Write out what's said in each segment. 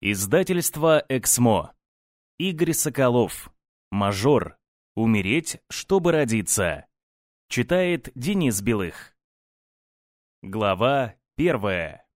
Издательство «Эксмо». Игорь Соколов. Мажор. Умереть, чтобы родиться. Читает Денис Белых. Глава первая.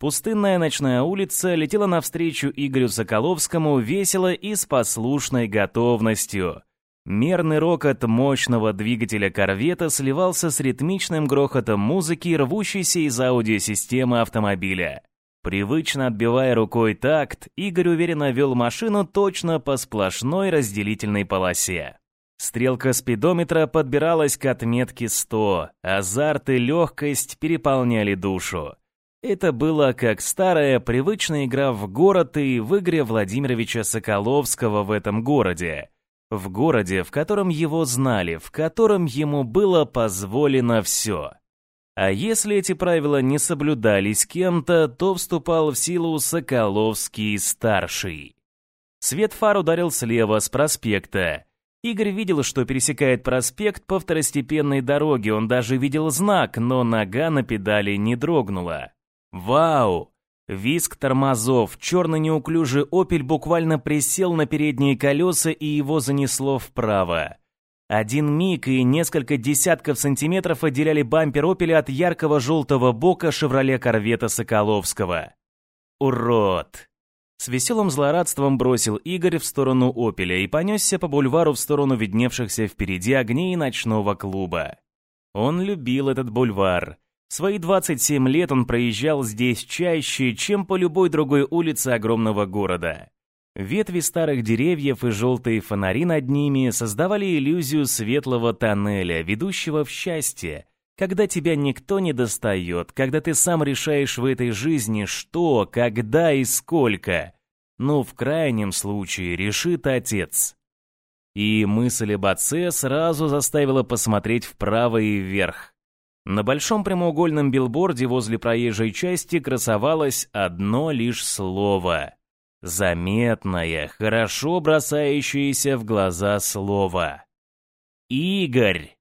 Пустынная ночная улица летела навстречу Игорю Соколовскому весело и с послушной готовностью. Мерный рокот мощного двигателя корвета сливался с ритмичным грохотом музыки, рвущейся из аудиосистемы автомобиля. Привычно отбивая рукой такт, Игорь уверенно вел машину точно по сплошной разделительной полосе. Стрелка спидометра подбиралась к отметке 100, азарт и легкость переполняли душу. Это было как старая привычная игра в город и в игре Владимировича Соколовского в этом городе. В городе, в котором его знали, в котором ему было позволено все. А если эти правила не соблюдались кем-то, то вступал в силу Соколовский-старший. Свет фар ударил слева, с проспекта. Игорь видел, что пересекает проспект по второстепенной дороге, он даже видел знак, но нога на педали не дрогнула. Вау! Виск тормозов, черный неуклюжий «Опель» буквально присел на передние колеса и его занесло вправо. Один миг и несколько десятков сантиметров отделяли бампер «Опеля» от яркого желтого бока «Шевроле Корвета» Соколовского. «Урод!» С веселым злорадством бросил Игорь в сторону «Опеля» и понесся по бульвару в сторону видневшихся впереди огней ночного клуба. Он любил этот бульвар. В свои 27 лет он проезжал здесь чаще, чем по любой другой улице огромного города. Ветви старых деревьев и желтые фонари над ними создавали иллюзию светлого тоннеля, ведущего в счастье, когда тебя никто не достает, когда ты сам решаешь в этой жизни что, когда и сколько. Ну, в крайнем случае, решит отец. И мысль об отце сразу заставила посмотреть вправо и вверх. На большом прямоугольном билборде возле проезжей части красовалось одно лишь слово — Заметное, хорошо бросающееся в глаза слово. «Игорь!»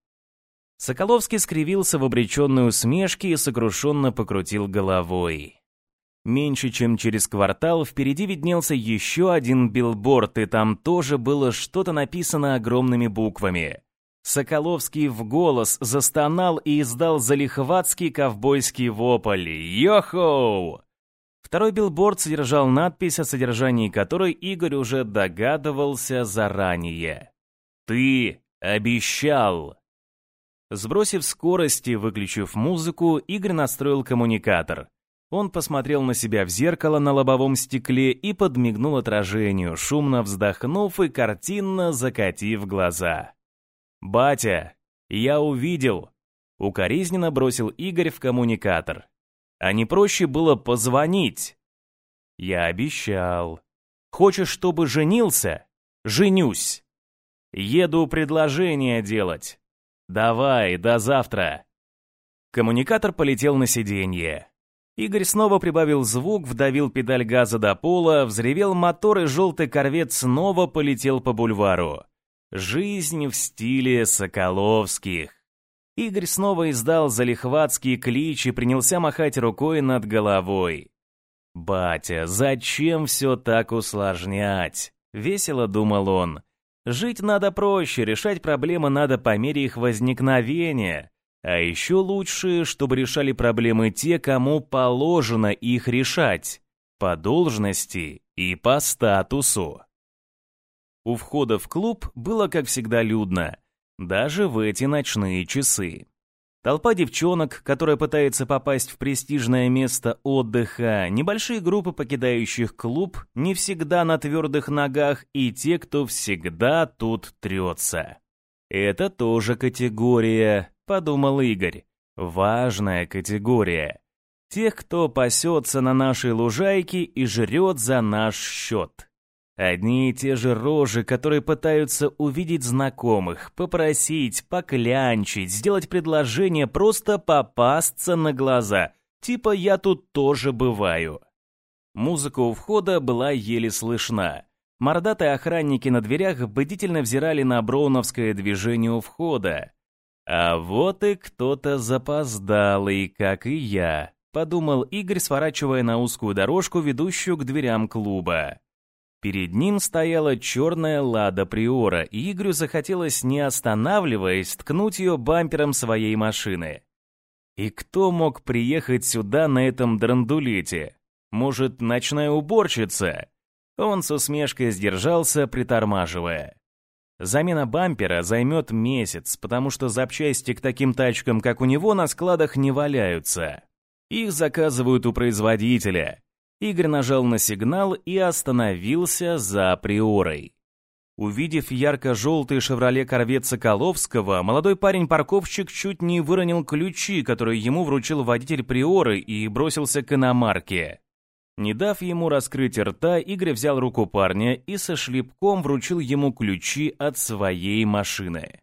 Соколовский скривился в обреченной усмешке и сокрушенно покрутил головой. Меньше чем через квартал впереди виднелся еще один билборд, и там тоже было что-то написано огромными буквами. Соколовский в голос застонал и издал залихватский ковбойский вопль. «Йохоу!» Второй билборд содержал надпись, о содержании которой Игорь уже догадывался заранее. «Ты обещал!» Сбросив скорость и выключив музыку, Игорь настроил коммуникатор. Он посмотрел на себя в зеркало на лобовом стекле и подмигнул отражению, шумно вздохнув и картинно закатив глаза. «Батя, я увидел!» Укоризненно бросил Игорь в коммуникатор. А не проще было позвонить? Я обещал. Хочешь, чтобы женился? Женюсь. Еду предложение делать. Давай, до завтра. Коммуникатор полетел на сиденье. Игорь снова прибавил звук, вдавил педаль газа до пола, взревел мотор, и желтый корвет снова полетел по бульвару. Жизнь в стиле Соколовских. Игорь снова издал залихватский клич и принялся махать рукой над головой. «Батя, зачем все так усложнять?» — весело думал он. «Жить надо проще, решать проблемы надо по мере их возникновения. А еще лучше, чтобы решали проблемы те, кому положено их решать. По должности и по статусу». У входа в клуб было, как всегда, людно даже в эти ночные часы. Толпа девчонок, которая пытается попасть в престижное место отдыха, небольшие группы покидающих клуб, не всегда на твердых ногах, и те, кто всегда тут трется. Это тоже категория, подумал Игорь. Важная категория. Тех, кто пасется на нашей лужайке и жрет за наш счет. Одни и те же рожи, которые пытаются увидеть знакомых, попросить, поклянчить, сделать предложение, просто попасться на глаза. Типа «я тут тоже бываю». Музыка у входа была еле слышна. Мордатые охранники на дверях бдительно взирали на броуновское движение у входа. А вот и кто-то запоздалый, как и я, подумал Игорь, сворачивая на узкую дорожку, ведущую к дверям клуба. Перед ним стояла черная лада Приора, и Игорю захотелось, не останавливаясь, ткнуть ее бампером своей машины. И кто мог приехать сюда на этом драндулете? Может, ночная уборщица? Он с усмешкой сдержался, притормаживая. Замена бампера займет месяц, потому что запчасти к таким тачкам, как у него, на складах не валяются. Их заказывают у производителя. Игорь нажал на сигнал и остановился за приорой. Увидев ярко-желтый «Шевроле Корвет» Соколовского, молодой парень-парковщик чуть не выронил ключи, которые ему вручил водитель приоры, и бросился к иномарке. Не дав ему раскрыть рта, Игорь взял руку парня и со шлепком вручил ему ключи от своей машины.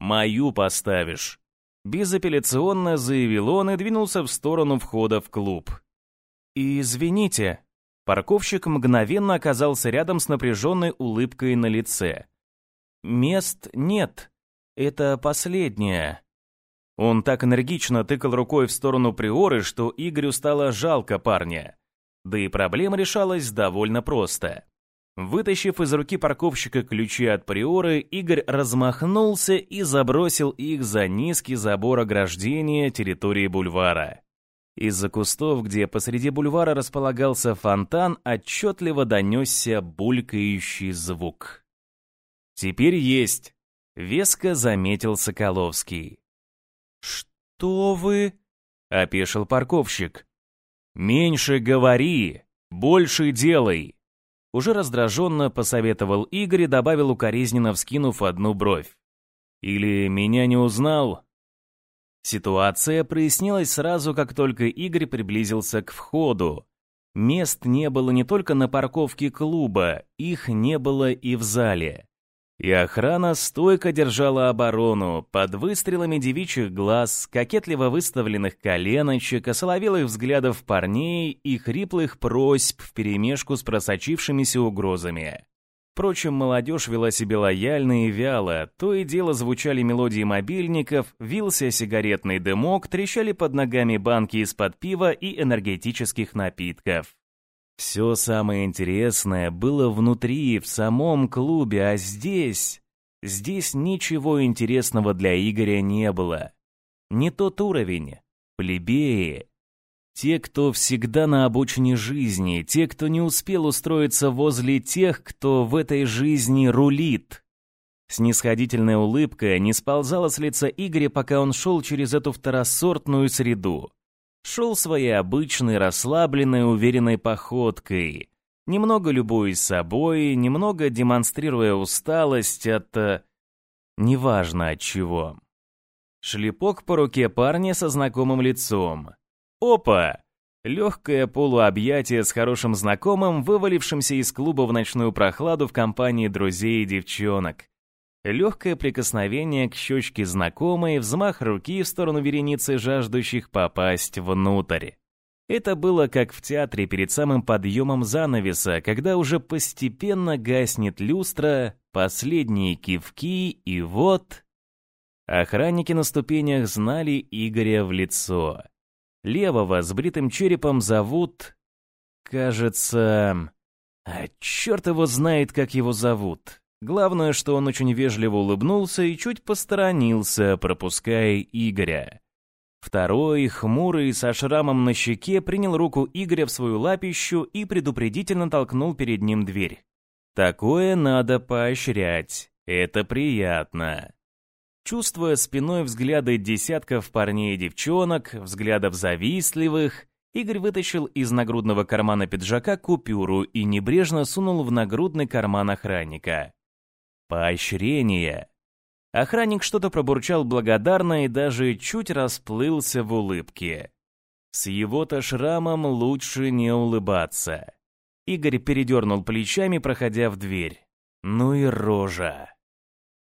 «Мою поставишь», Безапелляционно заявил он и двинулся в сторону входа в клуб. «Извините». Парковщик мгновенно оказался рядом с напряженной улыбкой на лице. «Мест нет. Это последнее». Он так энергично тыкал рукой в сторону Приоры, что Игорю стало жалко парня. Да и проблема решалась довольно просто. Вытащив из руки парковщика ключи от приоры, Игорь размахнулся и забросил их за низкий забор ограждения территории бульвара. Из-за кустов, где посреди бульвара располагался фонтан, отчетливо донесся булькающий звук. «Теперь есть», — веско заметил Соколовский. «Что вы?» — опешил парковщик. «Меньше говори, больше делай», уже раздраженно посоветовал Игорь и добавил укоризненно, вскинув одну бровь. «Или меня не узнал?» Ситуация прояснилась сразу, как только Игорь приблизился к входу. Мест не было не только на парковке клуба, их не было и в зале. И охрана стойко держала оборону под выстрелами девичьих глаз, кокетливо выставленных коленочек, осоловелых взглядов парней и хриплых просьб вперемешку с просочившимися угрозами. Впрочем, молодежь вела себя лояльно и вяло, то и дело звучали мелодии мобильников, вился сигаретный дымок, трещали под ногами банки из-под пива и энергетических напитков. Все самое интересное было внутри, в самом клубе, а здесь... Здесь ничего интересного для Игоря не было. Не тот уровень. Плебеи. Те, кто всегда на обочине жизни, те, кто не успел устроиться возле тех, кто в этой жизни рулит. Снисходительная улыбка не сползала с лица Игоря, пока он шел через эту второсортную среду шел своей обычной, расслабленной, уверенной походкой, немного любуясь собой, немного демонстрируя усталость от... Э, неважно от чего. Шлепок по руке парня со знакомым лицом. Опа! Легкое полуобъятие с хорошим знакомым, вывалившимся из клуба в ночную прохладу в компании друзей и девчонок. Легкое прикосновение к щечке знакомой, взмах руки в сторону вереницы жаждущих попасть внутрь. Это было как в театре перед самым подъемом занавеса, когда уже постепенно гаснет люстра, последние кивки, и вот... Охранники на ступенях знали Игоря в лицо. Левого с бритым черепом зовут... Кажется... А черт его знает, как его зовут. Главное, что он очень вежливо улыбнулся и чуть посторонился, пропуская Игоря. Второй, хмурый, со шрамом на щеке, принял руку Игоря в свою лапищу и предупредительно толкнул перед ним дверь. Такое надо поощрять. Это приятно. Чувствуя спиной взгляды десятков парней и девчонок, взглядов завистливых, Игорь вытащил из нагрудного кармана пиджака купюру и небрежно сунул в нагрудный карман охранника. Поощрение. Охранник что-то пробурчал благодарно и даже чуть расплылся в улыбке. С его-то шрамом лучше не улыбаться. Игорь передернул плечами, проходя в дверь. Ну и рожа.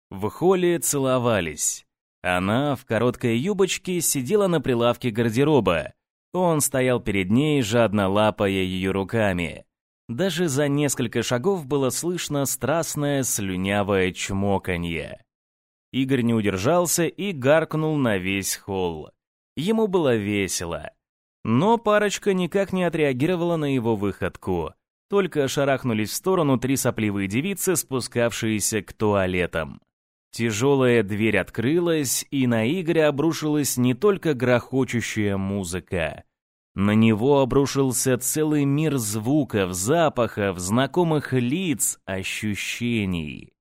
В холле целовались. Она в короткой юбочке сидела на прилавке гардероба. Он стоял перед ней, жадно лапая ее руками. Даже за несколько шагов было слышно страстное слюнявое чмоканье. Игорь не удержался и гаркнул на весь холл. Ему было весело. Но парочка никак не отреагировала на его выходку. Только шарахнулись в сторону три сопливые девицы, спускавшиеся к туалетам. Тяжелая дверь открылась, и на Игоря обрушилась не только грохочущая музыка. На него обрушился целый мир звуков, запахов, знакомых лиц, ощущений.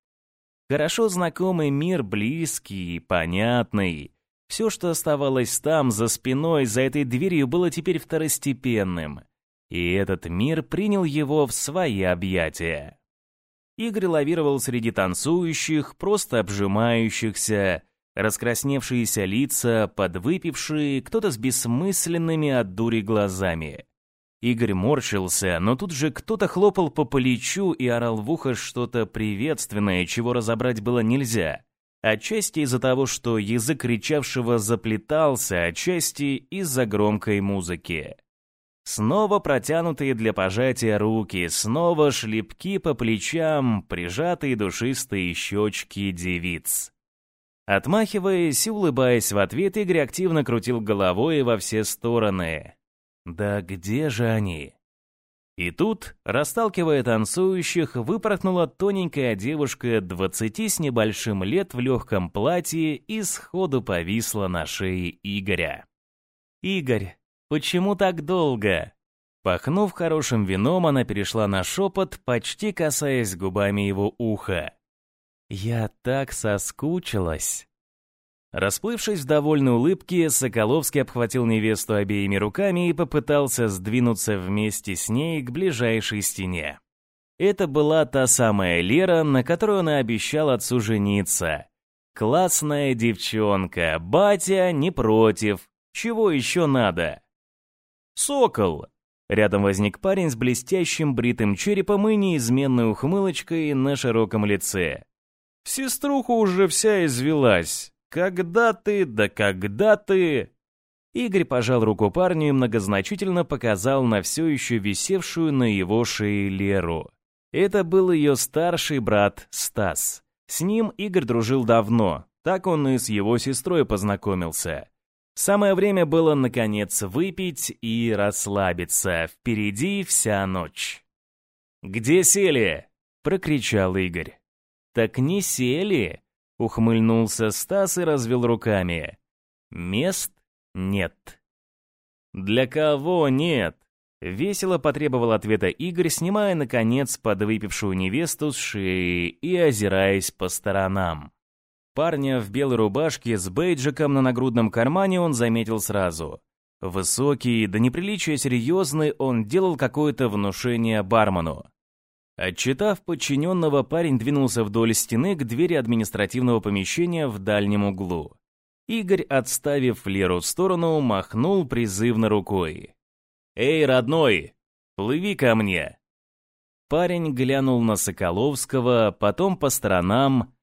Хорошо знакомый мир, близкий, понятный. Все, что оставалось там, за спиной, за этой дверью, было теперь второстепенным. И этот мир принял его в свои объятия. Игорь лавировал среди танцующих, просто обжимающихся, раскрасневшиеся лица, подвыпившие, кто-то с бессмысленными от дури глазами. Игорь морщился, но тут же кто-то хлопал по плечу и орал в ухо что-то приветственное, чего разобрать было нельзя. Отчасти из-за того, что язык кричавшего заплетался, отчасти из-за громкой музыки. Снова протянутые для пожатия руки, снова шлепки по плечам, прижатые душистые щечки девиц. Отмахиваясь и улыбаясь в ответ, Игорь активно крутил головой во все стороны. «Да где же они?» И тут, расталкивая танцующих, выпорхнула тоненькая девушка двадцати с небольшим лет в легком платье и сходу повисла на шее Игоря. «Игорь, Почему так долго?» Пахнув хорошим вином, она перешла на шепот, почти касаясь губами его уха. «Я так соскучилась». Расплывшись в довольной улыбке, Соколовский обхватил невесту обеими руками и попытался сдвинуться вместе с ней к ближайшей стене. Это была та самая Лера, на которую она обещала отцу жениться. Классная девчонка, батя не против. Чего еще надо? «Сокол!» Рядом возник парень с блестящим бритым черепом и неизменной ухмылочкой на широком лице. «Сеструха уже вся извелась. Когда ты, да когда ты...» Игорь пожал руку парню и многозначительно показал на все еще висевшую на его шее Леру. Это был ее старший брат Стас. С ним Игорь дружил давно, так он и с его сестрой познакомился. Самое время было, наконец, выпить и расслабиться. Впереди вся ночь. «Где сели?» — прокричал Игорь. «Так не сели!» — ухмыльнулся Стас и развел руками. «Мест нет». «Для кого нет?» — весело потребовал ответа Игорь, снимая, наконец, подвыпившую невесту с шеи и озираясь по сторонам. Парня в белой рубашке с бейджиком на нагрудном кармане он заметил сразу. Высокий, до неприличия серьезный, он делал какое-то внушение бармену. Отчитав подчиненного, парень двинулся вдоль стены к двери административного помещения в дальнем углу. Игорь, отставив Леру в сторону, махнул призывно рукой. «Эй, родной, плыви ко мне!» Парень глянул на Соколовского, потом по сторонам,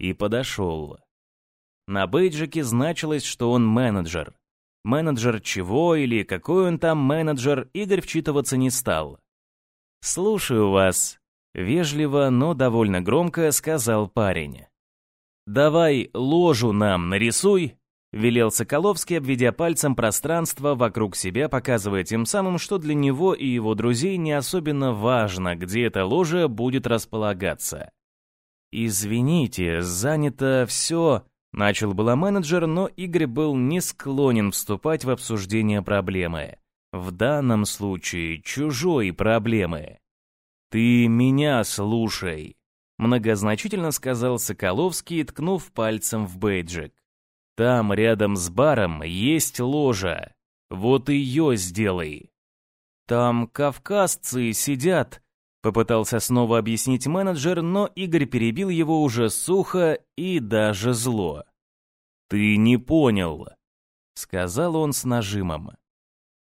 и подошел. На бейджике значилось, что он менеджер. Менеджер чего или какой он там менеджер, Игорь вчитываться не стал. «Слушаю вас», — вежливо, но довольно громко сказал парень. «Давай ложу нам нарисуй», — велел Соколовский, обведя пальцем пространство вокруг себя, показывая тем самым, что для него и его друзей не особенно важно, где эта ложа будет располагаться. «Извините, занято все...» Начал было менеджер, но Игорь был не склонен вступать в обсуждение проблемы. В данном случае чужой проблемы. «Ты меня слушай», — многозначительно сказал Соколовский, ткнув пальцем в бейджик. «Там, рядом с баром, есть ложа. Вот ее сделай». «Там кавказцы сидят», Попытался снова объяснить менеджер, но Игорь перебил его уже сухо и даже зло. «Ты не понял», — сказал он с нажимом.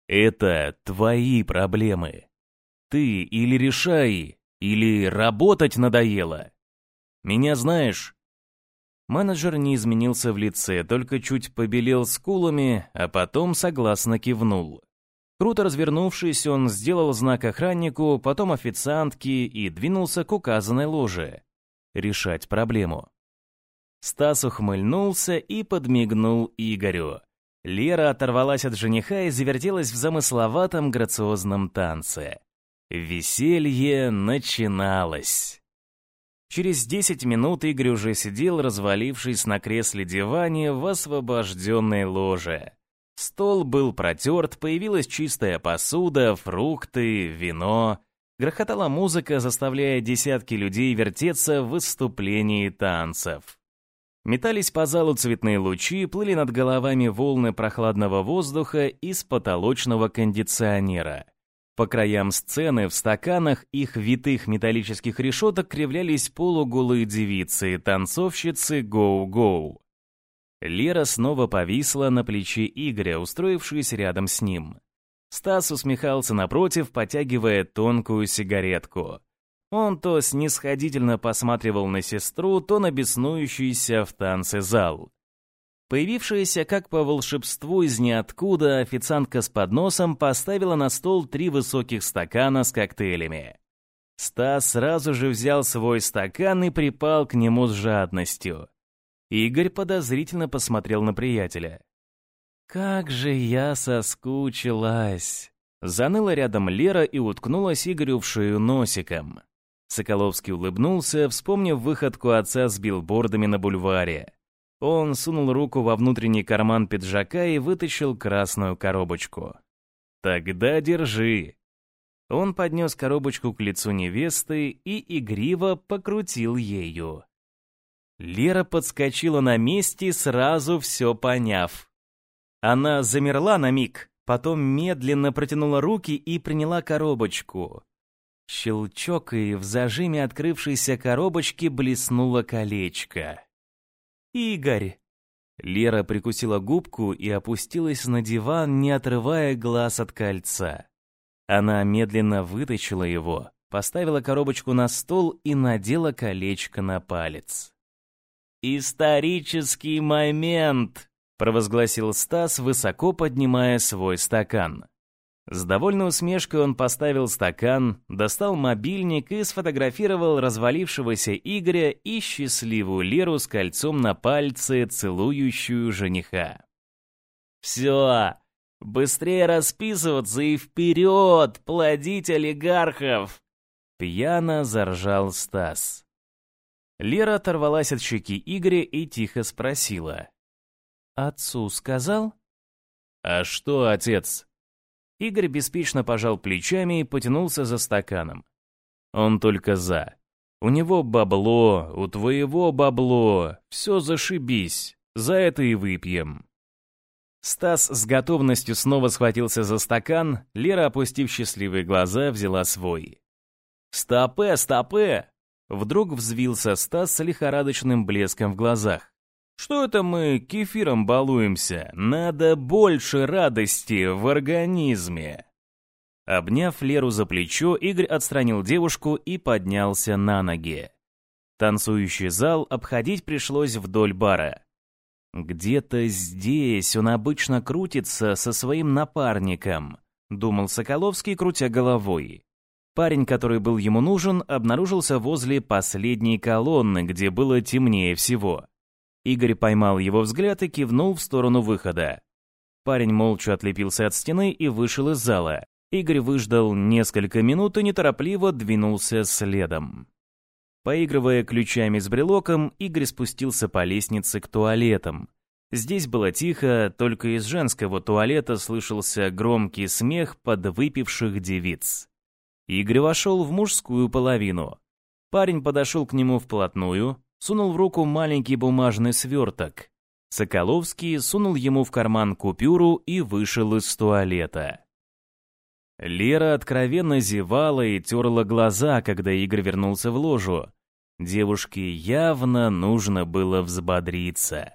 «Это твои проблемы. Ты или решай, или работать надоело. Меня знаешь?» Менеджер не изменился в лице, только чуть побелел скулами, а потом согласно кивнул. Круто развернувшись, он сделал знак охраннику, потом официантке и двинулся к указанной ложе. Решать проблему. Стас ухмыльнулся и подмигнул Игорю. Лера оторвалась от жениха и завертелась в замысловатом грациозном танце. Веселье начиналось. Через десять минут Игорь уже сидел, развалившись на кресле-диване в освобожденной ложе. Стол был протерт, появилась чистая посуда, фрукты, вино. Грохотала музыка, заставляя десятки людей вертеться в выступлении танцев. Метались по залу цветные лучи, плыли над головами волны прохладного воздуха из потолочного кондиционера. По краям сцены в стаканах их витых металлических решеток кривлялись полуголые девицы, танцовщицы гоу-гоу. Лера снова повисла на плече Игоря, устроившись рядом с ним. Стас усмехался напротив, потягивая тонкую сигаретку. Он то снисходительно посматривал на сестру, то на беснующийся в танце зал. Появившаяся как по волшебству из ниоткуда официантка с подносом поставила на стол три высоких стакана с коктейлями. Стас сразу же взял свой стакан и припал к нему с жадностью. Игорь подозрительно посмотрел на приятеля. «Как же я соскучилась!» Заныла рядом Лера и уткнулась Игорю в шею носиком. Соколовский улыбнулся, вспомнив выходку отца с билбордами на бульваре. Он сунул руку во внутренний карман пиджака и вытащил красную коробочку. «Тогда держи». Он поднес коробочку к лицу невесты и игриво покрутил ею. Лера подскочила на месте, сразу все поняв. Она замерла на миг, потом медленно протянула руки и приняла коробочку. Щелчок, и в зажиме открывшейся коробочки блеснуло колечко. «Игорь!» Лера прикусила губку и опустилась на диван, не отрывая глаз от кольца. Она медленно вытащила его, поставила коробочку на стол и надела колечко на палец. «Исторический момент!» — провозгласил Стас, высоко поднимая свой стакан. С довольной усмешкой он поставил стакан, достал мобильник и сфотографировал развалившегося Игоря и счастливую Леру с кольцом на пальце, целующую жениха. «Все, быстрее расписываться и вперед, плодить олигархов!» Пьяно заржал Стас. Лера оторвалась от щеки Игоря и тихо спросила. «Отцу сказал?» «А что, отец?» Игорь беспечно пожал плечами и потянулся за стаканом. Он только за. У него бабло, у твоего бабло, все зашибись, за это и выпьем. Стас с готовностью снова схватился за стакан, Лера, опустив счастливые глаза, взяла свой. «Стопе, стопе!» Вдруг взвился Стас с лихорадочным блеском в глазах. Что это мы кефиром балуемся? Надо больше радости в организме. Обняв Леру за плечо, Игорь отстранил девушку и поднялся на ноги. Танцующий зал обходить пришлось вдоль бара. «Где-то здесь он обычно крутится со своим напарником», — думал Соколовский, крутя головой. Парень, который был ему нужен, обнаружился возле последней колонны, где было темнее всего. Игорь поймал его взгляд и кивнул в сторону выхода. Парень молча отлепился от стены и вышел из зала. Игорь выждал несколько минут и неторопливо двинулся следом. Поигрывая ключами с брелоком, Игорь спустился по лестнице к туалетам. Здесь было тихо, только из женского туалета слышался громкий смех подвыпивших девиц. Игорь вошел в мужскую половину. Парень подошел к нему вплотную, сунул в руку маленький бумажный сверток. Соколовский сунул ему в карман купюру и вышел из туалета. Лера откровенно зевала и терла глаза, когда Игорь вернулся в ложу. Девушке явно нужно было взбодриться.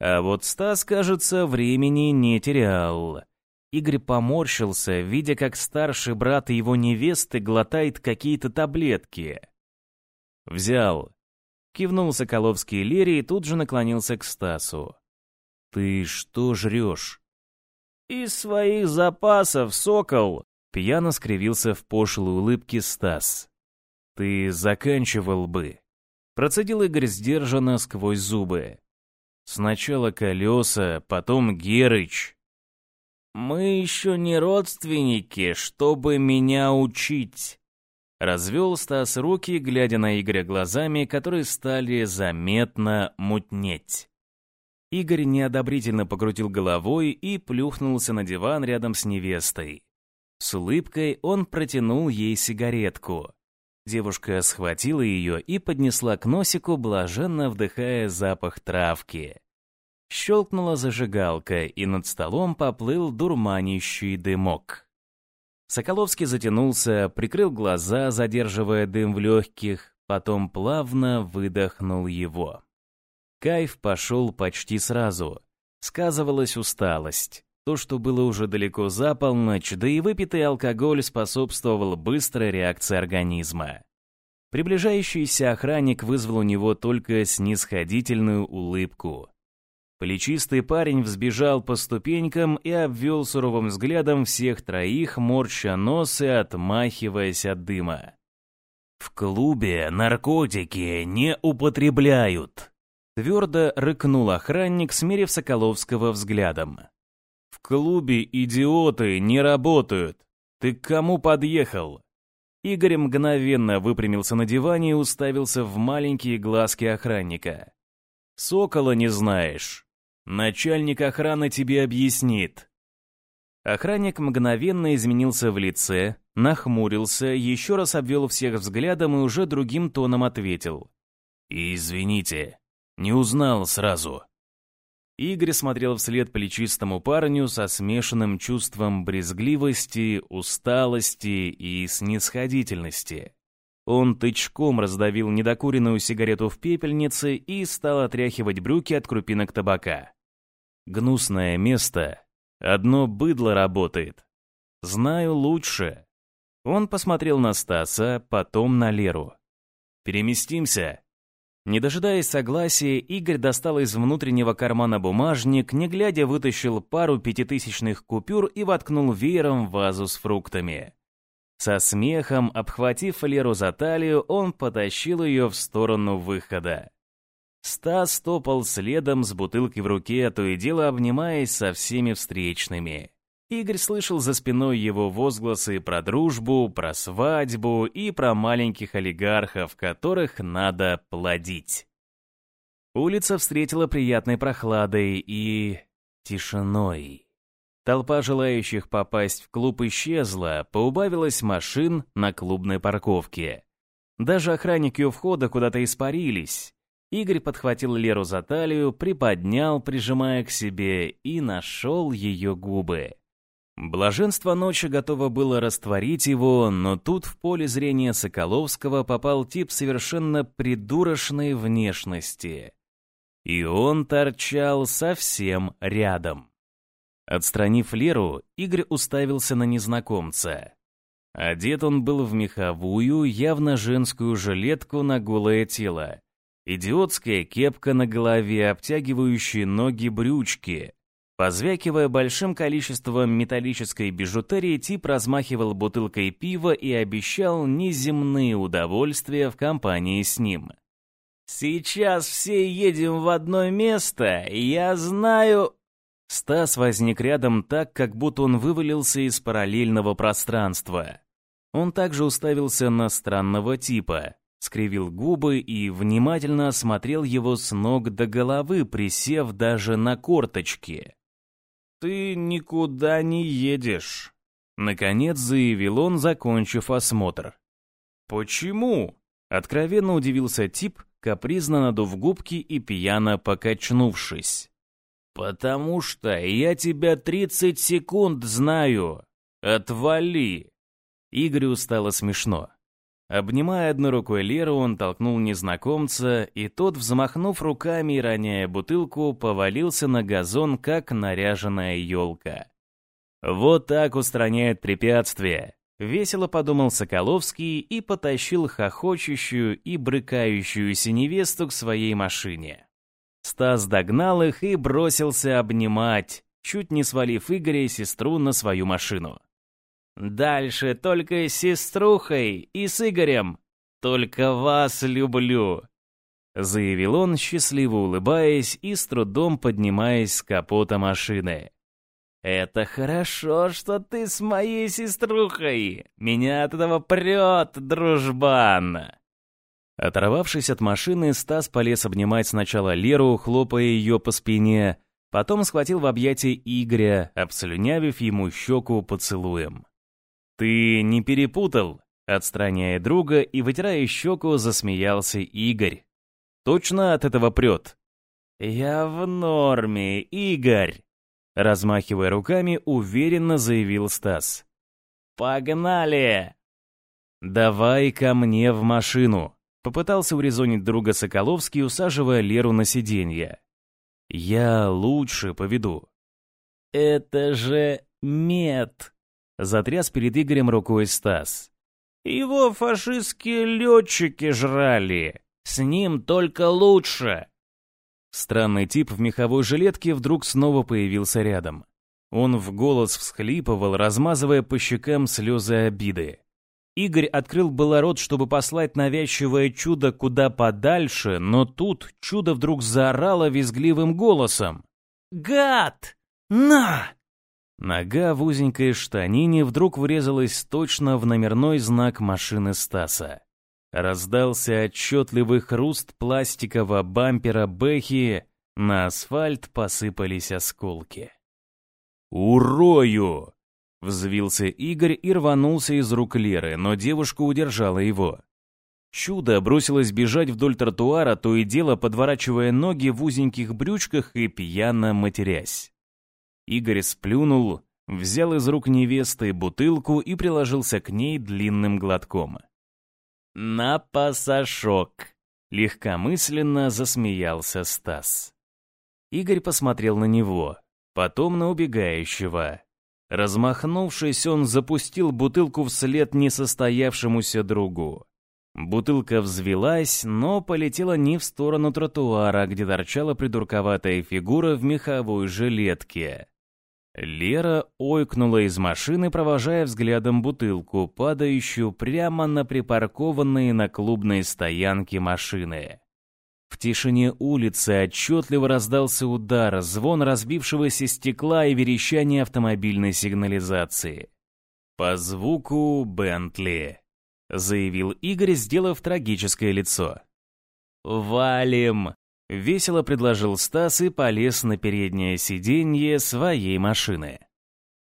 А вот Стас, кажется, времени не терял. Игорь поморщился, видя, как старший брат его невесты глотает какие-то таблетки. Взял, Кивнул Соколовский Лере и тут же наклонился к Стасу. «Ты что жрешь?» «Из своих запасов, сокол!» Пьяно скривился в пошлой улыбке Стас. «Ты заканчивал бы». Процедил Игорь сдержанно сквозь зубы. «Сначала колеса, потом Герыч». Мы еще не родственники, чтобы меня учить». Развел Стас руки, глядя на Игоря глазами, которые стали заметно мутнеть. Игорь неодобрительно покрутил головой и плюхнулся на диван рядом с невестой. С улыбкой он протянул ей сигаретку. Девушка схватила ее и поднесла к носику, блаженно вдыхая запах травки. Щелкнула зажигалка, и над столом поплыл дурманящий дымок. Соколовский затянулся, прикрыл глаза, задерживая дым в легких, потом плавно выдохнул его. Кайф пошел почти сразу. Сказывалась усталость. То, что было уже далеко за полночь, да и выпитый алкоголь способствовал быстрой реакции организма. Приближающийся охранник вызвал у него только снисходительную улыбку. Плечистый парень взбежал по ступенькам и обвел суровым взглядом всех троих, морща нос и отмахиваясь от дыма. «В клубе наркотики не употребляют», Твердо рыкнул охранник, смерив Соколовского взглядом. «В клубе идиоты не работают. Ты к кому подъехал?» Игорь мгновенно выпрямился на диване и уставился в маленькие глазки охранника. «Сокола не знаешь. Начальник охраны тебе объяснит». Охранник мгновенно изменился в лице, нахмурился, еще раз обвел всех взглядом и уже другим тоном ответил. «Извините, не узнал сразу. Игорь смотрел вслед плечистому парню со смешанным чувством брезгливости, усталости и снисходительности. Он тычком раздавил недокуренную сигарету в пепельнице и стал отряхивать брюки от крупинок табака. Гнусное место. Одно быдло работает. Знаю лучше. Он посмотрел на Стаса, потом на Леру. «Переместимся?» Не дожидаясь согласия, Игорь достал из внутреннего кармана бумажник, не глядя вытащил пару пятитысячных купюр и воткнул веером в вазу с фруктами. Со смехом, обхватив Леру за талию, он потащил ее в сторону выхода. Стас топал следом с бутылкой в руке, то и дело обнимаясь со всеми встречными. Игорь слышал за спиной его возгласы про дружбу, про свадьбу и про маленьких олигархов, которых надо плодить. Улица встретила приятной прохладой и... тишиной. Толпа желающих попасть в клуб исчезла, поубавилось машин на клубной парковке. Даже охранники у входа куда-то испарились. Игорь подхватил Леру за талию, приподнял, прижимая к себе, и нашел ее губы. Блаженство ночи готово было растворить его, но тут в поле зрения Соколовского попал тип совершенно придурочной внешности. И он торчал совсем рядом. Отстранив Леру, Игорь уставился на незнакомца. Одет он был в меховую, явно женскую жилетку на голое тело. Идиотская кепка на голове, обтягивающие ноги брючки, Позвякивая большим количеством металлической бижутерии, тип размахивал бутылкой пива и обещал неземные удовольствия в компании с ним. «Сейчас все едем в одно место, я знаю...» Стас возник рядом так, как будто он вывалился из параллельного пространства. Он также уставился на странного типа, скривил губы и внимательно осмотрел его с ног до головы, присев даже на корточки. «Ты никуда не едешь», — наконец заявил он, закончив осмотр. «Почему?» — откровенно удивился тип, капризно надув губки и пьяно покачнувшись. «Потому что я тебя тридцать секунд знаю. Отвали!» Игорю стало смешно. Обнимая одной рукой Леру, он толкнул незнакомца, и тот, взмахнув руками и роняя бутылку, повалился на газон, как наряженная елка. «Вот так устраняют препятствия», — весело подумал Соколовский и потащил хохочущую и брыкающуюся невесту к своей машине. Стас догнал их и бросился обнимать, чуть не свалив Игоря и сестру на свою машину. Дальше только с сеструхой и с Игорем. Только вас люблю», — заявил он, счастливо улыбаясь и с трудом поднимаясь с капота машины. «Это хорошо, что ты с моей сеструхой! Меня от этого прет, дружбан!» Оторвавшись от машины, Стас полез обнимать сначала Леру, хлопая ее по спине, потом схватил в объятия Игоря, обслюнявив ему щеку поцелуем. «Ты не перепутал?» Отстраняя друга и вытирая щеку, засмеялся Игорь. «Точно от этого прет?» «Я в норме, Игорь!» Размахивая руками, уверенно заявил Стас. «Погнали!» «Давай ко мне в машину!» Попытался урезонить друга Соколовский, усаживая Леру на сиденье. «Я лучше поведу». «Это же мед!» Затряс перед Игорем рукой Стас. «Его фашистские летчики жрали. С ним только лучше!» Странный тип в меховой жилетке вдруг снова появился рядом. Он в голос всхлипывал, размазывая по щекам слезы обиды. Игорь открыл было рот, чтобы послать навязчивое чудо куда подальше, но тут чудо вдруг заорало визгливым голосом. «Гад! На!» Нога в узенькой штанине вдруг врезалась точно в номерной знак машины Стаса. Раздался отчетливый хруст пластикового бампера Бэхи, на асфальт посыпались осколки. «Урою!» Взвился Игорь и рванулся из рук Леры, но девушка удержала его. Чудо бросилось бежать вдоль тротуара, то и дело подворачивая ноги в узеньких брючках и пьяно матерясь. Игорь сплюнул, взял из рук невесты бутылку и приложился к ней длинным глотком. «На пасашок!» — легкомысленно засмеялся Стас. Игорь посмотрел на него, потом на убегающего. Размахнувшись, он запустил бутылку вслед несостоявшемуся другу. Бутылка взвелась, но полетела не в сторону тротуара, где торчала придурковатая фигура в меховой жилетке. Лера ойкнула из машины, провожая взглядом бутылку, падающую прямо на припаркованные на клубной стоянке машины. В тишине улицы отчетливо раздался удар, звон разбившегося стекла и верещание автомобильной сигнализации. «По звуку Бентли», — заявил Игорь, сделав трагическое лицо. «Валим!» — весело предложил Стас и полез на переднее сиденье своей машины.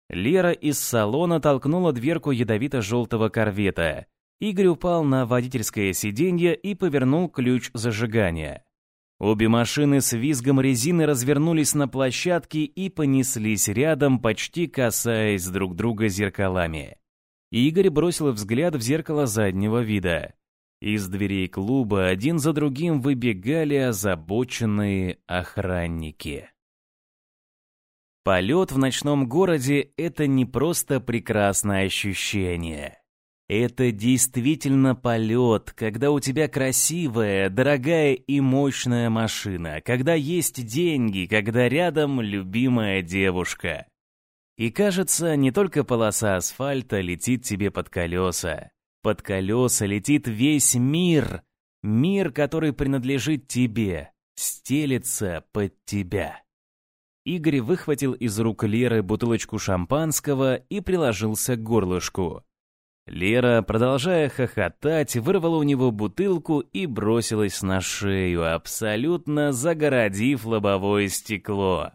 Лера из салона толкнула дверку ядовито-желтого корвета, Игорь упал на водительское сиденье и повернул ключ зажигания. Обе машины с визгом резины развернулись на площадке и понеслись рядом, почти касаясь друг друга зеркалами. Игорь бросил взгляд в зеркало заднего вида. Из дверей клуба один за другим выбегали озабоченные охранники. Полет в ночном городе — это не просто прекрасное ощущение. Это действительно полет, когда у тебя красивая, дорогая и мощная машина, когда есть деньги, когда рядом любимая девушка. И кажется, не только полоса асфальта летит тебе под колеса. Под колеса летит весь мир. Мир, который принадлежит тебе, стелится под тебя. Игорь выхватил из рук Леры бутылочку шампанского и приложился к горлышку. Лера, продолжая хохотать, вырвала у него бутылку и бросилась на шею, абсолютно загородив лобовое стекло.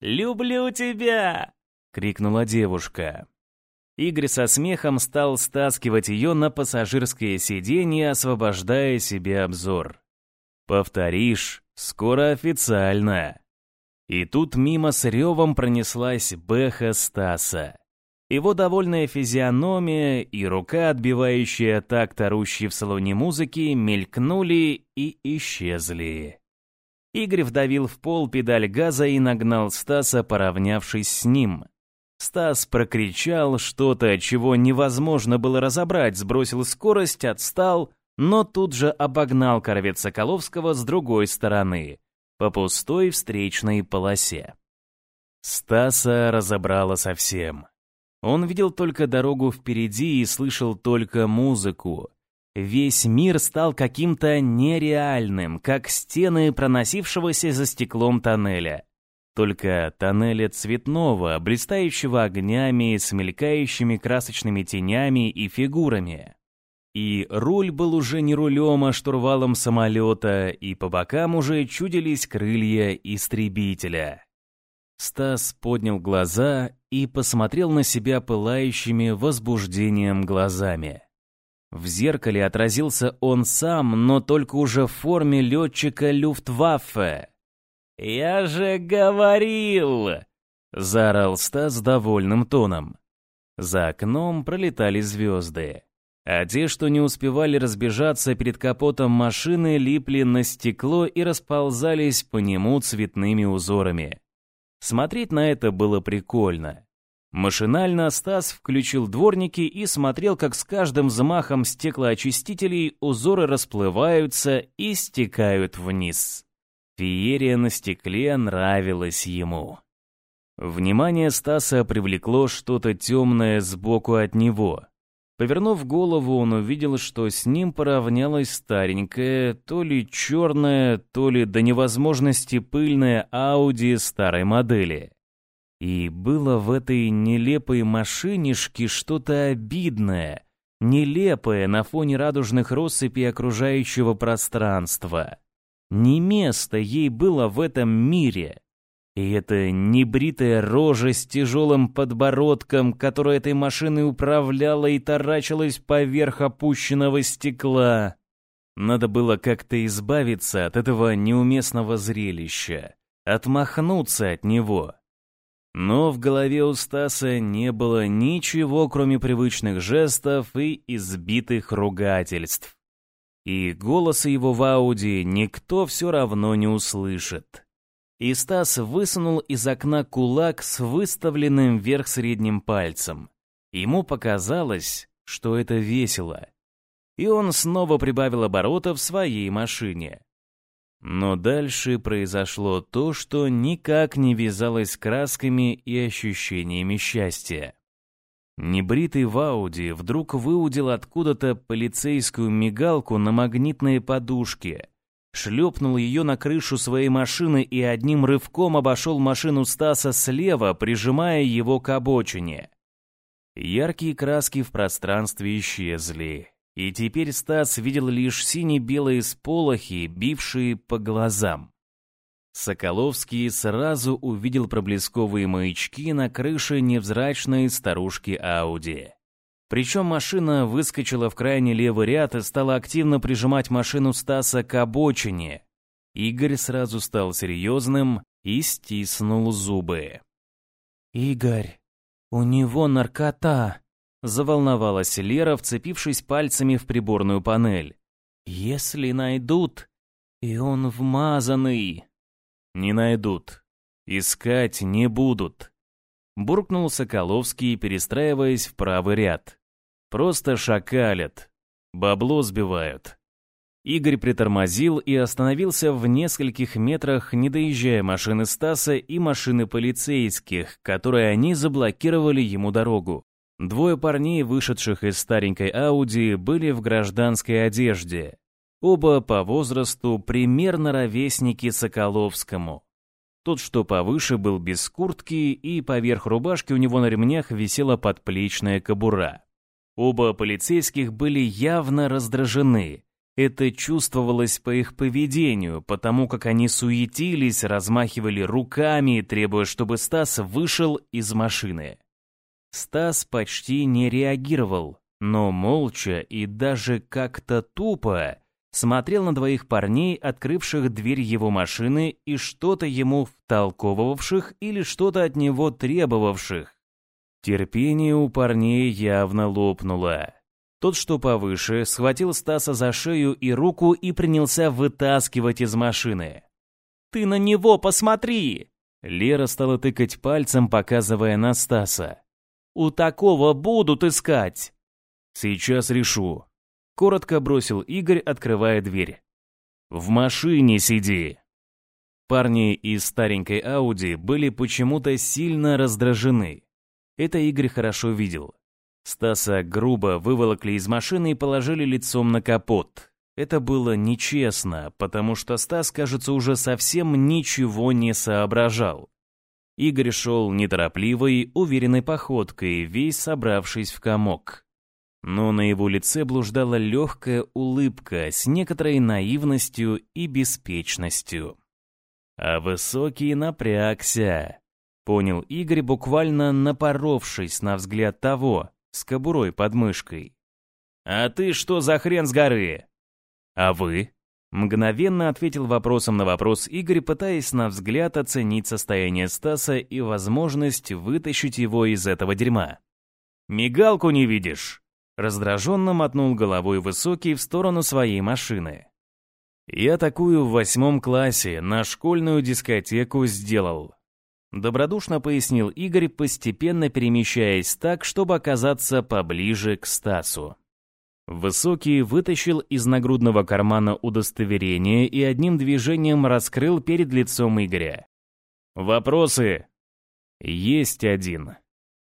«Люблю тебя!» — крикнула девушка. Игорь со смехом стал стаскивать ее на пассажирское сиденье, освобождая себе обзор. «Повторишь, скоро официально». И тут мимо с ревом пронеслась Бэха Стаса. Его довольная физиономия и рука, отбивающая такт орущей в салоне музыки, мелькнули и исчезли. Игорь вдавил в пол педаль газа и нагнал Стаса, поравнявшись с ним. Стас прокричал что-то, чего невозможно было разобрать, сбросил скорость, отстал, но тут же обогнал корвет Соколовского с другой стороны, по пустой встречной полосе. Стаса разобрало совсем. Он видел только дорогу впереди и слышал только музыку. Весь мир стал каким-то нереальным, как стены проносившегося за стеклом тоннеля. Только тоннеля цветного, блистающего огнями, с мелькающими красочными тенями и фигурами. И руль был уже не рулем, а штурвалом самолета, и по бокам уже чудились крылья истребителя. Стас поднял глаза и посмотрел на себя пылающими возбуждением глазами. В зеркале отразился он сам, но только уже в форме летчика Люфтваффе. «Я же говорил!» — заорал Стас довольным тоном. За окном пролетали звезды. А те, что не успевали разбежаться перед капотом машины, липли на стекло и расползались по нему цветными узорами. Смотреть на это было прикольно. Машинально Стас включил дворники и смотрел, как с каждым взмахом стеклоочистителей узоры расплываются и стекают вниз. Феерия на стекле нравилась ему. Внимание Стаса привлекло что-то темное сбоку от него. Повернув голову, он увидел, что с ним поравнялась старенькая, то ли черная, то ли до невозможности пыльная Ауди старой модели. И было в этой нелепой машинишке что-то обидное, нелепое на фоне радужных россыпей окружающего пространства. Не место ей было в этом мире. И эта небритая рожа с тяжелым подбородком, которая этой машиной управляла и таращилась поверх опущенного стекла. Надо было как-то избавиться от этого неуместного зрелища, отмахнуться от него. Но в голове у Стаса не было ничего, кроме привычных жестов и избитых ругательств. И голоса его в Ауди никто все равно не услышит. И Стас высунул из окна кулак с выставленным вверх средним пальцем. Ему показалось, что это весело. И он снова прибавил оборотов в своей машине. Но дальше произошло то, что никак не вязалось с красками и ощущениями счастья. Небритый Вауди вдруг выудил откуда-то полицейскую мигалку на магнитной подушке, шлепнул ее на крышу своей машины и одним рывком обошел машину Стаса слева, прижимая его к обочине. Яркие краски в пространстве исчезли. И теперь Стас видел лишь сине-белые сполохи, бившие по глазам. Соколовский сразу увидел проблесковые маячки на крыше невзрачной старушки Ауди. Причем машина выскочила в крайний левый ряд и стала активно прижимать машину Стаса к обочине. Игорь сразу стал серьезным и стиснул зубы. «Игорь, у него наркота!» Заволновалась Лера, вцепившись пальцами в приборную панель. «Если найдут, и он вмазанный...» «Не найдут. Искать не будут», — буркнул Соколовский, перестраиваясь в правый ряд. «Просто шакалят. Бабло сбивают». Игорь притормозил и остановился в нескольких метрах, не доезжая машины Стаса и машины полицейских, которые они заблокировали ему дорогу. Двое парней, вышедших из старенькой Ауди, были в гражданской одежде. Оба по возрасту примерно ровесники Соколовскому. Тот, что повыше, был без куртки, и поверх рубашки у него на ремнях висела подплечная кобура. Оба полицейских были явно раздражены. Это чувствовалось по их поведению, потому как они суетились, размахивали руками, требуя, чтобы Стас вышел из машины. Стас почти не реагировал, но молча и даже как-то тупо смотрел на двоих парней, открывших дверь его машины и что-то ему втолковывавших или что-то от него требовавших. Терпение у парней явно лопнуло. Тот, что повыше, схватил Стаса за шею и руку и принялся вытаскивать из машины. «Ты на него посмотри!» Лера стала тыкать пальцем, показывая на Стаса. У такого будут искать. Сейчас решу. Коротко бросил Игорь, открывая дверь. В машине сиди. Парни из старенькой Ауди были почему-то сильно раздражены. Это Игорь хорошо видел. Стаса грубо выволокли из машины и положили лицом на капот. Это было нечестно, потому что Стас, кажется, уже совсем ничего не соображал. Игорь шел неторопливой, уверенной походкой, весь собравшись в комок. Но на его лице блуждала легкая улыбка с некоторой наивностью и беспечностью. А высокий напрягся. Понял Игорь, буквально напоровшись на взгляд того, с кобурой под мышкой. «А ты что за хрен с горы?» «А вы?» Мгновенно ответил вопросом на вопрос Игорь, пытаясь на взгляд оценить состояние Стаса и возможность вытащить его из этого дерьма. «Мигалку не видишь?» Раздраженно мотнул головой Высокий в сторону своей машины. «Я такую в восьмом классе на школьную дискотеку сделал», добродушно пояснил Игорь, постепенно перемещаясь так, чтобы оказаться поближе к Стасу. Высокий вытащил из нагрудного кармана удостоверение и одним движением раскрыл перед лицом Игоря. «Вопросы?» «Есть один.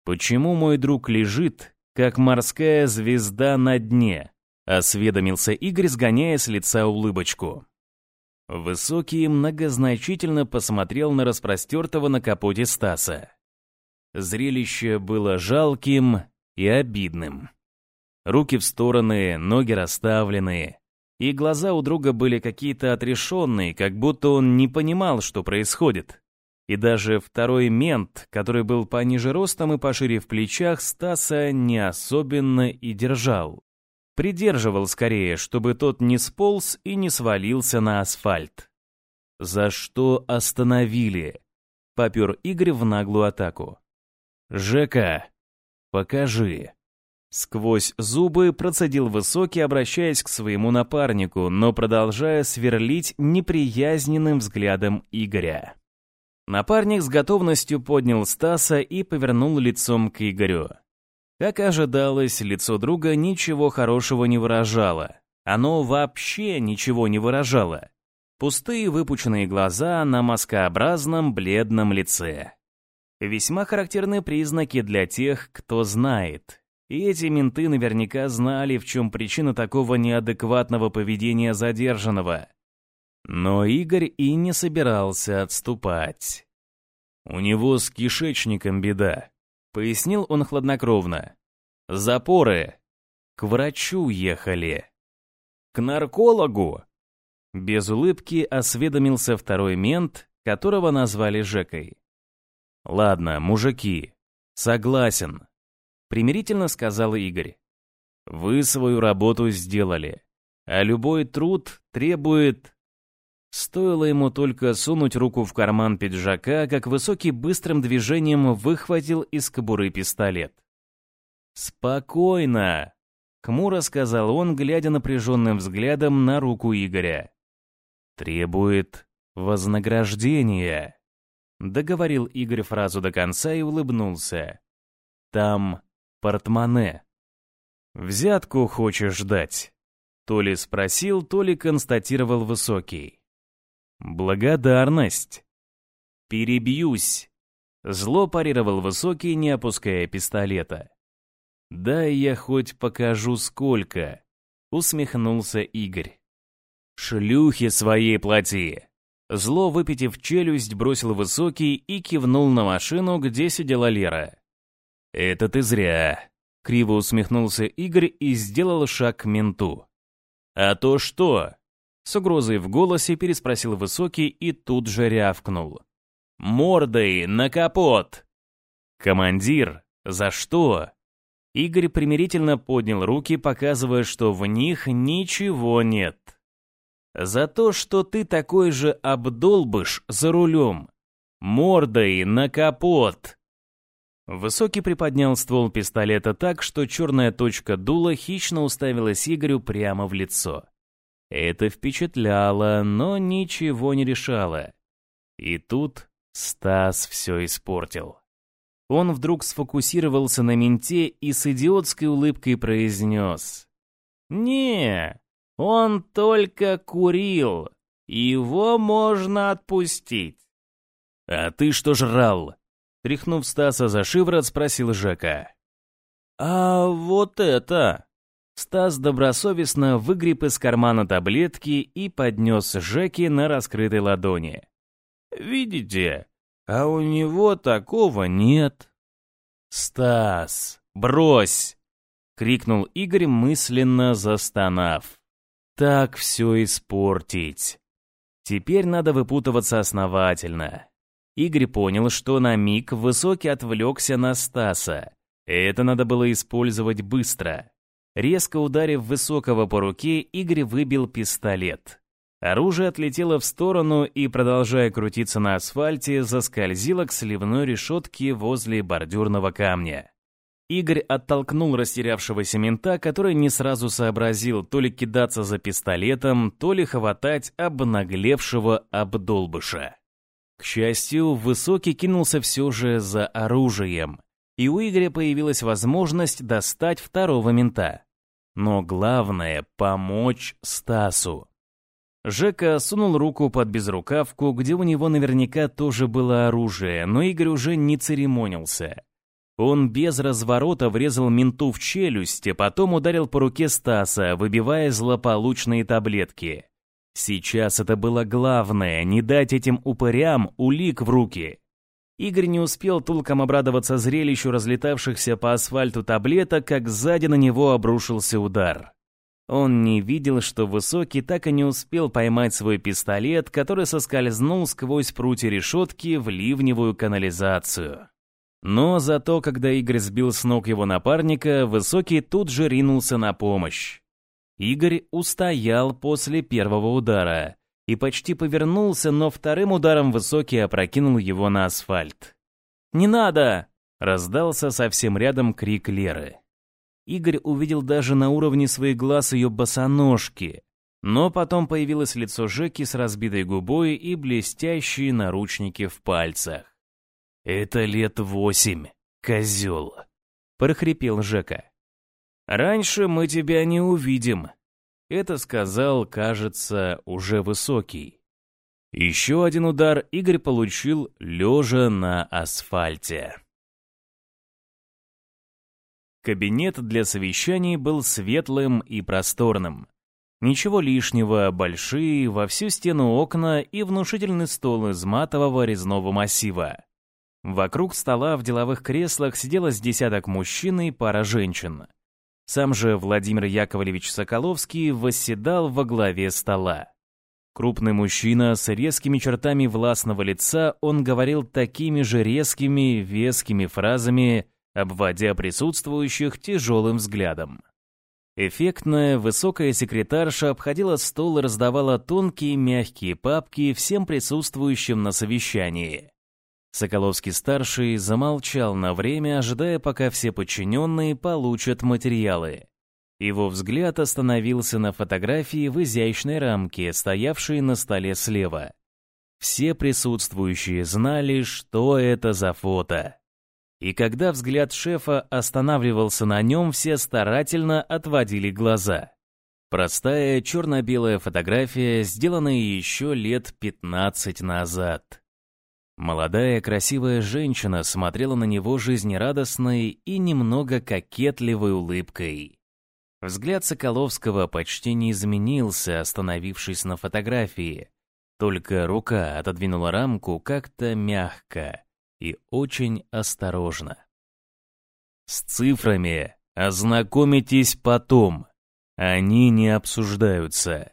Почему мой друг лежит, как морская звезда на дне?» — осведомился Игорь, сгоняя с лица улыбочку. Высокий многозначительно посмотрел на распростертого на капоте Стаса. Зрелище было жалким и обидным. Руки в стороны, ноги расставлены. И глаза у друга были какие-то отрешенные, как будто он не понимал, что происходит. И даже второй мент, который был пониже ростом и пошире в плечах, Стаса не особенно и держал. Придерживал скорее, чтобы тот не сполз и не свалился на асфальт. «За что остановили?» — попер Игорь в наглую атаку. «Жека, покажи». Сквозь зубы процедил Высокий, обращаясь к своему напарнику, но продолжая сверлить неприязненным взглядом Игоря. Напарник с готовностью поднял Стаса и повернул лицом к Игорю. Как ожидалось, лицо друга ничего хорошего не выражало. Оно вообще ничего не выражало. Пустые выпученные глаза на маскообразном бледном лице. Весьма характерные признаки для тех, кто знает, и эти менты наверняка знали, в чем причина такого неадекватного поведения задержанного. Но Игорь и не собирался отступать. «У него с кишечником беда», — пояснил он хладнокровно. «Запоры. К врачу ехали». «К наркологу?» Без улыбки осведомился второй мент, которого назвали Жекой. «Ладно, мужики, согласен, примирительно сказал Игорь. Вы свою работу сделали, а любой труд требует... Стоило ему только сунуть руку в карман пиджака, как Высокий быстрым движением выхватил из кобуры пистолет. «Спокойно!» — хмуро сказал он, глядя напряженным взглядом на руку Игоря. «Требует вознаграждения», — договорил Игорь фразу до конца и улыбнулся. «Там портмоне. «Взятку хочешь дать?» То ли спросил, то ли констатировал Высокий. «Благодарность!» «Перебьюсь!» Зло парировал Высокий, не опуская пистолета. «Дай я хоть покажу сколько!» Усмехнулся Игорь. «Шлюхи своей плоти!» Зло, выпитив челюсть, бросил Высокий и кивнул на машину, где сидела Лера. «Это ты зря», — криво усмехнулся Игорь и сделал шаг к менту. «А то что?» — с угрозой в голосе переспросил Высокий и тут же рявкнул. «Мордой на капот!» «Командир, за что?» Игорь примирительно поднял руки, показывая, что в них ничего нет. «За то, что ты такой же обдолбыш за рулем. Мордой на капот!» Высокий приподнял ствол пистолета так, что черная точка дула хищно уставилась Игорю прямо в лицо. Это впечатляло, но ничего не решало. И тут Стас все испортил. Он вдруг сфокусировался на менте и с идиотской улыбкой произнес. «Не, он только курил. Его можно отпустить». «А ты что жрал?» Тряхнув Стаса за шиворот, спросил Жека. «А вот это...» Стас добросовестно выгреб из кармана таблетки и поднес Жеке на раскрытой ладони. «Видите, а у него такого нет. «Стас, брось!» — крикнул Игорь, мысленно застонав. «Так все испортить!» Теперь надо выпутываться основательно. Игорь понял, что на миг Высокий отвлекся на Стаса. Это надо было использовать быстро. Резко ударив Высокого по руке, Игорь выбил пистолет. Оружие отлетело в сторону и, продолжая крутиться на асфальте, заскользило к сливной решетке возле бордюрного камня. Игорь оттолкнул растерявшегося мента, который не сразу сообразил то ли кидаться за пистолетом, то ли хватать обнаглевшего обдолбыша. К счастью, Высокий кинулся все же за оружием, и у Игоря появилась возможность достать второго мента. Но главное — помочь Стасу. Жека сунул руку под безрукавку, где у него наверняка тоже было оружие, но Игорь уже не церемонился. Он без разворота врезал менту в челюсть, а потом ударил по руке Стаса, выбивая злополучные таблетки. Сейчас это было главное — не дать этим упырям улик в руки. Игорь не успел толком обрадоваться зрелищу разлетавшихся по асфальту таблеток, как сзади на него обрушился удар. Он не видел, что Высокий так и не успел поймать свой пистолет, который соскользнул сквозь прутья решетки в ливневую канализацию. Но зато, когда Игорь сбил с ног его напарника, Высокий тут же ринулся на помощь. Игорь устоял после первого удара и почти повернулся, но вторым ударом Высокий опрокинул его на асфальт. «Не надо!» — раздался совсем рядом крик Леры. Игорь увидел даже на уровне своих глаз ее босоножки, но потом появилось лицо Жеки с разбитой губой и блестящие наручники в пальцах. «Это лет восемь, козел!» — прохрипел Жека. «Раньше мы тебя не увидим», — это сказал, кажется, уже высокий. Еще один удар Игорь получил лежа на асфальте. Кабинет для совещаний был светлым и просторным. Ничего лишнего, большие, во всю стену окна и внушительный стол из матового резного массива. Вокруг стола в деловых креслах сидело с десяток мужчин и пара женщин. Сам же Владимир Яковлевич Соколовский восседал во главе стола. Крупный мужчина с резкими чертами властного лица, он говорил такими же резкими, вескими фразами, обводя присутствующих тяжелым взглядом. Эффектная, высокая секретарша обходила стол и раздавала тонкие мягкие папки всем присутствующим на совещании. Соколовский-старший замолчал на время, ожидая, пока все подчиненные получат материалы. Его взгляд остановился на фотографии в изящной рамке, стоявшей на столе слева. Все присутствующие знали, что это за фото. И когда взгляд шефа останавливался на нем, все старательно отводили глаза. Простая черно-белая фотография, сделанная еще лет 15 назад. Молодая красивая женщина смотрела на него жизнерадостной и немного кокетливой улыбкой. Взгляд Соколовского почти не изменился, остановившись на фотографии. Только рука отодвинула рамку как-то мягко и очень осторожно. С цифрами ознакомитесь потом. Они не обсуждаются.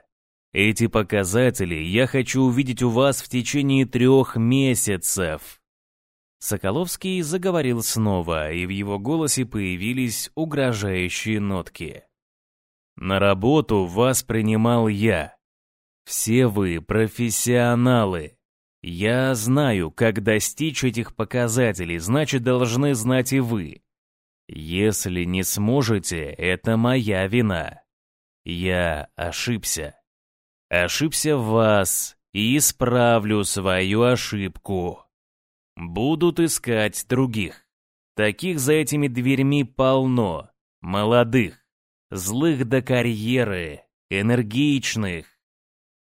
Эти показатели я хочу увидеть у вас в течение трех месяцев. Соколовский заговорил снова, и в его голосе появились угрожающие нотки. На работу вас принимал я. Все вы профессионалы. Я знаю, как достичь этих показателей, значит, должны знать и вы. Если не сможете, это моя вина. Я ошибся. Ошибся в вас и исправлю свою ошибку. Будут искать других. Таких за этими дверьми полно. Молодых, злых до карьеры, энергичных.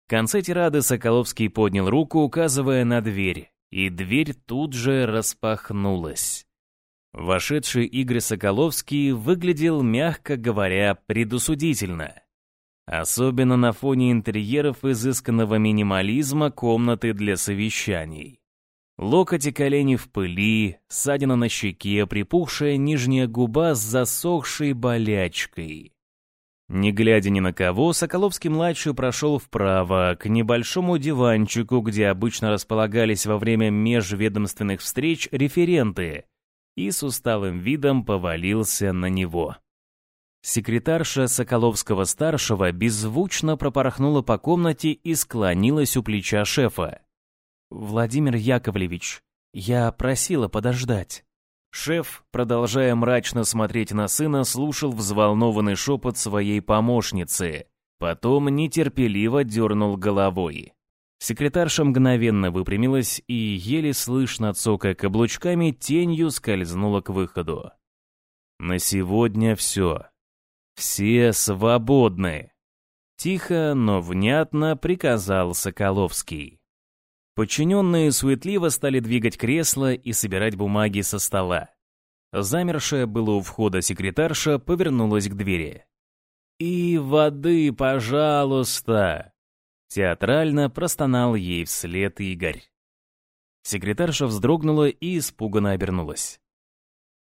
В конце тирады Соколовский поднял руку, указывая на дверь, и дверь тут же распахнулась. Вошедший Игорь Соколовский выглядел, мягко говоря, предусудительно. Особенно на фоне интерьеров изысканного минимализма комнаты для совещаний. Локоть и колени в пыли, ссадина на щеке, припухшая нижняя губа с засохшей болячкой. Не глядя ни на кого, Соколовский-младший прошел вправо, к небольшому диванчику, где обычно располагались во время межведомственных встреч референты, и с усталым видом повалился на него. Секретарша Соколовского-старшего беззвучно пропорхнула по комнате и склонилась у плеча шефа. «Владимир Яковлевич, я просила подождать». Шеф, продолжая мрачно смотреть на сына, слушал взволнованный шепот своей помощницы. Потом нетерпеливо дернул головой. Секретарша мгновенно выпрямилась и, еле слышно цокая каблучками, тенью скользнула к выходу. «На сегодня все. Все свободны!» Тихо, но внятно приказал Соколовский. Подчиненные суетливо стали двигать кресло и собирать бумаги со стола. Замершая было у входа секретарша повернулась к двери. «И воды, пожалуйста!» Театрально простонал ей вслед Игорь. Секретарша вздрогнула и испуганно обернулась.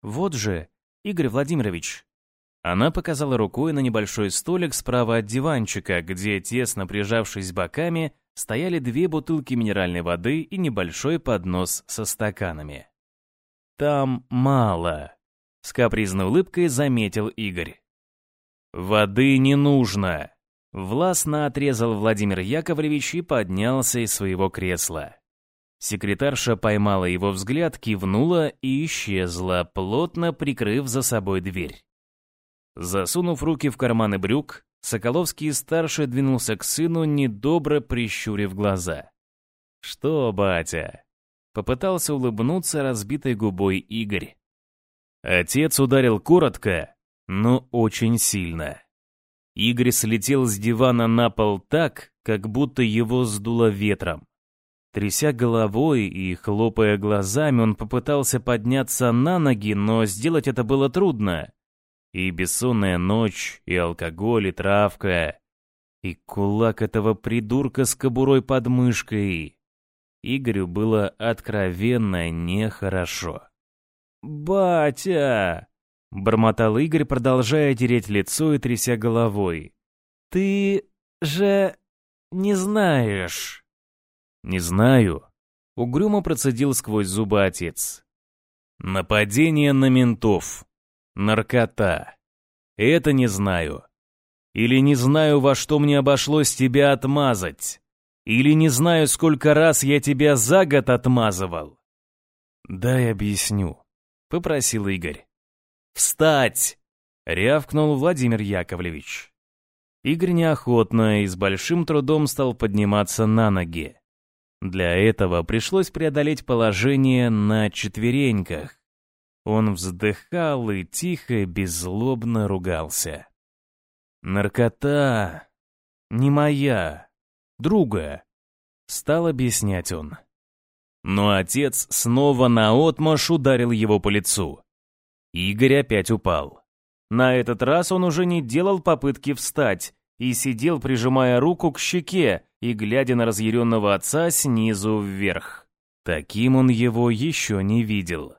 «Вот же, Игорь Владимирович!» Она показала рукой на небольшой столик справа от диванчика, где, тесно прижавшись боками, стояли две бутылки минеральной воды и небольшой поднос со стаканами. «Там мало», — с капризной улыбкой заметил Игорь. «Воды не нужно», — властно отрезал Владимир Яковлевич и поднялся из своего кресла. Секретарша поймала его взгляд, кивнула и исчезла, плотно прикрыв за собой дверь. Засунув руки в карманы брюк, Соколовский-старший двинулся к сыну, недобро прищурив глаза. «Что, батя?» Попытался улыбнуться разбитой губой Игорь. Отец ударил коротко, но очень сильно. Игорь слетел с дивана на пол так, как будто его сдуло ветром. Тряся головой и хлопая глазами, он попытался подняться на ноги, но сделать это было трудно. И бессонная ночь, и алкоголь, и травка, и кулак этого придурка с кобурой под мышкой. Игорю было откровенно нехорошо. «Батя!» — бормотал Игорь, продолжая тереть лицо и тряся головой. «Ты же не знаешь». «Не знаю», — угрюмо процедил сквозь зубы отец. «Нападение на ментов. Наркота. Это не знаю. Или не знаю, во что мне обошлось тебя отмазать. Или не знаю, сколько раз я тебя за год отмазывал. Дай объясню, попросил Игорь. Встать! рявкнул Владимир Яковлевич. Игорь неохотно и с большим трудом стал подниматься на ноги. Для этого пришлось преодолеть положение на четвереньках. Он вздыхал и тихо, беззлобно ругался. «Наркота не моя, друга», — стал объяснять он. Но отец снова наотмашь ударил его по лицу. Игорь опять упал. На этот раз он уже не делал попытки встать и сидел, прижимая руку к щеке и глядя на разъяренного отца снизу вверх. Таким он его еще не видел.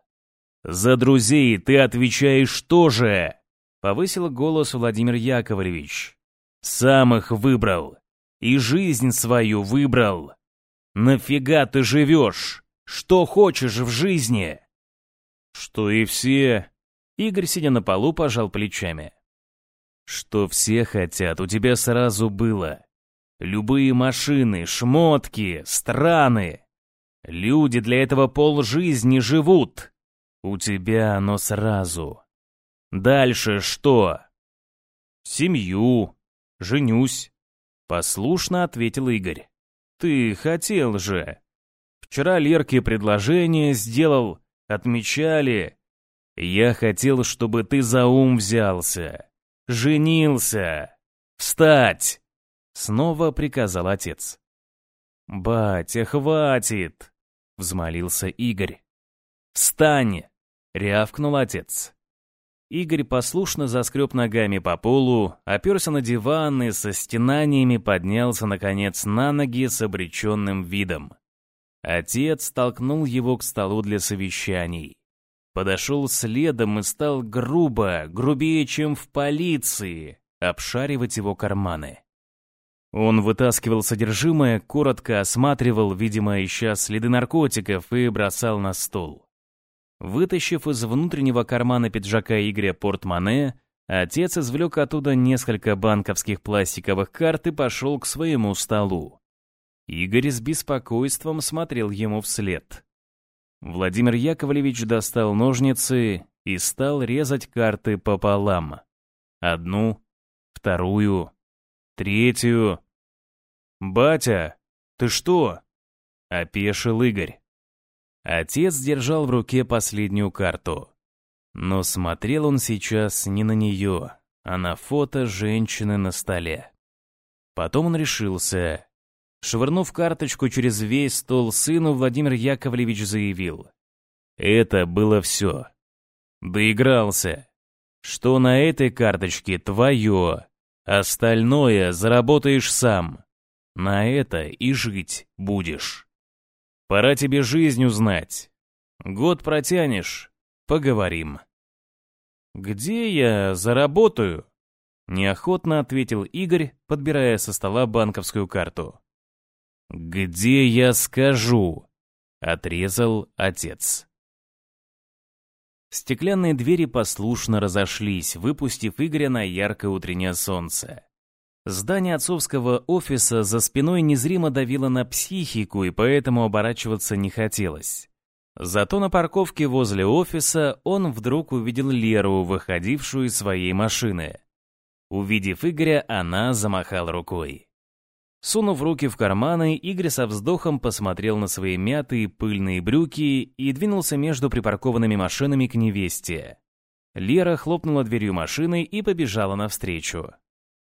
«За друзей ты отвечаешь тоже!» — повысил голос Владимир Яковлевич. «Сам их выбрал. И жизнь свою выбрал. Нафига ты живешь? Что хочешь в жизни?» «Что и все...» Игорь, сидя на полу, пожал плечами. «Что все хотят, у тебя сразу было. Любые машины, шмотки, страны. Люди для этого полжизни живут. У тебя оно сразу. Дальше что? Семью. Женюсь. Послушно ответил Игорь. Ты хотел же. Вчера Лерке предложение сделал, отмечали. Я хотел, чтобы ты за ум взялся. Женился. Встать! Снова приказал отец. «Батя, хватит!» — взмолился Игорь. «Встань!» — рявкнул отец. Игорь послушно заскреб ногами по полу, оперся на диван и со стенаниями поднялся, наконец, на ноги с обреченным видом. Отец толкнул его к столу для совещаний. Подошел следом и стал грубо, грубее, чем в полиции, обшаривать его карманы. Он вытаскивал содержимое, коротко осматривал, видимо, ища следы наркотиков, и бросал на стол. Вытащив из внутреннего кармана пиджака Игоря портмоне, отец извлек оттуда несколько банковских пластиковых карт и пошел к своему столу. Игорь с беспокойством смотрел ему вслед. Владимир Яковлевич достал ножницы и стал резать карты пополам. Одну, вторую, третью. «Батя, ты что?» — опешил Игорь. Отец держал в руке последнюю карту. Но смотрел он сейчас не на нее, а на фото женщины на столе. Потом он решился Швырнув карточку через весь стол сыну, Владимир Яковлевич заявил. Это было все. Доигрался. Что на этой карточке твое, остальное заработаешь сам. На это и жить будешь. Пора тебе жизнь узнать. Год протянешь, поговорим. Где я заработаю? Неохотно ответил Игорь, подбирая со стола банковскую карту. «Где я скажу?» — отрезал отец. Стеклянные двери послушно разошлись, выпустив Игоря на яркое утреннее солнце. Здание отцовского офиса за спиной незримо давило на психику, и поэтому оборачиваться не хотелось. Зато на парковке возле офиса он вдруг увидел Леру, выходившую из своей машины. Увидев Игоря, она замахала рукой. Сунув руки в карманы, Игорь со вздохом посмотрел на свои мятые пыльные брюки и двинулся между припаркованными машинами к невесте. Лера хлопнула дверью машины и побежала навстречу.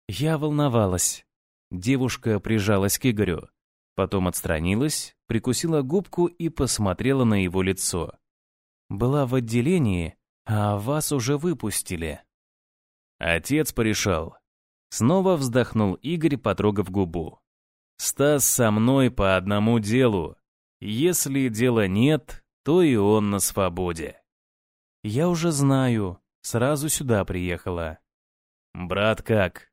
Я волновалась. Девушка прижалась к Игорю. Потом отстранилась, прикусила губку и посмотрела на его лицо. «Была в отделении, а вас уже выпустили». Отец порешал. Снова вздохнул Игорь, потрогав губу. «Стас со мной по одному делу. Если дела нет, то и он на свободе». «Я уже знаю. Сразу сюда приехала». «Брат как?»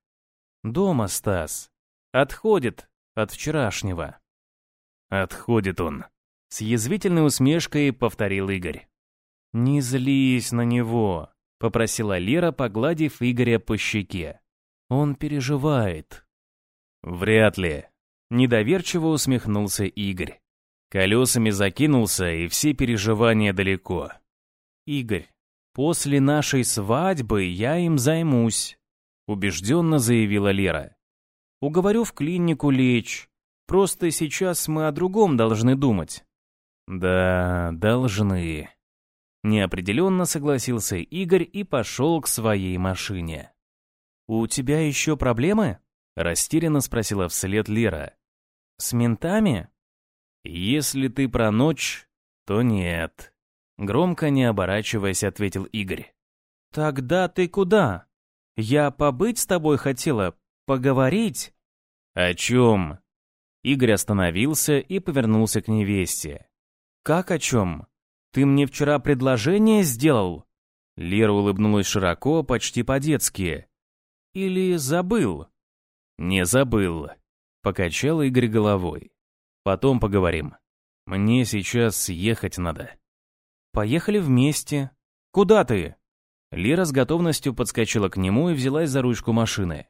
«Дома, Стас. Отходит от вчерашнего». «Отходит он», — с язвительной усмешкой повторил Игорь. «Не злись на него», — попросила Лера, погладив Игоря по щеке. Он переживает. Вряд ли. Недоверчиво усмехнулся Игорь. Колесами закинулся, и все переживания далеко. Игорь, после нашей свадьбы я им займусь, убежденно заявила Лера. Уговорю в клинику лечь. Просто сейчас мы о другом должны думать. Да, должны. Неопределенно согласился Игорь и пошел к своей машине. «У тебя еще проблемы?» — растерянно спросила вслед Лера. «С ментами?» «Если ты про ночь, то нет», — громко не оборачиваясь, ответил Игорь. «Тогда ты куда? Я побыть с тобой хотела, поговорить». «О чем?» Игорь остановился и повернулся к невесте. «Как о чем? Ты мне вчера предложение сделал?» Лера улыбнулась широко, почти по-детски. Или забыл? Не забыл. Покачал Игорь головой. Потом поговорим. Мне сейчас ехать надо. Поехали вместе. Куда ты? Лера с готовностью подскочила к нему и взялась за ручку машины.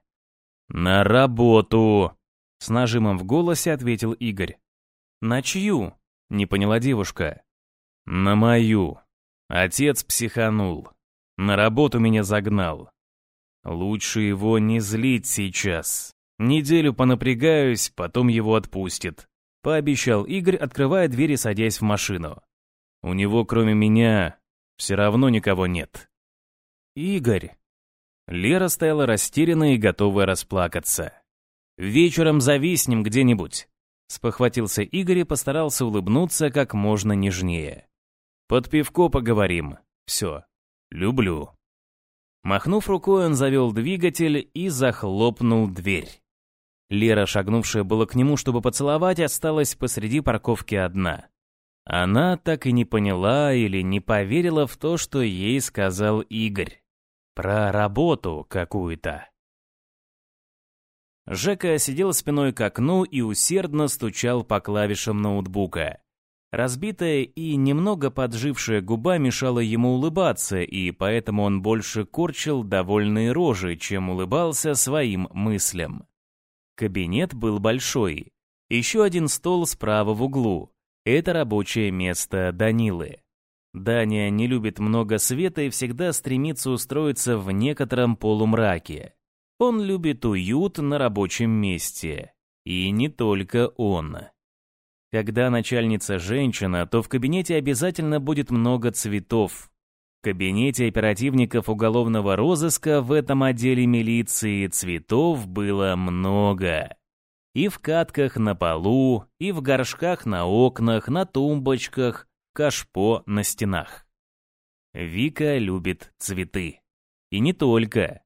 «На работу!» С нажимом в голосе ответил Игорь. «На чью?» — не поняла девушка. «На мою. Отец психанул. На работу меня загнал. Лучше его не злить сейчас. Неделю понапрягаюсь, потом его отпустит. Пообещал Игорь, открывая дверь и садясь в машину. У него, кроме меня, все равно никого нет. Игорь. Лера стояла растерянная и готовая расплакаться. «Вечером зависнем где-нибудь», — спохватился Игорь и постарался улыбнуться как можно нежнее. «Под пивко поговорим. Все. Люблю». Махнув рукой, он завел двигатель и захлопнул дверь. Лера, шагнувшая было к нему, чтобы поцеловать, осталась посреди парковки одна. Она так и не поняла или не поверила в то, что ей сказал Игорь. Про работу какую-то. Жека сидел спиной к окну и усердно стучал по клавишам ноутбука. Разбитая и немного поджившая губа мешала ему улыбаться, и поэтому он больше корчил довольные рожи, чем улыбался своим мыслям. Кабинет был большой. Еще один стол справа в углу. Это рабочее место Данилы. Даня не любит много света и всегда стремится устроиться в некотором полумраке. Он любит уют на рабочем месте. И не только он. Когда начальница женщина, то в кабинете обязательно будет много цветов. В кабинете оперативников уголовного розыска в этом отделе милиции цветов было много. И в катках на полу, и в горшках на окнах, на тумбочках, кашпо на стенах. Вика любит цветы. И не только.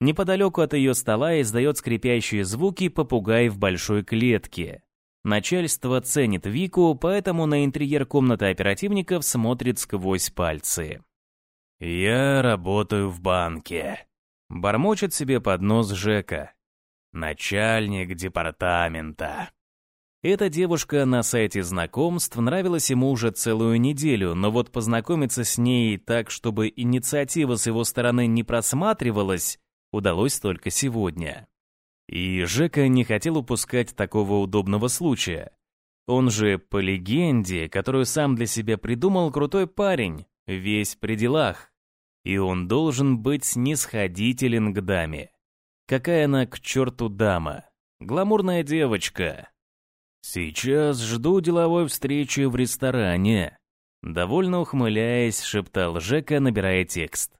Неподалеку от ее стола издает скрипящие звуки попугай в большой клетке. Начальство ценит Вику, поэтому на интерьер комнаты оперативников смотрит сквозь пальцы. «Я работаю в банке», — бормочет себе под нос Жека. «Начальник департамента». Эта девушка на сайте знакомств нравилась ему уже целую неделю, но вот познакомиться с ней так, чтобы инициатива с его стороны не просматривалась, удалось только сегодня. И Жека не хотел упускать такого удобного случая. Он же, по легенде, которую сам для себя придумал, крутой парень, весь при делах. И он должен быть снисходителен к даме. Какая она к черту дама? Гламурная девочка. Сейчас жду деловой встречи в ресторане. Довольно ухмыляясь, шептал Жека, набирая текст.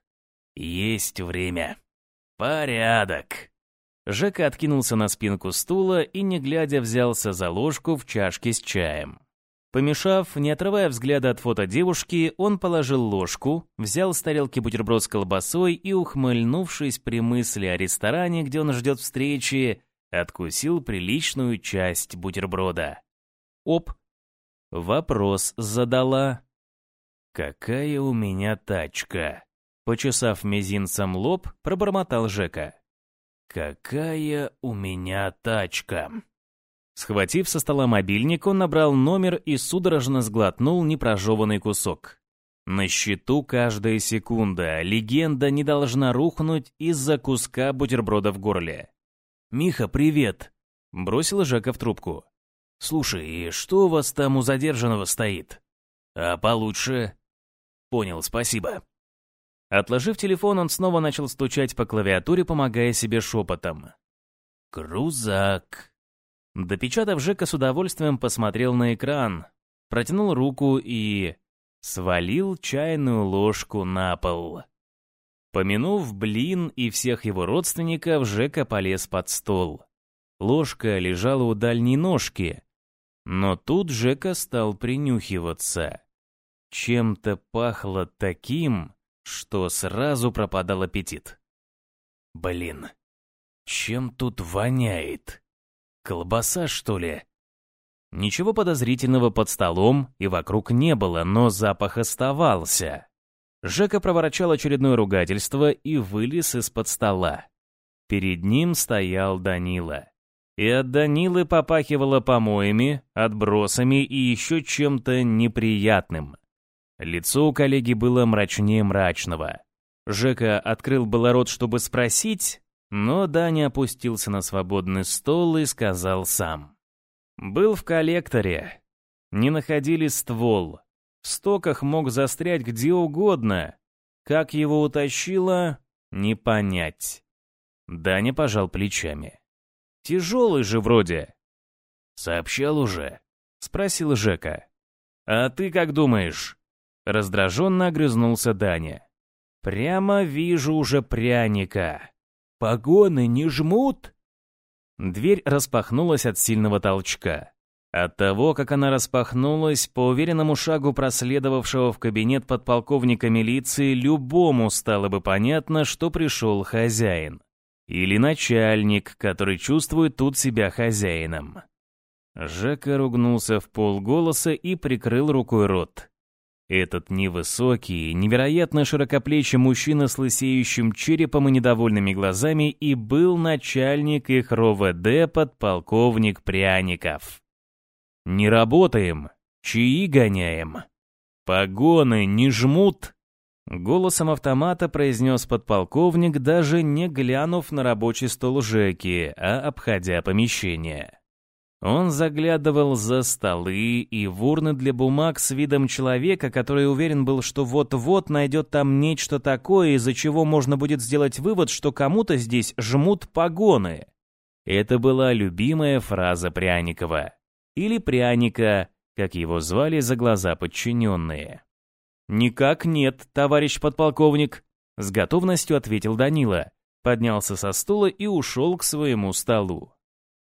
Есть время. Порядок. Жека откинулся на спинку стула и, не глядя, взялся за ложку в чашке с чаем. Помешав, не отрывая взгляда от фото девушки, он положил ложку, взял с тарелки бутерброд с колбасой и, ухмыльнувшись при мысли о ресторане, где он ждет встречи, откусил приличную часть бутерброда. Оп! Вопрос задала. «Какая у меня тачка?» Почесав мизинцем лоб, пробормотал Жека. «Какая у меня тачка!» Схватив со стола мобильник, он набрал номер и судорожно сглотнул непрожеванный кусок. На счету каждая секунда, легенда не должна рухнуть из-за куска бутерброда в горле. «Миха, привет!» — бросил Жека в трубку. «Слушай, что у вас там у задержанного стоит?» «А получше?» «Понял, спасибо». Отложив телефон, он снова начал стучать по клавиатуре, помогая себе шепотом. «Крузак». Допечатав, Жека с удовольствием посмотрел на экран, протянул руку и... свалил чайную ложку на пол. Помянув блин и всех его родственников, Жека полез под стол. Ложка лежала у дальней ножки. Но тут Жека стал принюхиваться. Чем-то пахло таким, что сразу пропадал аппетит. Блин, чем тут воняет? Колбаса, что ли? Ничего подозрительного под столом и вокруг не было, но запах оставался. Жека проворачал очередное ругательство и вылез из-под стола. Перед ним стоял Данила. И от Данилы попахивало помоями, отбросами и еще чем-то неприятным. Лицо у коллеги было мрачнее мрачного. Жека открыл было рот, чтобы спросить, но Даня опустился на свободный стол и сказал сам. «Был в коллекторе. Не находили ствол. В стоках мог застрять где угодно. Как его утащило, не понять». Даня пожал плечами. «Тяжелый же вроде». «Сообщал уже?» — спросил Жека. «А ты как думаешь?» Раздраженно огрызнулся Даня. «Прямо вижу уже пряника. Погоны не жмут?» Дверь распахнулась от сильного толчка. От того, как она распахнулась, по уверенному шагу проследовавшего в кабинет подполковника милиции, любому стало бы понятно, что пришел хозяин. Или начальник, который чувствует тут себя хозяином. Жека ругнулся в полголоса и прикрыл рукой рот. Этот невысокий, невероятно широкоплечий мужчина с лысеющим черепом и недовольными глазами и был начальник их РОВД подполковник Пряников. «Не работаем, чаи гоняем. Погоны не жмут». Голосом автомата произнес подполковник, даже не глянув на рабочий стол Жеки, а обходя помещение. Он заглядывал за столы и в урны для бумаг с видом человека, который уверен был, что вот-вот найдет там нечто такое, из-за чего можно будет сделать вывод, что кому-то здесь жмут погоны. Это была любимая фраза Пряникова. Или Пряника, как его звали за глаза подчиненные. «Никак нет, товарищ подполковник», — с готовностью ответил Данила, поднялся со стула и ушел к своему столу.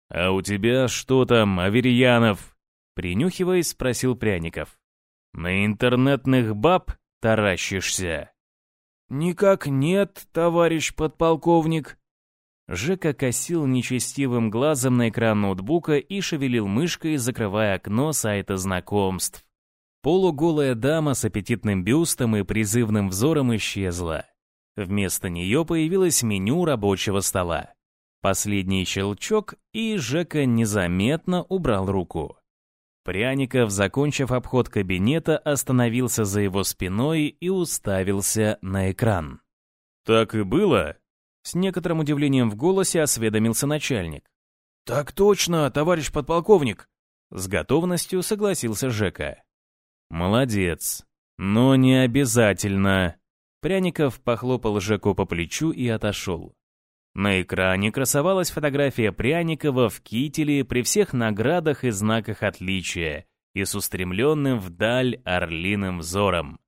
«А у тебя что там, Аверьянов?» Принюхиваясь, спросил Пряников. «На интернетных баб таращишься?» «Никак нет, товарищ подполковник». Жека косил нечестивым глазом на экран ноутбука и шевелил мышкой, закрывая окно сайта знакомств. Полуголая дама с аппетитным бюстом и призывным взором исчезла. Вместо нее появилось меню рабочего стола. Последний щелчок, и Жека незаметно убрал руку. Пряников, закончив обход кабинета, остановился за его спиной и уставился на экран. «Так и было?» С некоторым удивлением в голосе осведомился начальник. «Так точно, товарищ подполковник!» С готовностью согласился Жека. «Молодец. Но не обязательно». Пряников похлопал Жеку по плечу и отошел. На экране красовалась фотография Пряникова в кителе при всех наградах и знаках отличия и с устремленным вдаль орлиным взором.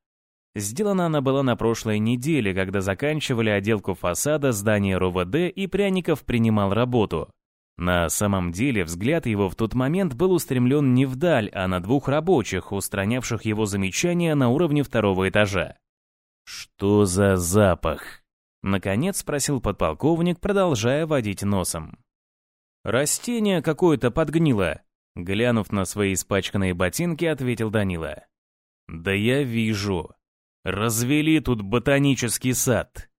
Сделана она была на прошлой неделе, когда заканчивали отделку фасада здания РОВД и Пряников принимал работу. На самом деле взгляд его в тот момент был устремлен не вдаль, а на двух рабочих, устранявших его замечания на уровне второго этажа. «Что за запах?» Наконец спросил подполковник, продолжая водить носом. «Растение какое-то подгнило», — глянув на свои испачканные ботинки, ответил Данила. «Да я вижу. Развели тут ботанический сад.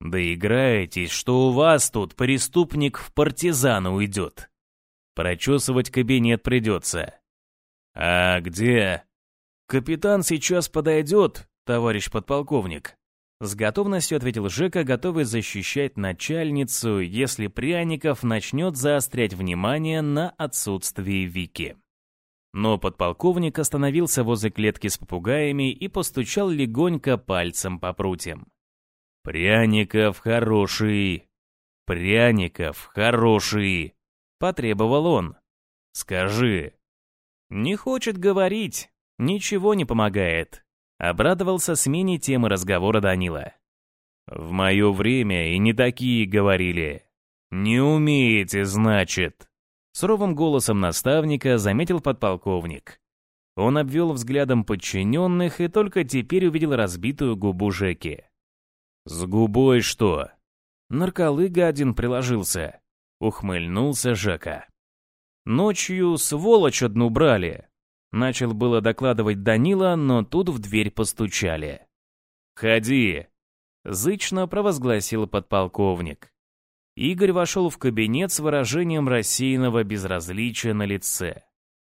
Да играетесь, что у вас тут преступник в партизаны уйдет. Прочесывать кабинет придется». «А где?» «Капитан сейчас подойдет, товарищ подполковник», с готовностью ответил Жека, готовый защищать начальницу, если Пряников начнет заострять внимание на отсутствии Вики. Но подполковник остановился возле клетки с попугаями и постучал легонько пальцем по прутьям. «Пряников хороший! Пряников хороший!» — потребовал он. «Скажи». «Не хочет говорить, ничего не помогает», Обрадовался смене темы разговора Данила. «В мое время и не такие говорили. Не умеете, значит?» Суровым голосом наставника заметил подполковник. Он обвел взглядом подчиненных и только теперь увидел разбитую губу Жеки. «С губой что?» Нарколыга один приложился. Ухмыльнулся Жека. «Ночью сволочь одну брали. Начал было докладывать Данила, но тут в дверь постучали. «Ходи!» — зычно провозгласил подполковник. Игорь вошел в кабинет с выражением рассеянного безразличия на лице.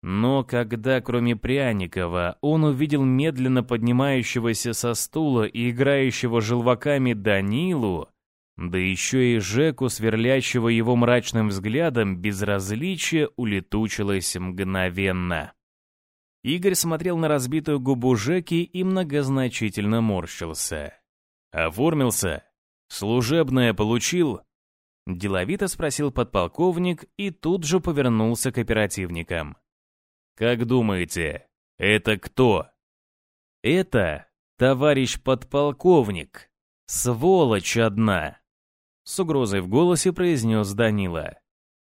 Но когда, кроме Пряникова, он увидел медленно поднимающегося со стула и играющего желваками Данилу, да еще и Жеку, сверлящего его мрачным взглядом, безразличие улетучилось мгновенно. Игорь смотрел на разбитую губу Жеки и многозначительно морщился. «Оформился? Служебное получил?» Деловито спросил подполковник и тут же повернулся к оперативникам. «Как думаете, это кто?» «Это товарищ подполковник. Сволочь одна!» С угрозой в голосе произнес Данила.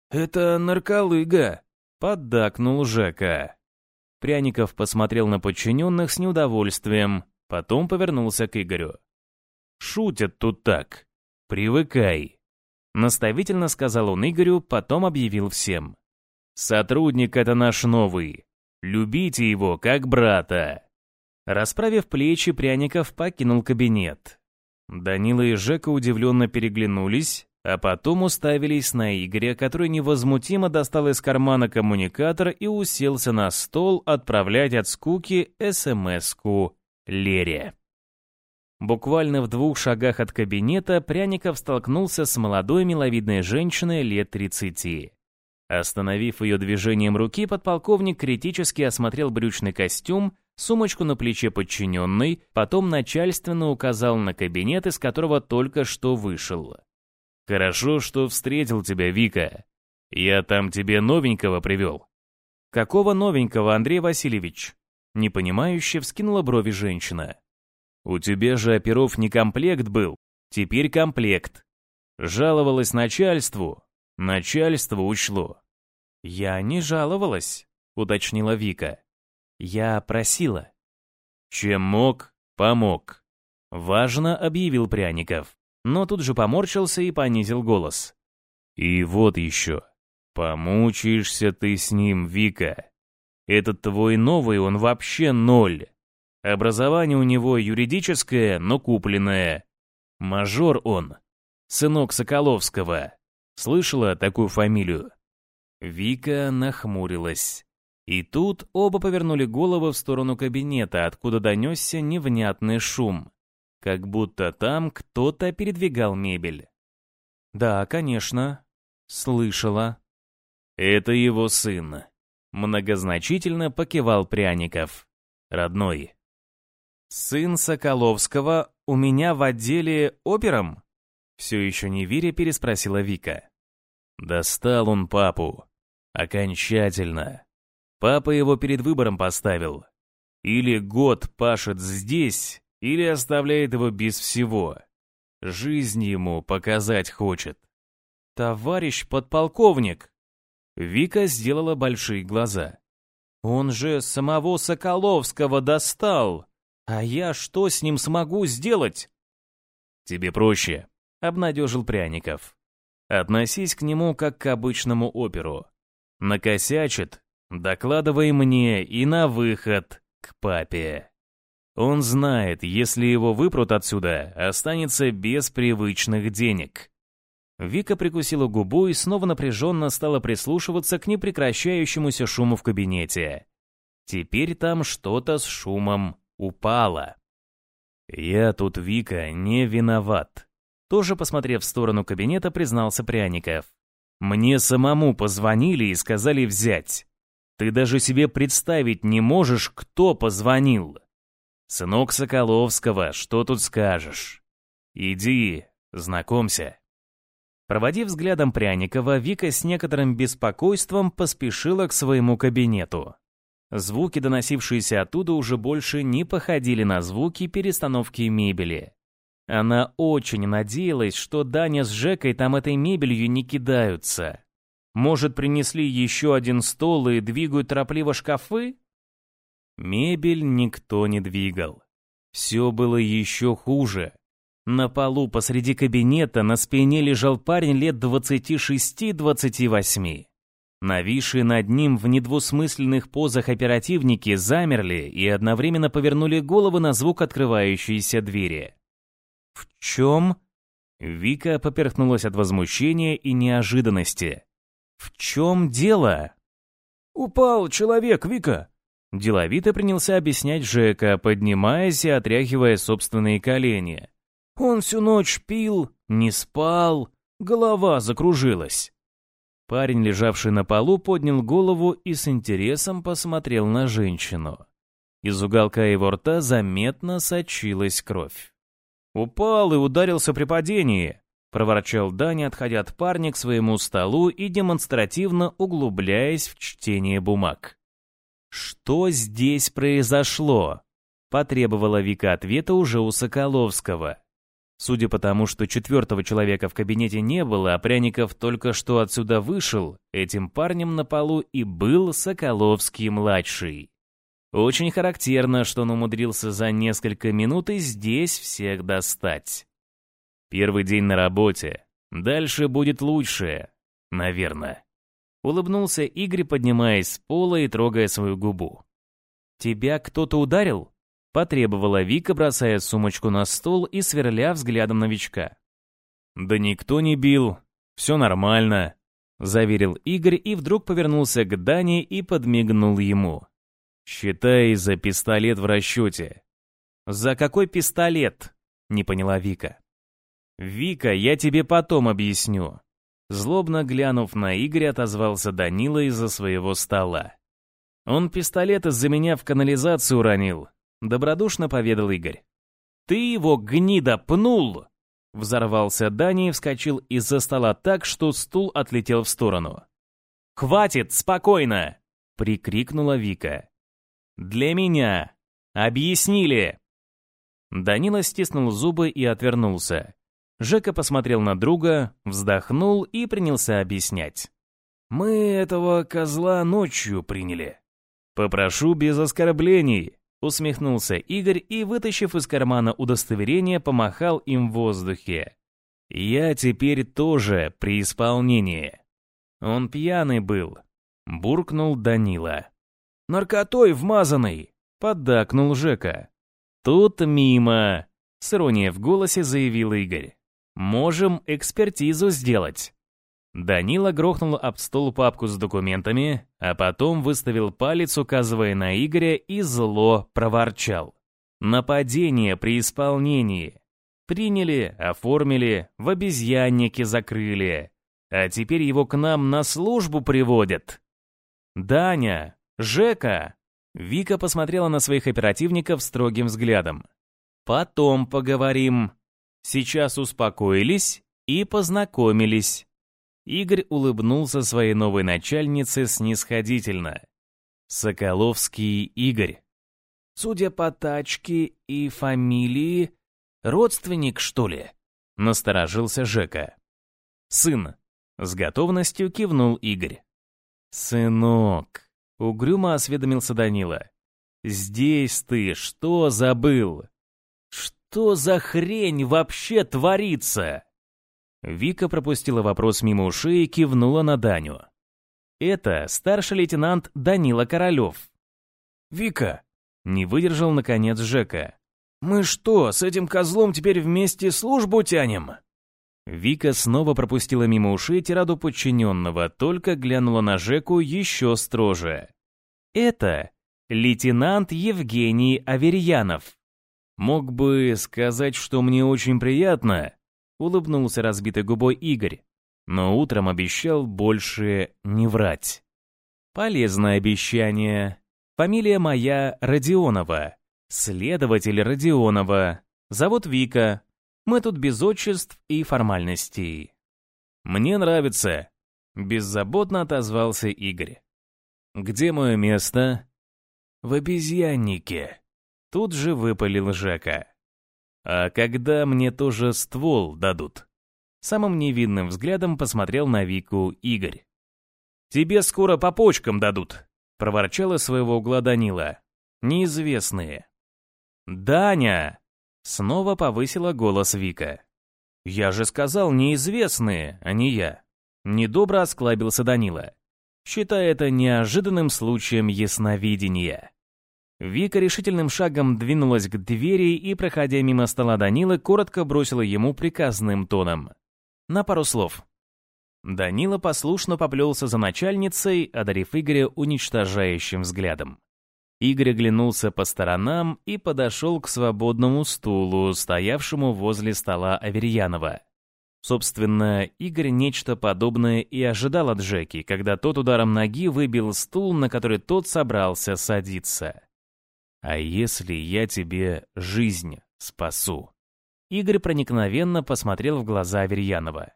«Это нарколыга!» — поддакнул Жека. Пряников посмотрел на подчиненных с неудовольствием, потом повернулся к Игорю. «Шутят тут так. Привыкай. Наставительно сказал он Игорю, потом объявил всем. «Сотрудник это наш новый. Любите его, как брата». Расправив плечи, Пряников покинул кабинет. Данила и Жека удивленно переглянулись, а потом уставились на Игоря, который невозмутимо достал из кармана коммуникатор и уселся на стол отправлять от скуки СМС-ку Лере. Буквально в двух шагах от кабинета Пряников столкнулся с молодой миловидной женщиной лет 30. Остановив ее движением руки, подполковник критически осмотрел брючный костюм, сумочку на плече подчиненной, потом начальственно указал на кабинет, из которого только что вышел. «Хорошо, что встретил тебя, Вика. Я там тебе новенького привел». «Какого новенького, Андрей Васильевич?» Непонимающе вскинула брови женщина. «У тебя же оперов не комплект был, теперь комплект. Жаловалась начальству, начальство учло». «Я не жаловалась», — уточнила Вика. «Я просила». «Чем мог, помог», — важно объявил Пряников но тут же поморщился и понизил голос. «И вот еще. Помучаешься ты с ним, Вика. Этот твой новый, он вообще ноль. Образование у него юридическое, но купленное. Мажор он. Сынок Соколовского. Слышала такую фамилию?» Вика нахмурилась. И тут оба повернули головы в сторону кабинета, откуда донесся невнятный шум как будто там кто-то передвигал мебель. «Да, конечно. Слышала». «Это его сын», — многозначительно покивал Пряников. «Родной». «Сын Соколовского у меня в отделе опером?» Все еще не веря, переспросила Вика. Достал он папу. Окончательно. Папа его перед выбором поставил. Или год пашет здесь, или оставляет его без всего. Жизнь ему показать хочет. «Товарищ подполковник!» Вика сделала большие глаза. «Он же самого Соколовского достал! А я что с ним смогу сделать?» «Тебе проще», — обнадежил Пряников. «Относись к нему как к обычному оперу. Накосячит, докладывай мне и на выход к папе». Он знает, если его выпрут отсюда, останется без привычных денег. Вика прикусила губу и снова напряженно стала прислушиваться к непрекращающемуся шуму в кабинете. Теперь там что-то с шумом упало. «Я тут, Вика, не виноват», — тоже посмотрев в сторону кабинета, признался Пряников. «Мне самому позвонили и сказали взять. Ты даже себе представить не можешь, кто позвонил». «Сынок Соколовского, что тут скажешь? Иди, знакомься». Проводив взглядом Пряникова, Вика с некоторым беспокойством поспешила к своему кабинету. Звуки, доносившиеся оттуда, уже больше не походили на звуки перестановки мебели. Она очень надеялась, что Даня с Жекой там этой мебелью не кидаются. Может, принесли еще один стол и двигают торопливо шкафы? Мебель никто не двигал. Все было еще хуже. На полу посреди кабинета на спине лежал парень лет 26-28. Нависшие над ним в недвусмысленных позах оперативники замерли и одновременно повернули головы на звук открывающейся двери. «В чем?» Вика поперхнулась от возмущения и неожиданности. «В чем дело?» «Упал человек, Вика!» Деловито принялся объяснять Жека, поднимаясь и отряхивая собственные колени. Он всю ночь пил, не спал, голова закружилась. Парень, лежавший на полу, поднял голову и с интересом посмотрел на женщину. Из уголка его рта заметно сочилась кровь. «Упал и ударился при падении», — проворчал Даня, отходя от парня к своему столу и демонстративно углубляясь в чтение бумаг. «Что здесь произошло?» — потребовала Вика ответа уже у Соколовского. Судя по тому, что четвертого человека в кабинете не было, а Пряников только что отсюда вышел, этим парнем на полу и был Соколовский-младший. Очень характерно, что он умудрился за несколько минут и здесь всех достать. Первый день на работе. Дальше будет лучше, наверное. Улыбнулся Игорь, поднимаясь с пола и трогая свою губу. «Тебя кто-то ударил?» Потребовала Вика, бросая сумочку на стол и сверля взглядом новичка. «Да никто не бил. Все нормально», — заверил Игорь и вдруг повернулся к Дане и подмигнул ему. «Считай за пистолет в расчете». «За какой пистолет?» — не поняла Вика. «Вика, я тебе потом объясню». Злобно глянув на Игоря, отозвался Данила из-за своего стола. «Он пистолет из-за меня в канализацию уронил», — добродушно поведал Игорь. «Ты его, гнида, пнул!» Взорвался Дани и вскочил из-за стола так, что стул отлетел в сторону. «Хватит, спокойно!» — прикрикнула Вика. «Для меня! Объяснили!» Данила стиснул зубы и отвернулся. Жека посмотрел на друга, вздохнул и принялся объяснять. «Мы этого козла ночью приняли». «Попрошу без оскорблений», — усмехнулся Игорь и, вытащив из кармана удостоверение, помахал им в воздухе. «Я теперь тоже при исполнении». «Он пьяный был», — буркнул Данила. «Наркотой вмазанный», — поддакнул Жека. «Тут мимо», — с иронией в голосе заявил Игорь. «Можем экспертизу сделать». Данила грохнул об стол папку с документами, а потом выставил палец, указывая на Игоря, и зло проворчал. «Нападение при исполнении. Приняли, оформили, в обезьяннике закрыли. А теперь его к нам на службу приводят». «Даня! Жека!» Вика посмотрела на своих оперативников строгим взглядом. «Потом поговорим. Сейчас успокоились и познакомились». Игорь улыбнулся своей новой начальнице снисходительно. «Соколовский Игорь». «Судя по тачке и фамилии, родственник, что ли?» Насторожился Жека. «Сын», — с готовностью кивнул Игорь. «Сынок», Угрюмо осведомился Данила. «Здесь ты что забыл? Что за хрень вообще творится?» Вика пропустила вопрос мимо ушей и кивнула на Даню. «Это старший лейтенант Данила Королев». «Вика!» — не выдержал, наконец, Жека. «Мы что, с этим козлом теперь вместе службу тянем?» Вика снова пропустила мимо ушей тираду подчиненного, только глянула на Жеку еще строже. «Это лейтенант Евгений Аверьянов». «Мог бы сказать, что мне очень приятно», — улыбнулся разбитой губой Игорь, но утром обещал больше не врать. «Полезное обещание. Фамилия моя Родионова. Следователь Родионова. Зовут Вика, мы тут без отчеств и формальностей. Мне нравится, беззаботно отозвался Игорь. Где мое место? В обезьяннике. Тут же выпалил Жека. А когда мне тоже ствол дадут? Самым невинным взглядом посмотрел на Вику Игорь. «Тебе скоро по почкам дадут», — проворчала своего угла Данила. «Неизвестные». «Даня!» Снова повысила голос Вика. «Я же сказал, неизвестные, а не я». Недобро осклабился Данила, считая это неожиданным случаем ясновидения. Вика решительным шагом двинулась к двери и, проходя мимо стола Данила, коротко бросила ему приказным тоном. На пару слов. Данила послушно поплелся за начальницей, одарив Игоря уничтожающим взглядом. Игорь оглянулся по сторонам и подошел к свободному стулу, стоявшему возле стола Аверьянова. Собственно, Игорь нечто подобное и ожидал от Джеки, когда тот ударом ноги выбил стул, на который тот собрался садиться. «А если я тебе жизнь спасу?» Игорь проникновенно посмотрел в глаза Аверьянова.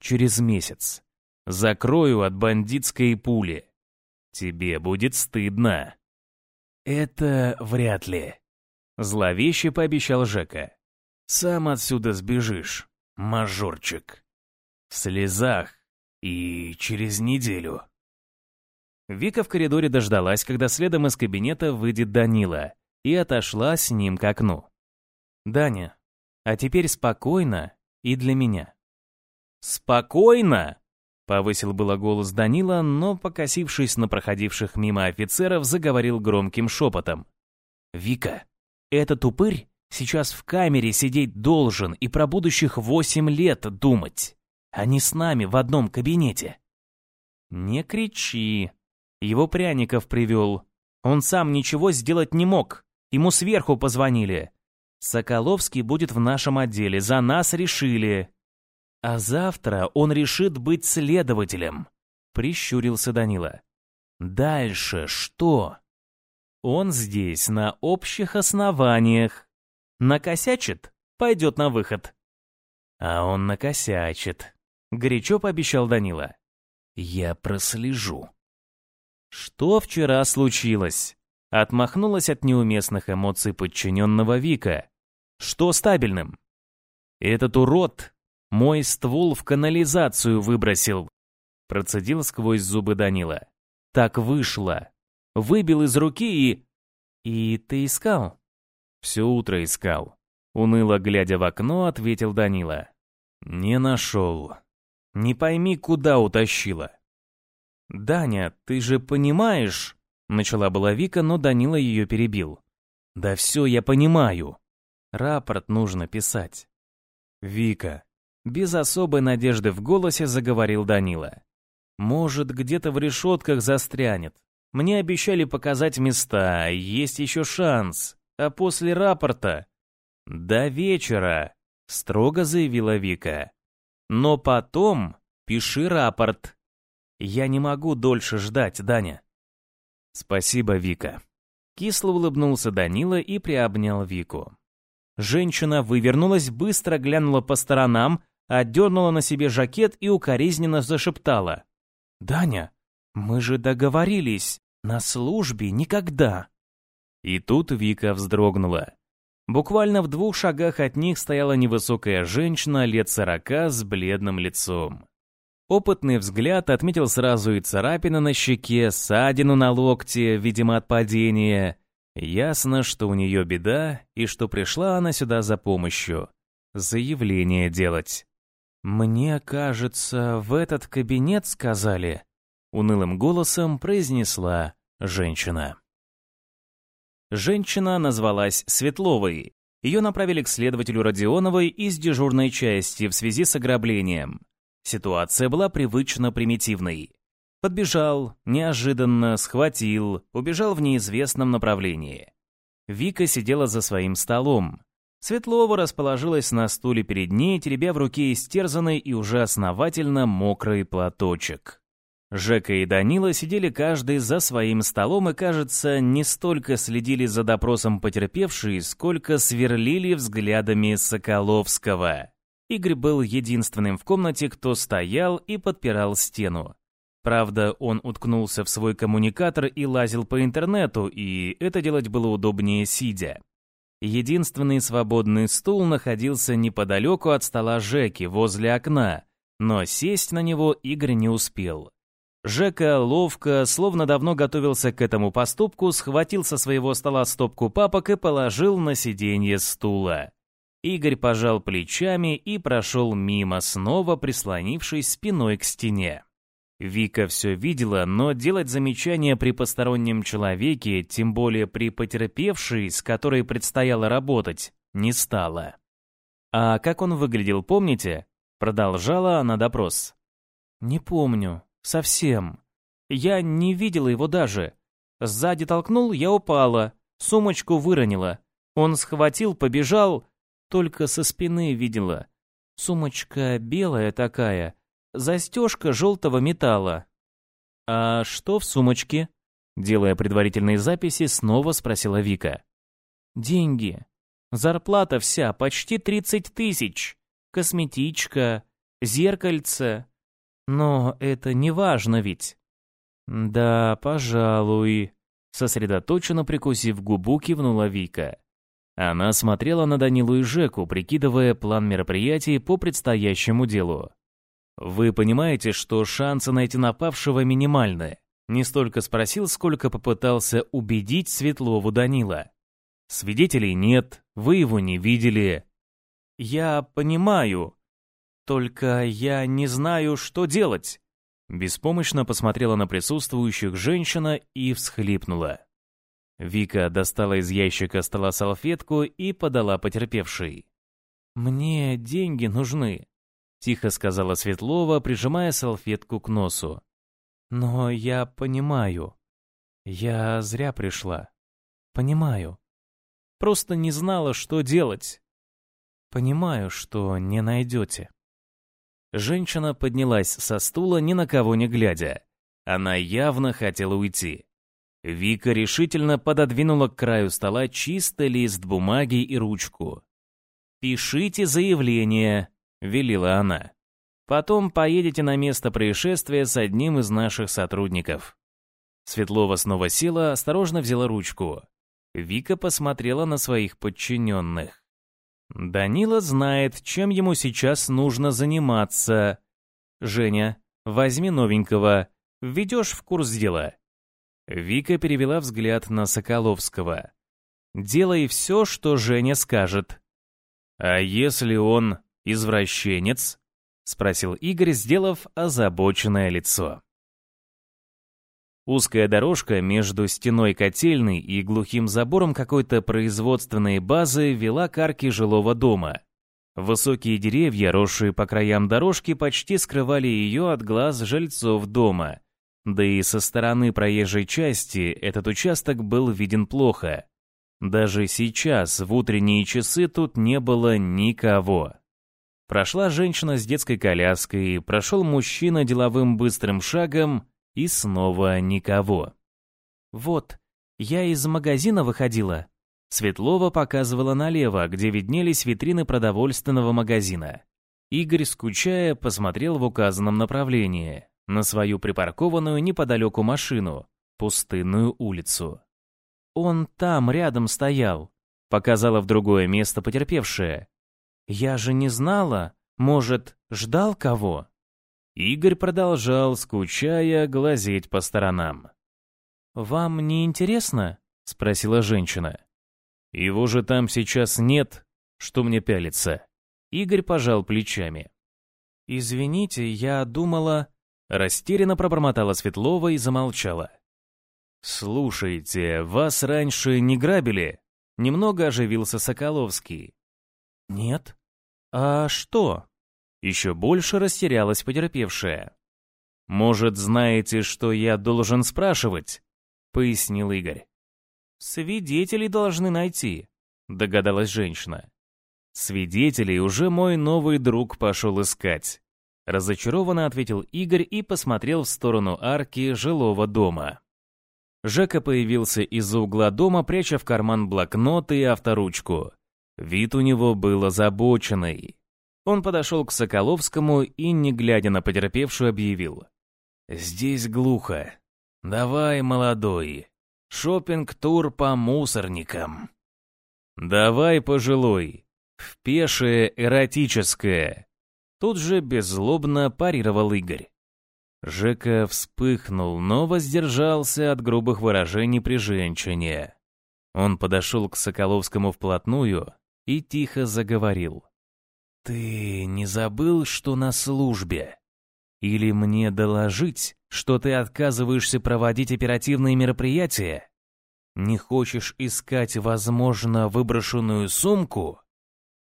«Через месяц. Закрою от бандитской пули. Тебе будет стыдно». «Это вряд ли», — зловеще пообещал Жека. «Сам отсюда сбежишь, мажорчик. В слезах и через неделю». Вика в коридоре дождалась, когда следом из кабинета выйдет Данила, и отошла с ним к окну. «Даня, а теперь спокойно и для меня». «Спокойно!» — повысил было голос Данила, но, покосившись на проходивших мимо офицеров, заговорил громким шепотом. «Вика, этот упырь сейчас в камере сидеть должен и про будущих восемь лет думать, а не с нами в одном кабинете». «Не кричи. Его Пряников привел. Он сам ничего сделать не мог. Ему сверху позвонили. Соколовский будет в нашем отделе, за нас решили. А завтра он решит быть следователем», — прищурился Данила. «Дальше что?» «Он здесь на общих основаниях. Накосячит — пойдет на выход». «А он накосячит», — горячо пообещал Данила. Я прослежу. Что вчера случилось? Отмахнулась от неуместных эмоций подчиненного Вика. Что стабильным? Этот урод мой ствол в канализацию выбросил. Процедил сквозь зубы Данила. Так вышло. Выбил из руки и... И ты искал? Все утро искал. Уныло глядя в окно, ответил Данила. Не нашел. Не пойми, куда утащила. «Даня, ты же понимаешь...» Начала была Вика, но Данила ее перебил. «Да все я понимаю. Рапорт нужно писать». «Вика...» Без особой надежды в голосе заговорил Данила. «Может, где-то в решетках застрянет. Мне обещали показать места, есть еще шанс. А после рапорта...» «До вечера», — строго заявила Вика. Но потом пиши рапорт. Я не могу дольше ждать, Даня. Спасибо, Вика. Кисло улыбнулся Данила и приобнял Вику. Женщина вывернулась, быстро глянула по сторонам, отдернула на себе жакет и укоризненно зашептала. «Даня, мы же договорились, на службе никогда». И тут Вика вздрогнула. Буквально в двух шагах от них стояла невысокая женщина лет сорока с бледным лицом. Опытный взгляд отметил сразу и царапины на щеке, ссадину на локте, видимо, от падения. Ясно, что у нее беда, и что пришла она сюда за помощью. Заявление делать. «Мне кажется, в этот кабинет сказали», — унылым голосом произнесла женщина. Женщина назвалась Светловой. Ее направили к следователю Родионовой из дежурной части в связи с ограблением. Ситуация была привычно примитивной. Подбежал, неожиданно схватил, убежал в неизвестном направлении. Вика сидела за своим столом. Светлова расположилась на стуле перед ней, теребя в руке истерзанный и уже основательно мокрый платочек. Жека и Данила сидели каждый за своим столом и, кажется, не столько следили за допросом потерпевшей, сколько сверлили взглядами Соколовского. Игорь был единственным в комнате, кто стоял и подпирал стену. Правда, он уткнулся в свой коммуникатор и лазил по интернету, и это делать было удобнее сидя. Единственный свободный стул находился неподалеку от стола Жеки, возле окна, но сесть на него Игорь не успел. Жека ловко, словно давно готовился к этому поступку, схватил со своего стола стопку папок и положил на сиденье стула. Игорь пожал плечами и прошел мимо, снова прислонившись спиной к стене. Вика все видела, но делать замечания при постороннем человеке, тем более при потерпевшей, с которой предстояло работать, не стала. «А как он выглядел, помните?» Продолжала она допрос. «Не помню», Совсем. Я не видела его даже. Сзади толкнул, я упала. Сумочку выронила. Он схватил, побежал. Только со спины видела. Сумочка белая такая. Застежка желтого металла. «А что в сумочке?» Делая предварительные записи, снова спросила Вика. «Деньги. Зарплата вся, почти тридцать тысяч. Косметичка, зеркальце, но это не важно ведь. Да, пожалуй. Сосредоточенно прикусив губу, кивнула Вика. Она смотрела на Данилу и Жеку, прикидывая план мероприятий по предстоящему делу. «Вы понимаете, что шансы найти напавшего минимальны?» Не столько спросил, сколько попытался убедить Светлову Данила. «Свидетелей нет, вы его не видели». «Я понимаю», Только я не знаю, что делать. Беспомощно посмотрела на присутствующих женщина и всхлипнула. Вика достала из ящика стола салфетку и подала потерпевшей. «Мне деньги нужны», — тихо сказала Светлова, прижимая салфетку к носу. «Но я понимаю. Я зря пришла. Понимаю. Просто не знала, что делать. Понимаю, что не найдете». Женщина поднялась со стула, ни на кого не глядя. Она явно хотела уйти. Вика решительно пододвинула к краю стола чистый лист бумаги и ручку. «Пишите заявление», — велела она. «Потом поедете на место происшествия с одним из наших сотрудников». Светлова снова села, осторожно взяла ручку. Вика посмотрела на своих подчиненных. «Данила знает, чем ему сейчас нужно заниматься. Женя, возьми новенького, введешь в курс дела. Вика перевела взгляд на Соколовского. «Делай все, что Женя скажет». «А если он извращенец?» — спросил Игорь, сделав озабоченное лицо. Узкая дорожка между стеной котельной и глухим забором какой-то производственной базы вела к арке жилого дома. Высокие деревья, росшие по краям дорожки, почти скрывали ее от глаз жильцов дома — да и со стороны проезжей части этот участок был виден плохо. Даже сейчас, в утренние часы, тут не было никого. Прошла женщина с детской коляской, прошел мужчина деловым быстрым шагом, и снова никого. «Вот, я из магазина выходила». Светлова показывала налево, где виднелись витрины продовольственного магазина. Игорь, скучая, посмотрел в указанном направлении на свою припаркованную неподалеку машину, пустынную улицу. «Он там, рядом стоял», — показала в другое место потерпевшая. «Я же не знала, может, ждал кого?» Игорь продолжал, скучая, глазеть по сторонам. «Вам не интересно?» — спросила женщина. «Его же там сейчас нет, что мне пялиться?» Игорь пожал плечами. «Извините, я думала...» Растерянно пробормотала Светлова и замолчала. «Слушайте, вас раньше не грабили?» Немного оживился Соколовский. «Нет. А что?» Еще больше растерялась потерпевшая. «Может, знаете, что я должен спрашивать?» — пояснил Игорь. «Свидетелей должны найти», — догадалась женщина. «Свидетелей уже мой новый друг пошел искать. Разочарованно ответил Игорь и посмотрел в сторону арки жилого дома. Жека появился из-за угла дома, пряча в карман блокнот и авторучку. Вид у него был озабоченный. Он подошел к Соколовскому и, не глядя на потерпевшую, объявил. «Здесь глухо. Давай, молодой. Шопинг-тур по мусорникам». «Давай, пожилой. В пешее эротическое», Тут же беззлобно парировал Игорь. Жека вспыхнул, но воздержался от грубых выражений при женщине. Он подошел к Соколовскому вплотную и тихо заговорил. «Ты не забыл, что на службе? Или мне доложить, что ты отказываешься проводить оперативные мероприятия? Не хочешь искать, возможно, выброшенную сумку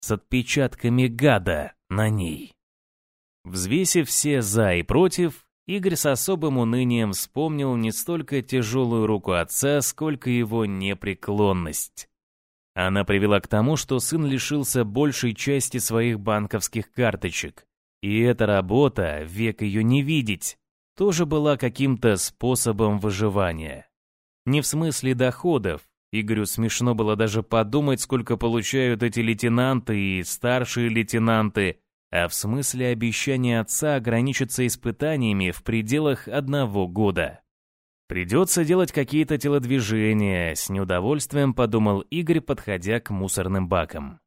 с отпечатками гада на ней?» Взвесив все «за» и «против», Игорь с особым унынием вспомнил не столько тяжелую руку отца, сколько его непреклонность. Она привела к тому, что сын лишился большей части своих банковских карточек. И эта работа, век ее не видеть, тоже была каким-то способом выживания. Не в смысле доходов. Игорю смешно было даже подумать, сколько получают эти лейтенанты и старшие лейтенанты, а в смысле обещания отца ограничиться испытаниями в пределах одного года. Придется делать какие-то телодвижения, с неудовольствием подумал Игорь, подходя к мусорным бакам.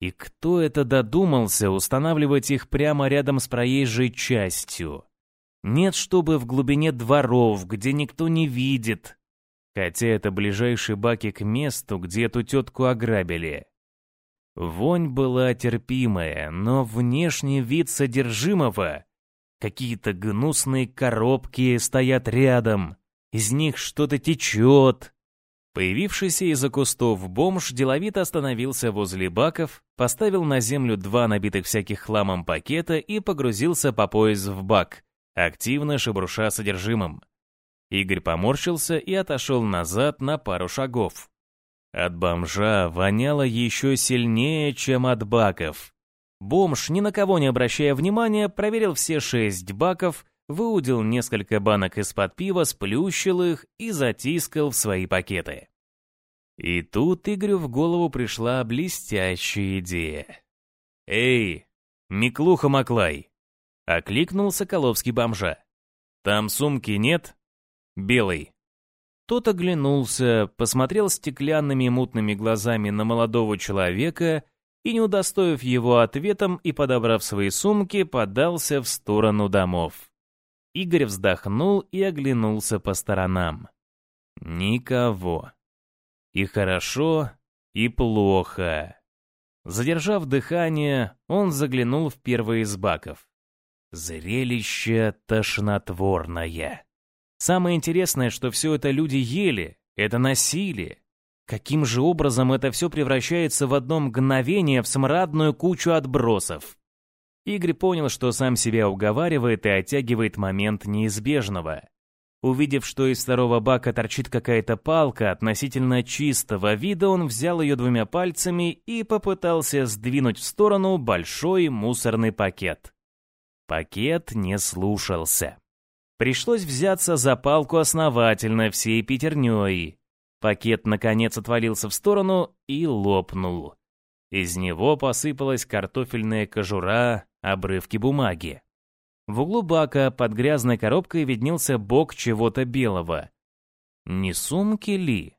И кто это додумался устанавливать их прямо рядом с проезжей частью? Нет, чтобы в глубине дворов, где никто не видит. Хотя это ближайшие баки к месту, где эту тетку ограбили. Вонь была терпимая, но внешний вид содержимого... Какие-то гнусные коробки стоят рядом, из них что-то течет. Появившийся из-за кустов бомж деловито остановился возле баков, поставил на землю два набитых всяких хламом пакета и погрузился по пояс в бак, активно шебруша содержимым. Игорь поморщился и отошел назад на пару шагов. От бомжа воняло еще сильнее, чем от баков. Бомж, ни на кого не обращая внимания, проверил все шесть баков, выудил несколько банок из-под пива, сплющил их и затискал в свои пакеты. И тут Игорю в голову пришла блестящая идея. «Эй, Миклуха Маклай!» — окликнул Соколовский бомжа. «Там сумки нет?» «Белый». Тот оглянулся, посмотрел стеклянными мутными глазами на молодого человека и, не удостоив его ответом и подобрав свои сумки, подался в сторону домов. Игорь вздохнул и оглянулся по сторонам. Никого. И хорошо, и плохо. Задержав дыхание, он заглянул в первый из баков. Зрелище тошнотворное. Самое интересное, что все это люди ели, это носили. Каким же образом это все превращается в одно мгновение в смрадную кучу отбросов? Игорь понял, что сам себя уговаривает и оттягивает момент неизбежного. Увидев, что из второго бака торчит какая-то палка относительно чистого вида, он взял ее двумя пальцами и попытался сдвинуть в сторону большой мусорный пакет. Пакет не слушался. Пришлось взяться за палку основательно всей пятерней. Пакет, наконец, отвалился в сторону и лопнул. Из него посыпалась картофельная кожура, обрывки бумаги. В углу бака под грязной коробкой виднелся бок чего-то белого. Не сумки ли?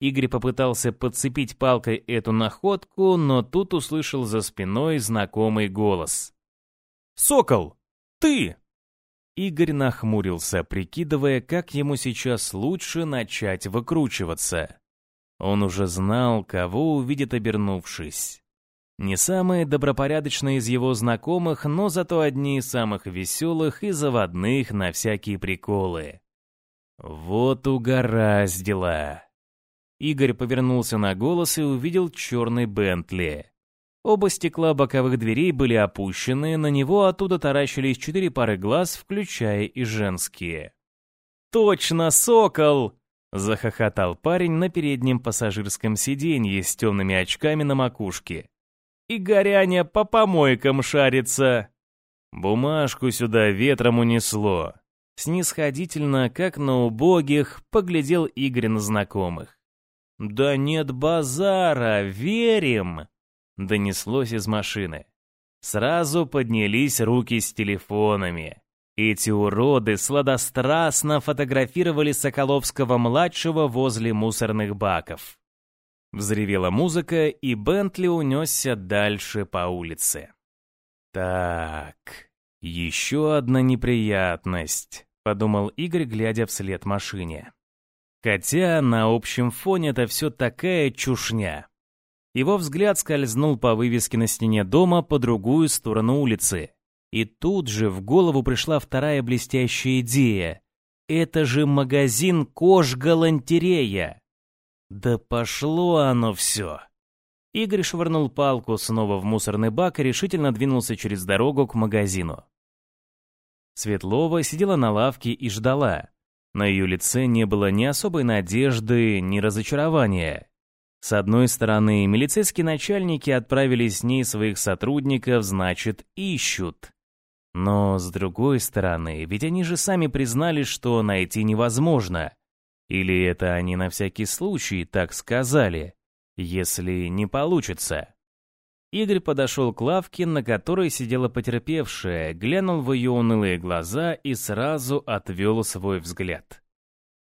Игорь попытался подцепить палкой эту находку, но тут услышал за спиной знакомый голос. «Сокол! Ты!» Игорь нахмурился, прикидывая, как ему сейчас лучше начать выкручиваться. Он уже знал, кого увидит, обернувшись. Не самые добропорядочные из его знакомых, но зато одни из самых веселых и заводных на всякие приколы. Вот угораздило. Игорь повернулся на голос и увидел черный Бентли. Оба стекла боковых дверей были опущены, на него оттуда таращились четыре пары глаз, включая и женские. «Точно, сокол!» — захохотал парень на переднем пассажирском сиденье с темными очками на макушке и горяня по помойкам шарится. Бумажку сюда ветром унесло. Снисходительно, как на убогих, поглядел Игорь на знакомых. «Да нет базара, верим!» Донеслось из машины. Сразу поднялись руки с телефонами. Эти уроды сладострастно фотографировали Соколовского-младшего возле мусорных баков. Взревела музыка, и Бентли унесся дальше по улице. «Так, еще одна неприятность», — подумал Игорь, глядя вслед машине. Хотя на общем фоне это все такая чушня. Его взгляд скользнул по вывеске на стене дома по другую сторону улицы. И тут же в голову пришла вторая блестящая идея. Это же магазин кож-галантерея. Да пошло оно все. Игорь швырнул палку снова в мусорный бак и решительно двинулся через дорогу к магазину. Светлова сидела на лавке и ждала. На ее лице не было ни особой надежды, ни разочарования. С одной стороны, милицейские начальники отправили с ней своих сотрудников, значит, ищут. Но с другой стороны, ведь они же сами признали, что найти невозможно. Или это они на всякий случай так сказали, если не получится? Игорь подошел к лавке, на которой сидела потерпевшая, глянул в ее унылые глаза и сразу отвел свой взгляд.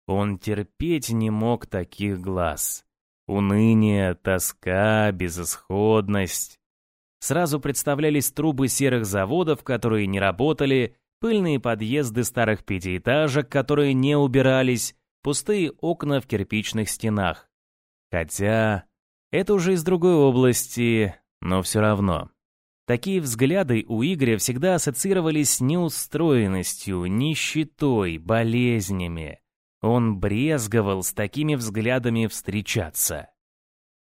Он терпеть не мог таких глаз. Уныние, тоска, безысходность. Сразу представлялись трубы серых заводов, которые не работали, пыльные подъезды старых пятиэтажек, которые не убирались, пустые окна в кирпичных стенах. Хотя Это уже из другой области, но все равно. Такие взгляды у Игоря всегда ассоциировались с неустроенностью, нищетой, болезнями. Он брезговал с такими взглядами встречаться.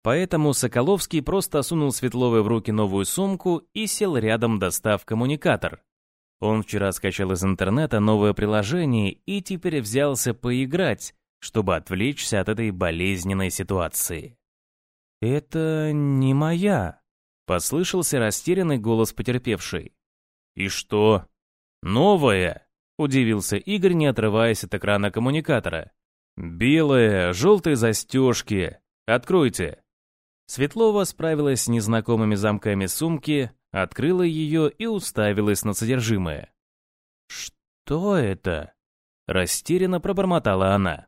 Поэтому Соколовский просто сунул Светловой в руки новую сумку и сел рядом, достав коммуникатор. Он вчера скачал из интернета новое приложение и теперь взялся поиграть, чтобы отвлечься от этой болезненной ситуации. «Это не моя», — послышался растерянный голос потерпевшей. «И что? Новая?» — удивился Игорь, не отрываясь от экрана коммуникатора. «Белая, желтые застежки. Откройте». Светлова справилась с незнакомыми замками сумки, открыла ее и уставилась на содержимое. «Что это?» — растерянно пробормотала она.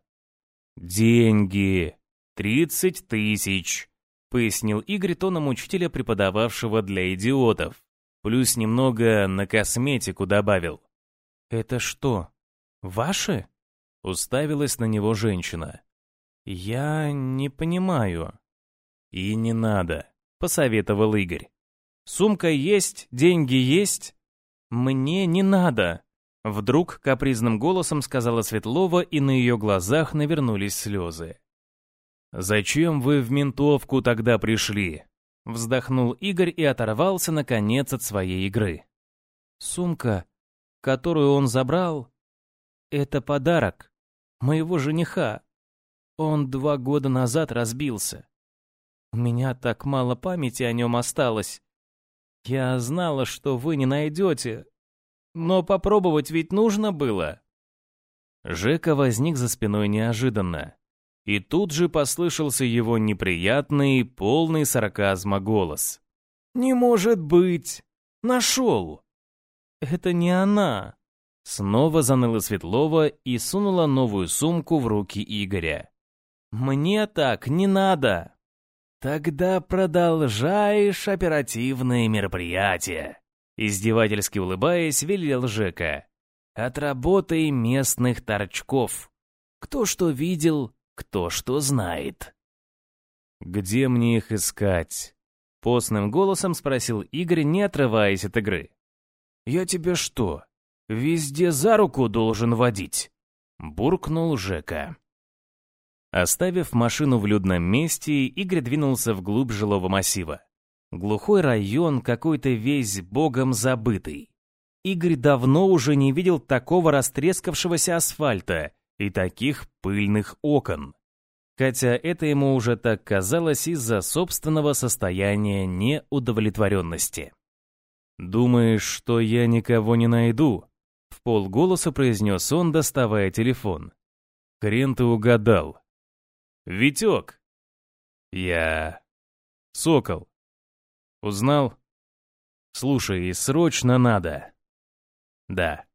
«Деньги. Тридцать тысяч», — пояснил Игорь тоном учителя, преподававшего для идиотов. Плюс немного на косметику добавил. «Это что, ваши?» — уставилась на него женщина. «Я не понимаю». «И не надо», — посоветовал Игорь. «Сумка есть, деньги есть?» «Мне не надо», — вдруг капризным голосом сказала Светлова, и на ее глазах навернулись слезы. «Зачем вы в ментовку тогда пришли?» Вздохнул Игорь и оторвался, наконец, от своей игры. «Сумка, которую он забрал, это подарок моего жениха. Он два года назад разбился. У меня так мало памяти о нем осталось. Я знала, что вы не найдете, но попробовать ведь нужно было. Жека возник за спиной неожиданно. И тут же послышался его неприятный, полный сарказма голос. «Не может быть! Нашел!» «Это не она!» Снова заныла Светлова и сунула новую сумку в руки Игоря. «Мне так не надо!» «Тогда продолжаешь оперативные мероприятия», издевательски улыбаясь, велел Жека. «Отработай местных торчков. Кто что видел, кто что знает». «Где мне их искать?» Постным голосом спросил Игорь, не отрываясь от игры. «Я тебе что, везде за руку должен водить?» Буркнул Жека. Оставив машину в людном месте, Игорь двинулся вглубь жилого массива. Глухой район, какой-то весь богом забытый. Игорь давно уже не видел такого растрескавшегося асфальта и таких пыльных окон. Хотя это ему уже так казалось из-за собственного состояния неудовлетворенности. «Думаешь, что я никого не найду?» — в полголоса произнес он, доставая телефон. «Хрен ты угадал. Витек!» «Я...» «Сокол. Узнал?» «Слушай, срочно надо». «Да».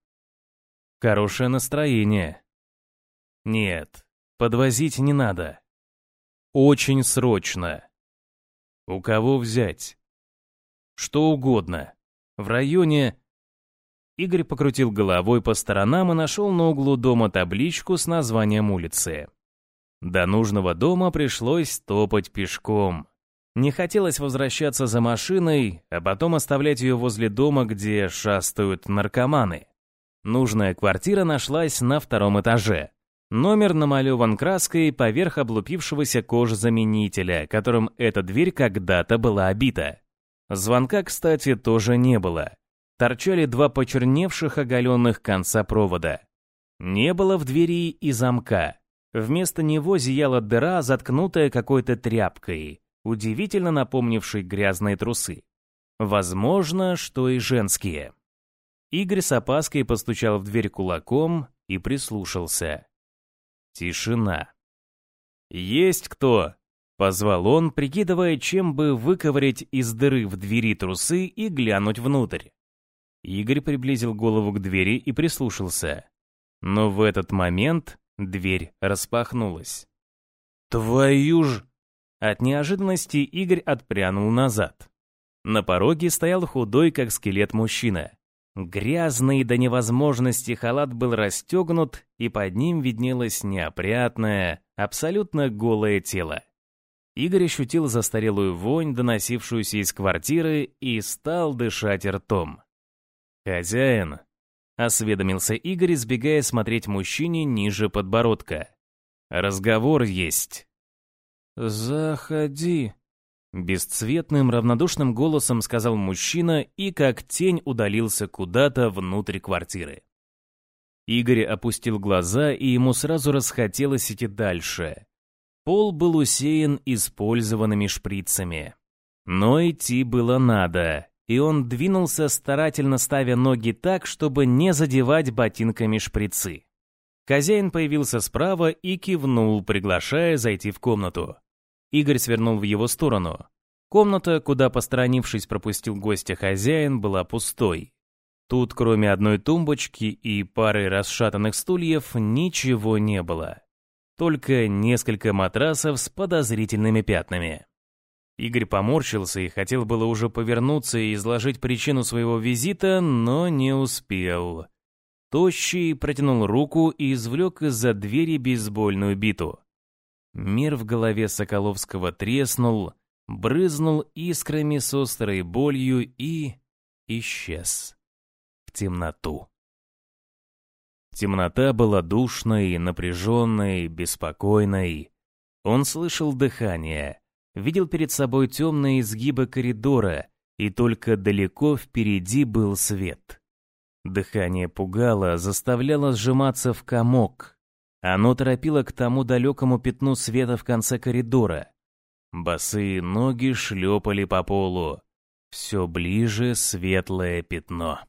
«Хорошее настроение». «Нет, подвозить не надо». «Очень срочно». «У кого взять?» «Что угодно. В районе...» Игорь покрутил головой по сторонам и нашел на углу дома табличку с названием улицы. До нужного дома пришлось топать пешком. Не хотелось возвращаться за машиной, а потом оставлять ее возле дома, где шастают наркоманы. Нужная квартира нашлась на втором этаже. Номер намалеван краской поверх облупившегося кожзаменителя, которым эта дверь когда-то была обита. Звонка, кстати, тоже не было. Торчали два почерневших оголенных конца провода. Не было в двери и замка. Вместо него зияла дыра, заткнутая какой-то тряпкой, удивительно напомнившей грязные трусы. Возможно, что и женские. Игорь с опаской постучал в дверь кулаком и прислушался. Тишина. «Есть кто?» — позвал он, прикидывая, чем бы выковырять из дыры в двери трусы и глянуть внутрь. Игорь приблизил голову к двери и прислушался. Но в этот момент Дверь распахнулась. «Твою ж...» От неожиданности Игорь отпрянул назад. На пороге стоял худой, как скелет мужчина. Грязный до невозможности халат был расстегнут, и под ним виднелось неопрятное, абсолютно голое тело. Игорь ощутил застарелую вонь, доносившуюся из квартиры, и стал дышать ртом. «Хозяин», — осведомился Игорь, избегая смотреть мужчине ниже подбородка. «Разговор есть». «Заходи», — бесцветным, равнодушным голосом сказал мужчина и как тень удалился куда-то внутрь квартиры. Игорь опустил глаза, и ему сразу расхотелось идти дальше. Пол был усеян использованными шприцами. Но идти было надо, и он двинулся, старательно ставя ноги так, чтобы не задевать ботинками шприцы. Хозяин появился справа и кивнул, приглашая зайти в комнату. Игорь свернул в его сторону. Комната, куда, посторонившись, пропустил гостя хозяин, была пустой. Тут, кроме одной тумбочки и пары расшатанных стульев, ничего не было. Только несколько матрасов с подозрительными пятнами. Игорь поморщился и хотел было уже повернуться и изложить причину своего визита, но не успел. Тощий протянул руку и извлек из-за двери бейсбольную биту. Мир в голове Соколовского треснул, брызнул искрами с острой болью и исчез темноту. Темнота была душной, напряженной, беспокойной. Он слышал дыхание, видел перед собой темные изгибы коридора, и только далеко впереди был свет. Дыхание пугало, заставляло сжиматься в комок. Оно торопило к тому далекому пятну света в конце коридора. Босые ноги шлепали по полу. Все ближе светлое пятно.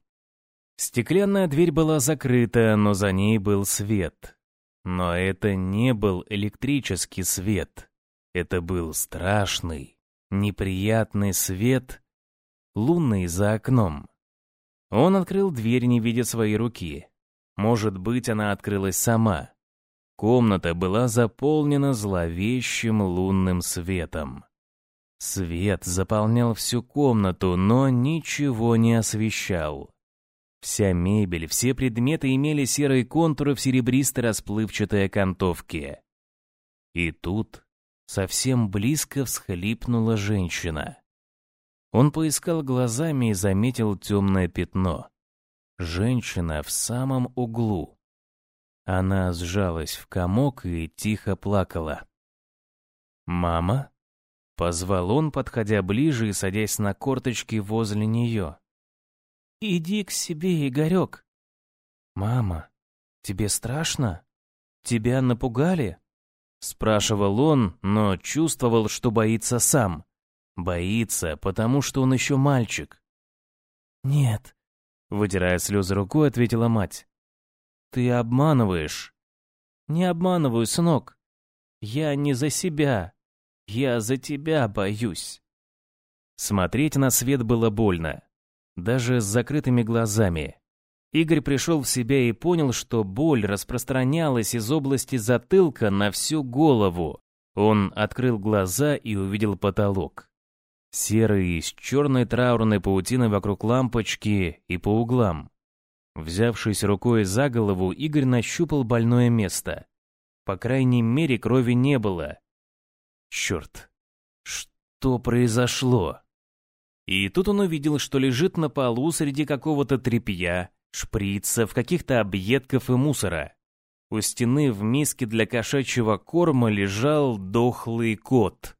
Стеклянная дверь была закрыта, но за ней был свет. Но это не был электрический свет. Это был страшный, неприятный свет, лунный за окном. Он открыл дверь, не видя своей руки. Может быть, она открылась сама. Комната была заполнена зловещим лунным светом. Свет заполнял всю комнату, но ничего не освещал. Вся мебель, все предметы имели серые контуры в серебристо-расплывчатой окантовке. И тут совсем близко всхлипнула женщина. Он поискал глазами и заметил темное пятно. Женщина в самом углу. Она сжалась в комок и тихо плакала. «Мама?» — позвал он, подходя ближе и садясь на корточки возле нее. «Иди к себе, Игорек». «Мама, тебе страшно? Тебя напугали?» Спрашивал он, но чувствовал, что боится сам. Боится, потому что он еще мальчик. «Нет», — вытирая слезы рукой, ответила мать. «Ты обманываешь». «Не обманываю, сынок. Я не за себя. Я за тебя боюсь». Смотреть на свет было больно даже с закрытыми глазами. Игорь пришел в себя и понял, что боль распространялась из области затылка на всю голову. Он открыл глаза и увидел потолок. Серый, с черной траурной паутиной вокруг лампочки и по углам. Взявшись рукой за голову, Игорь нащупал больное место. По крайней мере, крови не было. Черт, что произошло? И тут он увидел, что лежит на полу среди какого-то тряпья, шприцев, каких-то объедков и мусора. У стены в миске для кошачьего корма лежал дохлый кот.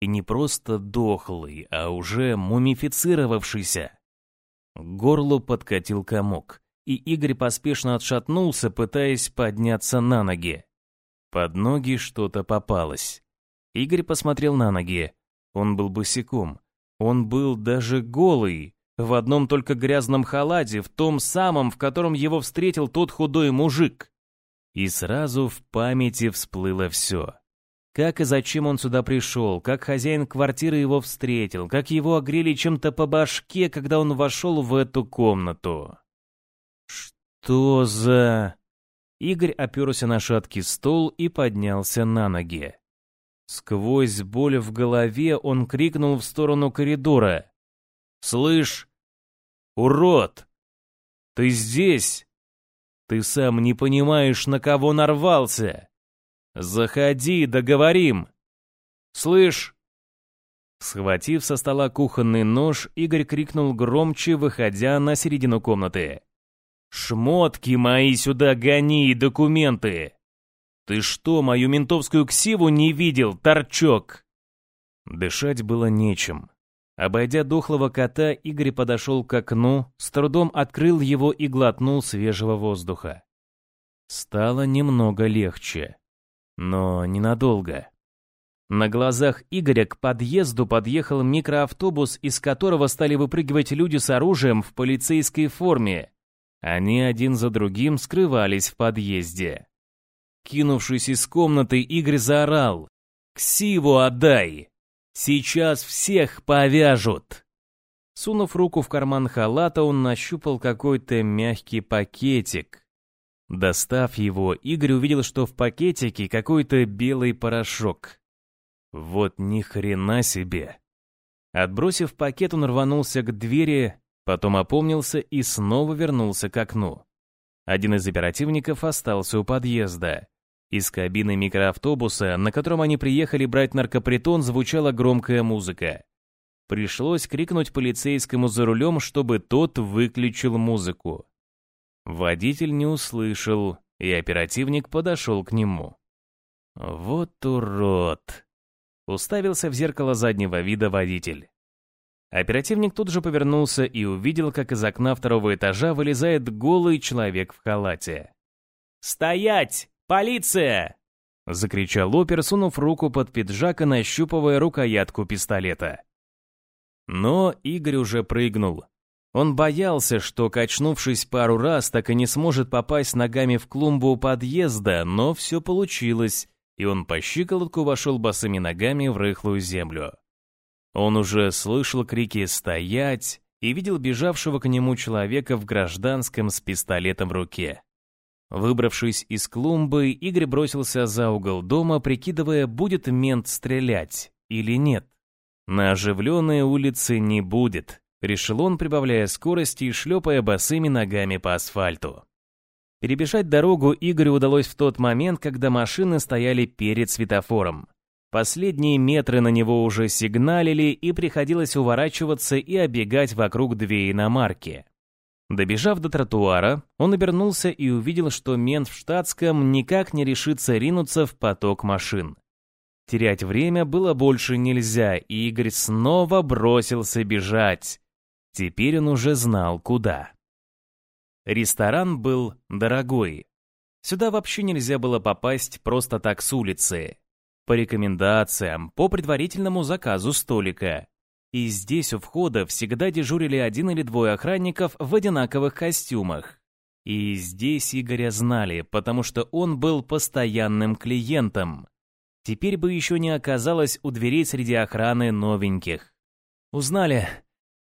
И не просто дохлый, а уже мумифицировавшийся. К горлу подкатил комок, и Игорь поспешно отшатнулся, пытаясь подняться на ноги. Под ноги что-то попалось. Игорь посмотрел на ноги. Он был босиком. Он был даже голый, в одном только грязном халате, в том самом, в котором его встретил тот худой мужик. И сразу в памяти всплыло все. Как и зачем он сюда пришел, как хозяин квартиры его встретил, как его огрели чем-то по башке, когда он вошел в эту комнату. Что за... Игорь оперся на шаткий стол и поднялся на ноги. Сквозь боль в голове он крикнул в сторону коридора. «Слышь, урод! Ты здесь? Ты сам не понимаешь, на кого нарвался! Заходи, договорим!» Слышь!» Схватив со стола кухонный нож, Игорь крикнул громче, выходя на середину комнаты. «Шмотки мои сюда гони и документы! Ты что, мою ментовскую ксиву не видел, торчок?» Дышать было нечем. Обойдя дохлого кота, Игорь подошел к окну, с трудом открыл его и глотнул свежего воздуха. Стало немного легче, но ненадолго. На глазах Игоря к подъезду подъехал микроавтобус, из которого стали выпрыгивать люди с оружием в полицейской форме. Они один за другим скрывались в подъезде. Кинувшись из комнаты, Игорь заорал. «Ксиву отдай! Сейчас всех повяжут!» Сунув руку в карман халата, он нащупал какой-то мягкий пакетик. Достав его, Игорь увидел, что в пакетике какой-то белый порошок. Вот ни хрена себе. Отбросив пакет, он рванулся к двери, потом опомнился и снова вернулся к окну. Один из оперативников остался у подъезда. Из кабины микроавтобуса, на котором они приехали брать наркопритон, звучала громкая музыка. Пришлось крикнуть полицейскому за рулем, чтобы тот выключил музыку. Водитель не услышал, и оперативник подошел к нему. «Вот урод!» Уставился в зеркало заднего вида водитель. Оперативник тут же повернулся и увидел, как из окна второго этажа вылезает голый человек в халате. «Стоять! Полиция!» — закричал опер, сунув руку под пиджак и нащупывая рукоятку пистолета. Но Игорь уже прыгнул. Он боялся, что, качнувшись пару раз, так и не сможет попасть ногами в клумбу у подъезда, но все получилось, и он по щиколотку вошел босыми ногами в рыхлую землю. Он уже слышал крики «стоять» и видел бежавшего к нему человека в гражданском с пистолетом в руке. Выбравшись из клумбы, Игорь бросился за угол дома, прикидывая, будет мент стрелять или нет. На оживленной улице не будет, решил он, прибавляя скорости и шлепая босыми ногами по асфальту. Перебежать дорогу Игорю удалось в тот момент, когда машины стояли перед светофором. Последние метры на него уже сигналили, и приходилось уворачиваться и оббегать вокруг две иномарки. Добежав до тротуара, он обернулся и увидел, что мент в штатском никак не решится ринуться в поток машин. Терять время было больше нельзя, и Игорь снова бросился бежать. Теперь он уже знал, куда. Ресторан был дорогой. Сюда вообще нельзя было попасть просто так с улицы. По рекомендациям, по предварительному заказу столика. И здесь у входа всегда дежурили один или двое охранников в одинаковых костюмах. И здесь Игоря знали, потому что он был постоянным клиентом. Теперь бы еще не оказалось у дверей среди охраны новеньких. «Узнали.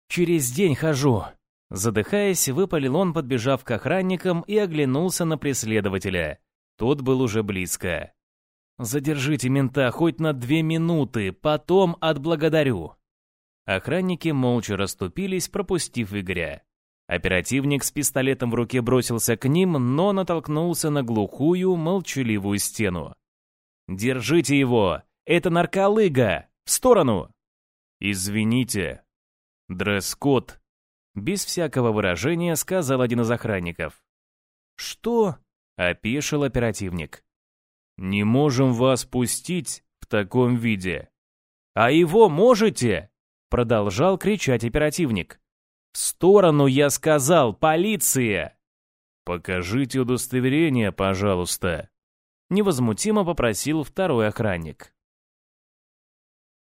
Через день хожу», Задыхаясь, выпалил он, подбежав к охранникам и оглянулся на преследователя. Тот был уже близко. «Задержите мента хоть на две минуты, потом отблагодарю». Охранники молча расступились, пропустив Игоря. Оперативник с пистолетом в руке бросился к ним, но натолкнулся на глухую, молчаливую стену. «Держите его! Это нарколыга! В сторону!» «Извините. Дресс-код без всякого выражения сказал один из охранников. «Что?» — опешил оперативник. «Не можем вас пустить в таком виде». «А его можете?» — продолжал кричать оперативник. «В сторону, я сказал, полиция!» «Покажите удостоверение, пожалуйста», — невозмутимо попросил второй охранник.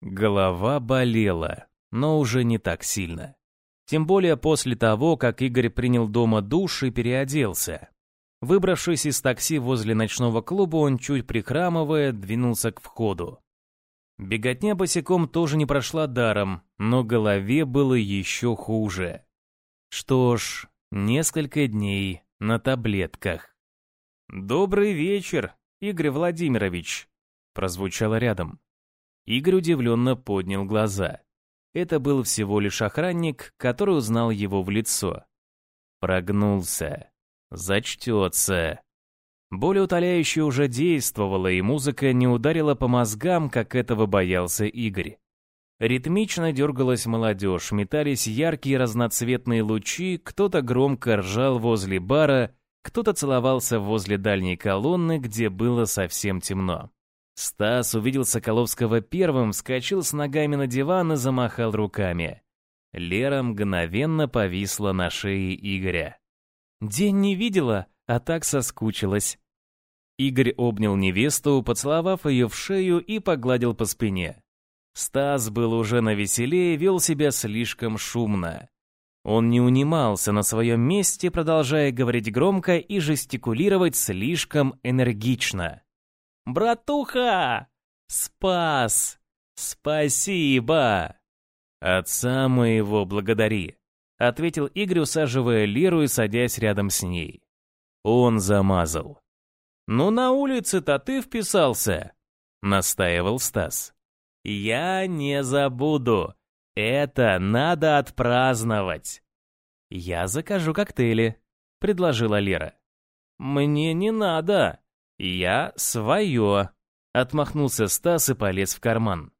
Голова болела, но уже не так сильно. Тем более после того, как Игорь принял дома душ и переоделся. Выбравшись из такси возле ночного клуба, он, чуть прихрамывая, двинулся к входу. Беготня босиком тоже не прошла даром, но голове было еще хуже. Что ж, несколько дней на таблетках. «Добрый вечер, Игорь Владимирович», — прозвучало рядом. Игорь удивленно поднял глаза. Это был всего лишь охранник, который узнал его в лицо. Прогнулся. Зачтется. Более утоляющее уже действовало, и музыка не ударила по мозгам, как этого боялся Игорь. Ритмично дергалась молодежь, метались яркие разноцветные лучи, кто-то громко ржал возле бара, кто-то целовался возле дальней колонны, где было совсем темно. Стас увидел Соколовского первым, вскочил с ногами на диван и замахал руками. Лера мгновенно повисла на шее Игоря. «День не видела, а так соскучилась». Игорь обнял невесту, поцеловав ее в шею и погладил по спине. Стас был уже на веселе и вел себя слишком шумно. Он не унимался на своем месте, продолжая говорить громко и жестикулировать слишком энергично. «Братуха! Спас! Спасибо!» «Отца моего благодари», — ответил Игорь, усаживая Леру и садясь рядом с ней. Он замазал. «Ну, на улице-то ты вписался», — настаивал Стас. «Я не забуду. Это надо отпраздновать». «Я закажу коктейли», — предложила Лера. «Мне не надо. Я свое», — отмахнулся Стас и полез в карман.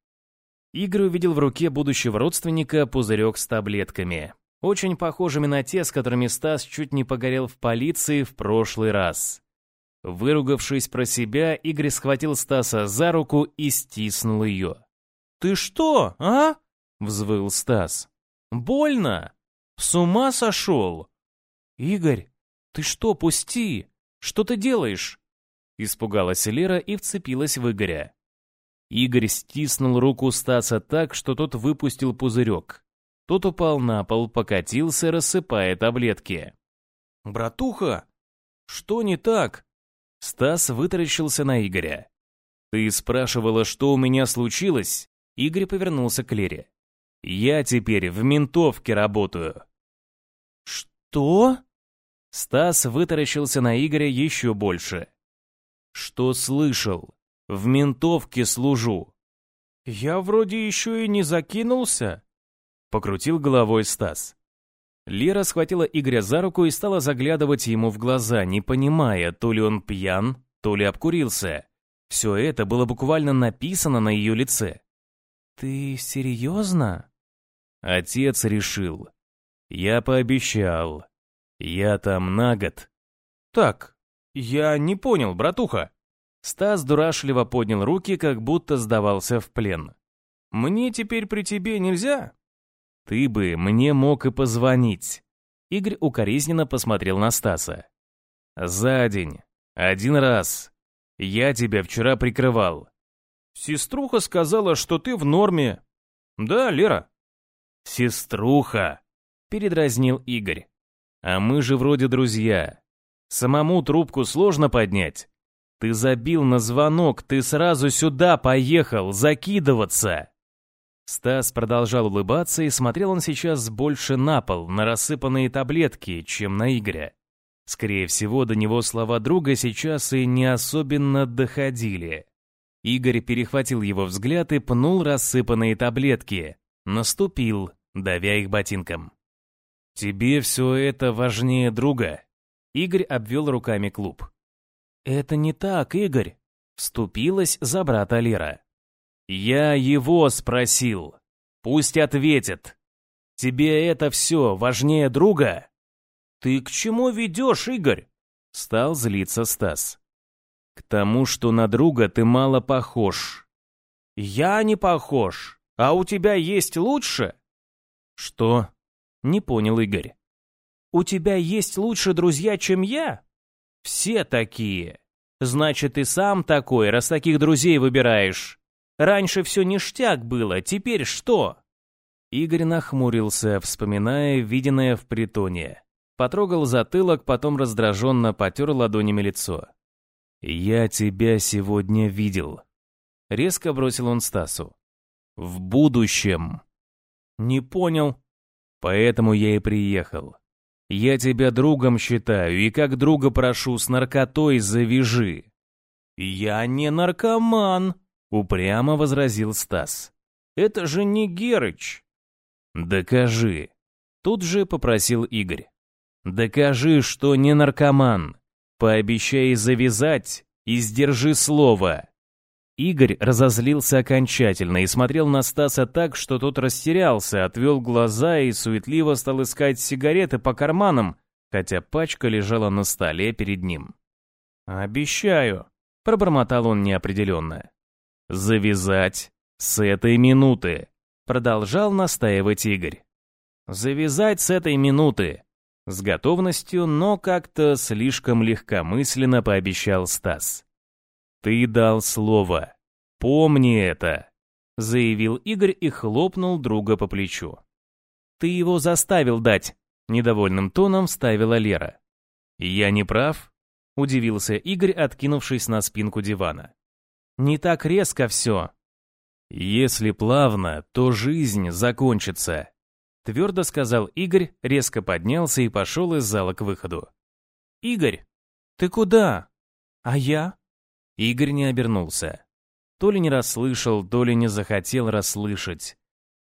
Игорь увидел в руке будущего родственника пузырек с таблетками, очень похожими на те, с которыми Стас чуть не погорел в полиции в прошлый раз. Выругавшись про себя, Игорь схватил Стаса за руку и стиснул ее. «Ты что, а?» — взвыл Стас. «Больно? С ума сошел?» «Игорь, ты что, пусти! Что ты делаешь?» Испугалась Лера и вцепилась в Игоря. Игорь стиснул руку Стаса так, что тот выпустил пузырек. Тот упал на пол, покатился, рассыпая таблетки. «Братуха, что не так?» Стас вытаращился на Игоря. «Ты спрашивала, что у меня случилось?» Игорь повернулся к Лере. «Я теперь в ментовке работаю». «Что?» Стас вытаращился на Игоря еще больше. «Что слышал? В ментовке служу». «Я вроде еще и не закинулся», — покрутил головой Стас. Лера схватила Игоря за руку и стала заглядывать ему в глаза, не понимая, то ли он пьян, то ли обкурился. Все это было буквально написано на ее лице. «Ты серьезно?» Отец решил. Я пообещал. Я там на год. Так, я не понял, братуха. Стас дурашливо поднял руки, как будто сдавался в плен. Мне теперь при тебе нельзя? Ты бы мне мог и позвонить. Игорь укоризненно посмотрел на Стаса. За день. Один раз. Я тебя вчера прикрывал. Сеструха сказала, что ты в норме. Да, Лера? Сеструха, передразнил Игорь. А мы же вроде друзья. Самому трубку сложно поднять. Ты забил на звонок, ты сразу сюда поехал закидываться. Стас продолжал улыбаться, и смотрел он сейчас больше на пол, на рассыпанные таблетки, чем на Игоря. Скорее всего, до него слова друга сейчас и не особенно доходили. Игорь перехватил его взгляд и пнул рассыпанные таблетки. Наступил, давя их ботинком. «Тебе все это важнее друга?» Игорь обвел руками клуб. «Это не так, Игорь!» Вступилась за брата Лера. «Я его спросил. Пусть ответит. Тебе это все важнее друга?» «Ты к чему ведешь, Игорь?» Стал злиться Стас. «К тому, что на друга ты мало похож». «Я не похож. А у тебя есть лучше?» «Что?» Не понял Игорь. «У тебя есть лучше друзья, чем я?» «Все такие. Значит, и сам такой, раз таких друзей выбираешь. Раньше все ништяк было, теперь что?» Игорь нахмурился, вспоминая виденное в притоне. Потрогал затылок, потом раздраженно потер ладонями лицо. «Я тебя сегодня видел», — резко бросил он Стасу. «В будущем». «Не понял». «Поэтому я и приехал. Я тебя другом считаю, и как друга прошу, с наркотой завяжи». «Я не наркоман», Упрямо возразил Стас. «Это же не Герыч!» «Докажи!» Тут же попросил Игорь. «Докажи, что не наркоман. Пообещай завязать и сдержи слово. Игорь разозлился окончательно и смотрел на Стаса так, что тот растерялся, отвел глаза и суетливо стал искать сигареты по карманам, хотя пачка лежала на столе перед ним. «Обещаю», — пробормотал он неопределенно. «Завязать с этой минуты», — продолжал настаивать Игорь. «Завязать с этой минуты», — с готовностью, но как-то слишком легкомысленно пообещал Стас. «Ты дал слово. Помни это», — заявил Игорь и хлопнул друга по плечу. «Ты его заставил дать», — недовольным тоном вставила Лера. «Я не прав?» — удивился Игорь, откинувшись на спинку дивана. «Не так резко все». «Если плавно, то жизнь закончится», — твердо сказал Игорь, резко поднялся и пошел из зала к выходу. «Игорь, ты куда? А я?» Игорь не обернулся. То ли не расслышал, то ли не захотел расслышать.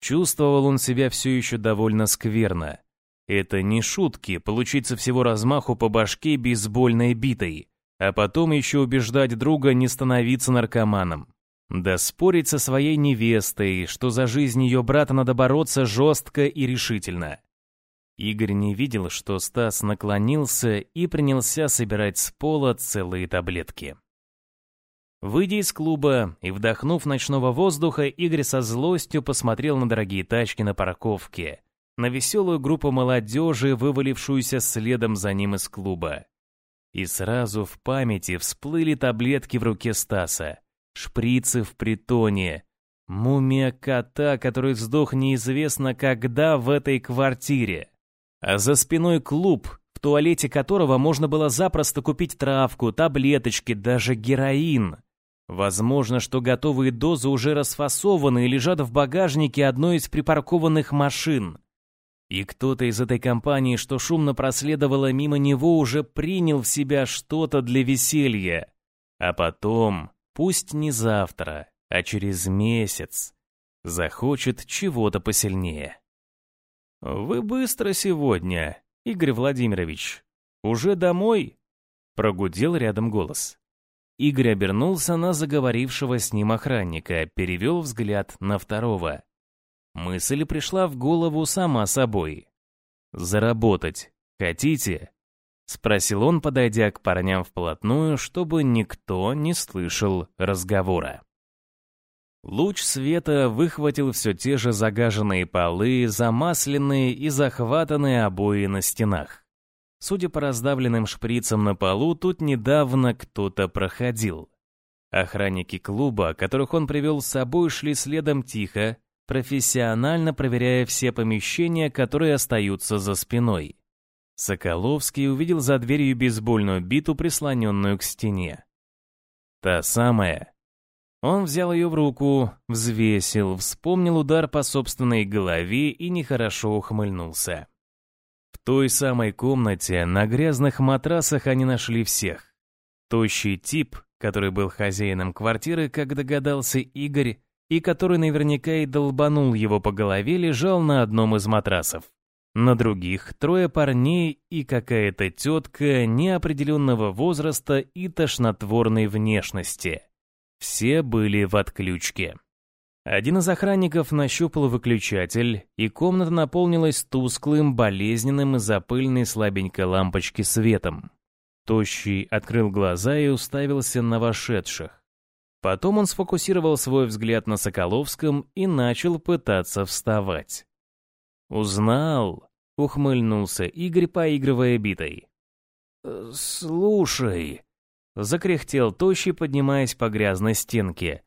Чувствовал он себя все еще довольно скверно. Это не шутки, получить всего размаху по башке бейсбольной битой, а потом еще убеждать друга не становиться наркоманом. Да спорить со своей невестой, что за жизнь ее брата надо бороться жестко и решительно. Игорь не видел, что Стас наклонился и принялся собирать с пола целые таблетки. Выйдя из клуба и вдохнув ночного воздуха, Игорь со злостью посмотрел на дорогие тачки на парковке, на веселую группу молодежи, вывалившуюся следом за ним из клуба. И сразу в памяти всплыли таблетки в руке Стаса, шприцы в притоне, мумия кота, который сдох неизвестно когда в этой квартире. А за спиной клуб, в туалете которого можно было запросто купить травку, таблеточки, даже героин. Возможно, что готовые дозы уже расфасованы и лежат в багажнике одной из припаркованных машин. И кто-то из этой компании, что шумно проследовало мимо него, уже принял в себя что-то для веселья. А потом, пусть не завтра, а через месяц, захочет чего-то посильнее. «Вы быстро сегодня, Игорь Владимирович. Уже домой?» Прогудел рядом голос. Игорь обернулся на заговорившего с ним охранника, перевел взгляд на второго. Мысль пришла в голову сама собой. «Заработать хотите?» — спросил он, подойдя к парням вплотную, чтобы никто не слышал разговора. Луч света выхватил все те же загаженные полы, замасленные и захватанные обои на стенах. Судя по раздавленным шприцам на полу, тут недавно кто-то проходил. Охранники клуба, которых он привел с собой, шли следом тихо, профессионально проверяя все помещения, которые остаются за спиной. Соколовский увидел за дверью бейсбольную биту, прислоненную к стене. Та самая. Он взял ее в руку, взвесил, вспомнил удар по собственной голове и нехорошо ухмыльнулся той самой комнате на грязных матрасах они нашли всех. Тощий тип, который был хозяином квартиры, как догадался Игорь, и который наверняка и долбанул его по голове, лежал на одном из матрасов. На других трое парней и какая-то тетка неопределенного возраста и тошнотворной внешности. Все были в отключке. Один из охранников нащупал выключатель, и комната наполнилась тусклым, болезненным из-за слабенькой лампочки светом. Тощий открыл глаза и уставился на вошедших. Потом он сфокусировал свой взгляд на Соколовском и начал пытаться вставать. «Узнал», — ухмыльнулся Игорь, поигрывая битой. «Слушай», — закряхтел Тощий, поднимаясь по грязной стенке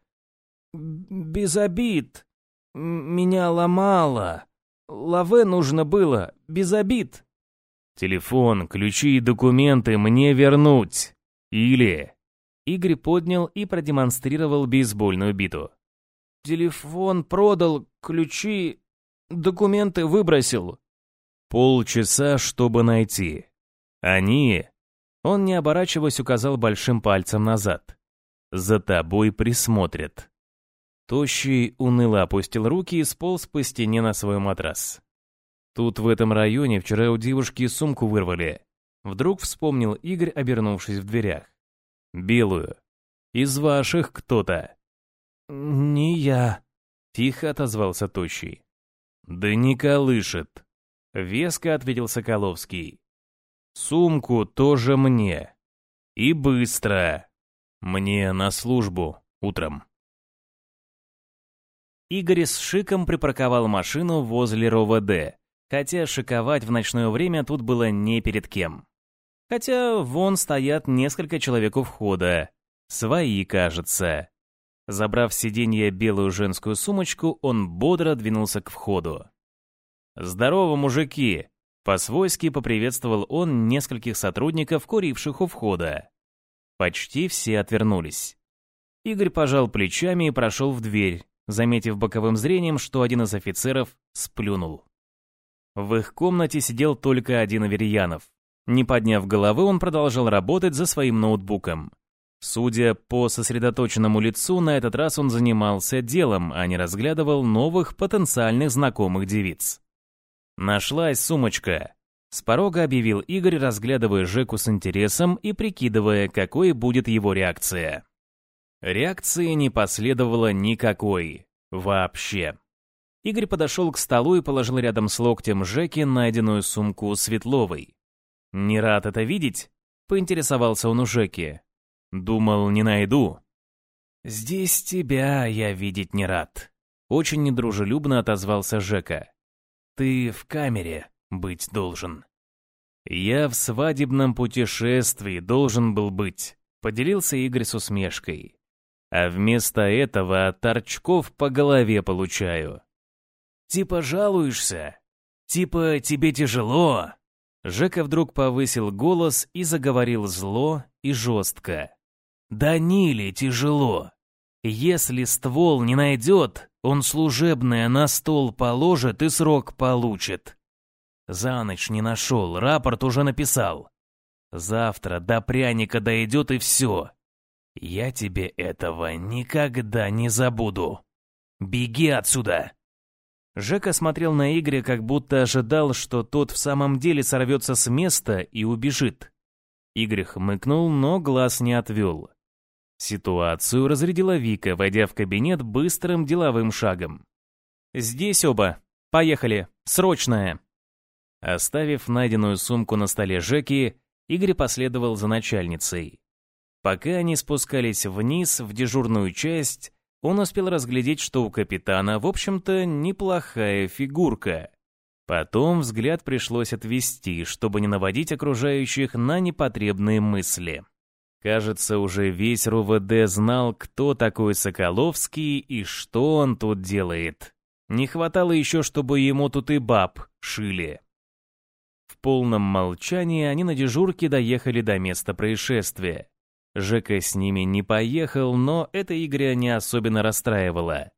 без обид. Меня ломало. Лаве нужно было, без обид. Телефон, ключи и документы мне вернуть. Или... Игорь поднял и продемонстрировал бейсбольную биту. Телефон продал, ключи, документы выбросил. Полчаса, чтобы найти. Они... Он, не оборачиваясь, указал большим пальцем назад. За тобой присмотрят. Тощий уныло опустил руки и сполз по стене на свой матрас. Тут в этом районе вчера у девушки сумку вырвали. Вдруг вспомнил Игорь, обернувшись в дверях. «Белую. Из ваших кто-то». «Не я», — тихо отозвался Тощий. «Да не колышет», — веско ответил Соколовский. «Сумку тоже мне. И быстро. Мне на службу утром». Игорь с Шиком припарковал машину возле РОВД, хотя шиковать в ночное время тут было не перед кем. Хотя вон стоят несколько человек у входа. Свои, кажется. Забрав с сиденья белую женскую сумочку, он бодро двинулся к входу. «Здорово, мужики!» По-свойски поприветствовал он нескольких сотрудников, куривших у входа. Почти все отвернулись. Игорь пожал плечами и прошел в дверь, заметив боковым зрением, что один из офицеров сплюнул. В их комнате сидел только один Аверьянов. Не подняв головы, он продолжал работать за своим ноутбуком. Судя по сосредоточенному лицу, на этот раз он занимался делом, а не разглядывал новых потенциальных знакомых девиц. «Нашлась сумочка», — с порога объявил Игорь, разглядывая Жеку с интересом и прикидывая, какой будет его реакция. Реакции не последовало никакой. Вообще. Игорь подошел к столу и положил рядом с локтем Жеки найденную сумку Светловой. «Не рад это видеть?» — поинтересовался он у Жеки. «Думал, не найду». «Здесь тебя я видеть не рад», — очень недружелюбно отозвался Жека. «Ты в камере быть должен». «Я в свадебном путешествии должен был быть», — поделился Игорь с усмешкой. А вместо этого торчков по голове получаю. Типа жалуешься? Типа тебе тяжело? Жека вдруг повысил голос и заговорил зло и жестко. Да Ниле тяжело. Если ствол не найдет, он служебное на стол положит и срок получит. За ночь не нашел, рапорт уже написал. Завтра до пряника дойдет и все. Я тебе этого никогда не забуду. Беги отсюда!» Жека смотрел на Игоря, как будто ожидал, что тот в самом деле сорвется с места и убежит. Игорь хмыкнул, но глаз не отвел. Ситуацию разрядила Вика, войдя в кабинет быстрым деловым шагом. «Здесь оба. Поехали. Срочное!» Оставив найденную сумку на столе Жеки, Игорь последовал за начальницей. Пока они спускались вниз, в дежурную часть, он успел разглядеть, что у капитана, в общем-то, неплохая фигурка. Потом взгляд пришлось отвести, чтобы не наводить окружающих на непотребные мысли. Кажется, уже весь РУВД знал, кто такой Соколовский и что он тут делает. Не хватало еще, чтобы ему тут и баб шили. В полном молчании они на дежурке доехали до места происшествия. Жека с ними не поехал, но это Игоря не особенно расстраивало.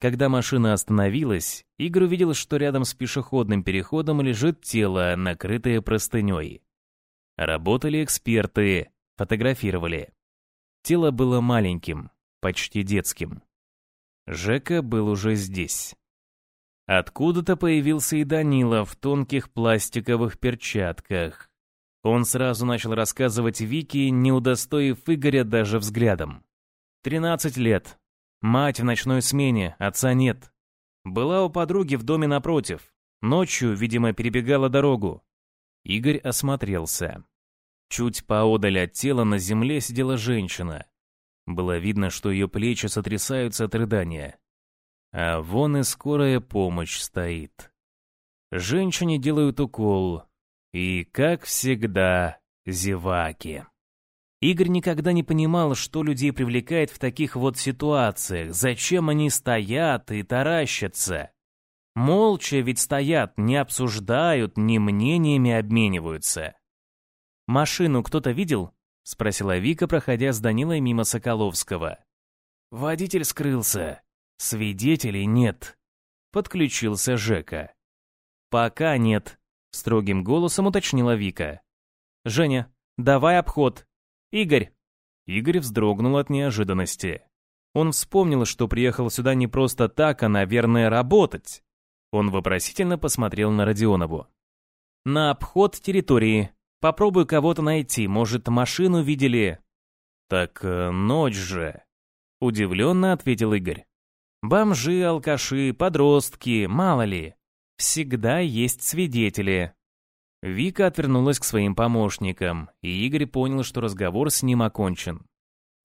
Когда машина остановилась, Игорь увидел, что рядом с пешеходным переходом лежит тело, накрытое простыней. Работали эксперты, фотографировали. Тело было маленьким, почти детским. Жека был уже здесь. Откуда-то появился и Данила в тонких пластиковых перчатках. Он сразу начал рассказывать Вике, не удостоив Игоря даже взглядом. «Тринадцать лет. Мать в ночной смене, отца нет. Была у подруги в доме напротив. Ночью, видимо, перебегала дорогу. Игорь осмотрелся. Чуть поодаль от тела на земле сидела женщина. Было видно, что ее плечи сотрясаются от рыдания. А вон и скорая помощь стоит. Женщине делают укол, и, как всегда, зеваки. Игорь никогда не понимал, что людей привлекает в таких вот ситуациях, зачем они стоят и таращатся. Молча ведь стоят, не обсуждают, не мнениями обмениваются. «Машину кто-то видел?» — спросила Вика, проходя с Данилой мимо Соколовского. «Водитель скрылся. Свидетелей нет», — подключился Жека. «Пока нет», Строгим голосом уточнила Вика. «Женя, давай обход. Игорь!» Игорь вздрогнул от неожиданности. Он вспомнил, что приехал сюда не просто так, а, наверное, работать. Он вопросительно посмотрел на Родионову. «На обход территории», Попробуй кого-то найти, может, машину видели?» «Так э, ночь же», — удивленно ответил Игорь. «Бомжи, алкаши, подростки, мало ли. Всегда есть свидетели». Вика отвернулась к своим помощникам, и Игорь понял, что разговор с ним окончен.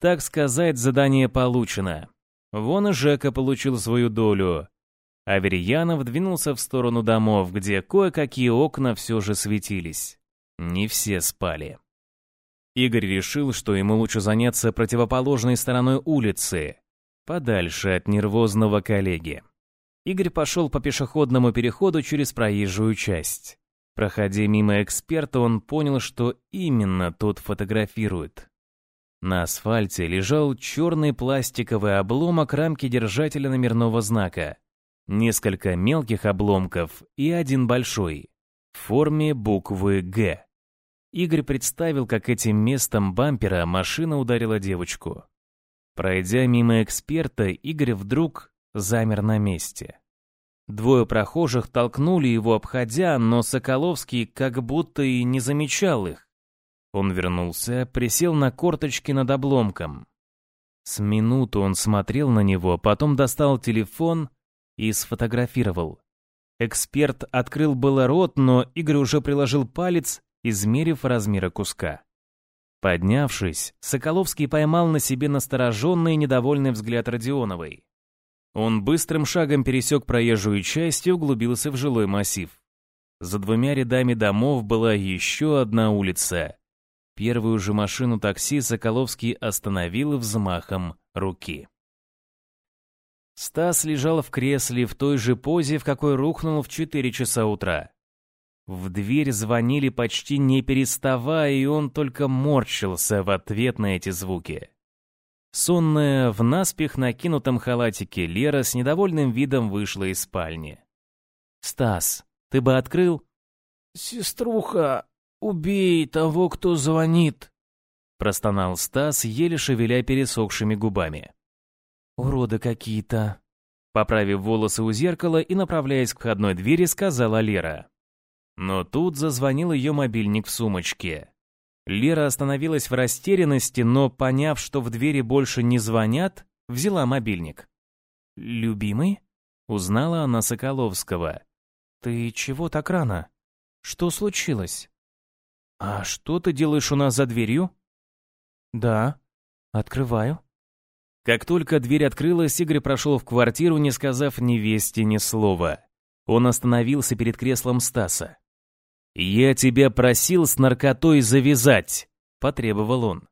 Так сказать, задание получено. Вон и Жека получил свою долю. Аверьянов двинулся в сторону домов, где кое-какие окна все же светились. Не все спали. Игорь решил, что ему лучше заняться противоположной стороной улицы, подальше от нервозного коллеги. Игорь пошел по пешеходному переходу через проезжую часть. Проходя мимо эксперта, он понял, что именно тот фотографирует. На асфальте лежал черный пластиковый обломок рамки держателя номерного знака, несколько мелких обломков и один большой, в форме буквы «Г». Игорь представил, как этим местом бампера машина ударила девочку. Пройдя мимо эксперта, Игорь вдруг замер на месте. Двое прохожих толкнули его, обходя, но Соколовский как будто и не замечал их. Он вернулся, присел на корточки над обломком. С минуту он смотрел на него, потом достал телефон и сфотографировал. Эксперт открыл было рот, но Игорь уже приложил палец измерив размеры куска. Поднявшись, Соколовский поймал на себе настороженный и недовольный взгляд Родионовой. Он быстрым шагом пересек проезжую часть и углубился в жилой массив. За двумя рядами домов была еще одна улица. Первую же машину такси Соколовский остановил взмахом руки. Стас лежал в кресле в той же позе, в какой рухнул в 4 часа утра. В дверь звонили почти не переставая, и он только морщился в ответ на эти звуки. Сонная, в наспех накинутом халатике Лера с недовольным видом вышла из спальни. «Стас, ты бы открыл?» «Сеструха, убей того, кто звонит!» Простонал Стас, еле шевеля пересохшими губами. «Уроды какие-то!» Поправив волосы у зеркала и направляясь к входной двери, сказала Лера. Но тут зазвонил ее мобильник в сумочке. Лера остановилась в растерянности, но, поняв, что в двери больше не звонят, взяла мобильник. «Любимый?» — узнала она Соколовского. «Ты чего так рано? Что случилось?» «А что ты делаешь у нас за дверью?» «Да, открываю». Как только дверь открылась, Игорь прошел в квартиру, не сказав невесте ни слова. Он остановился перед креслом Стаса. «Я тебя просил с наркотой завязать», — потребовал он.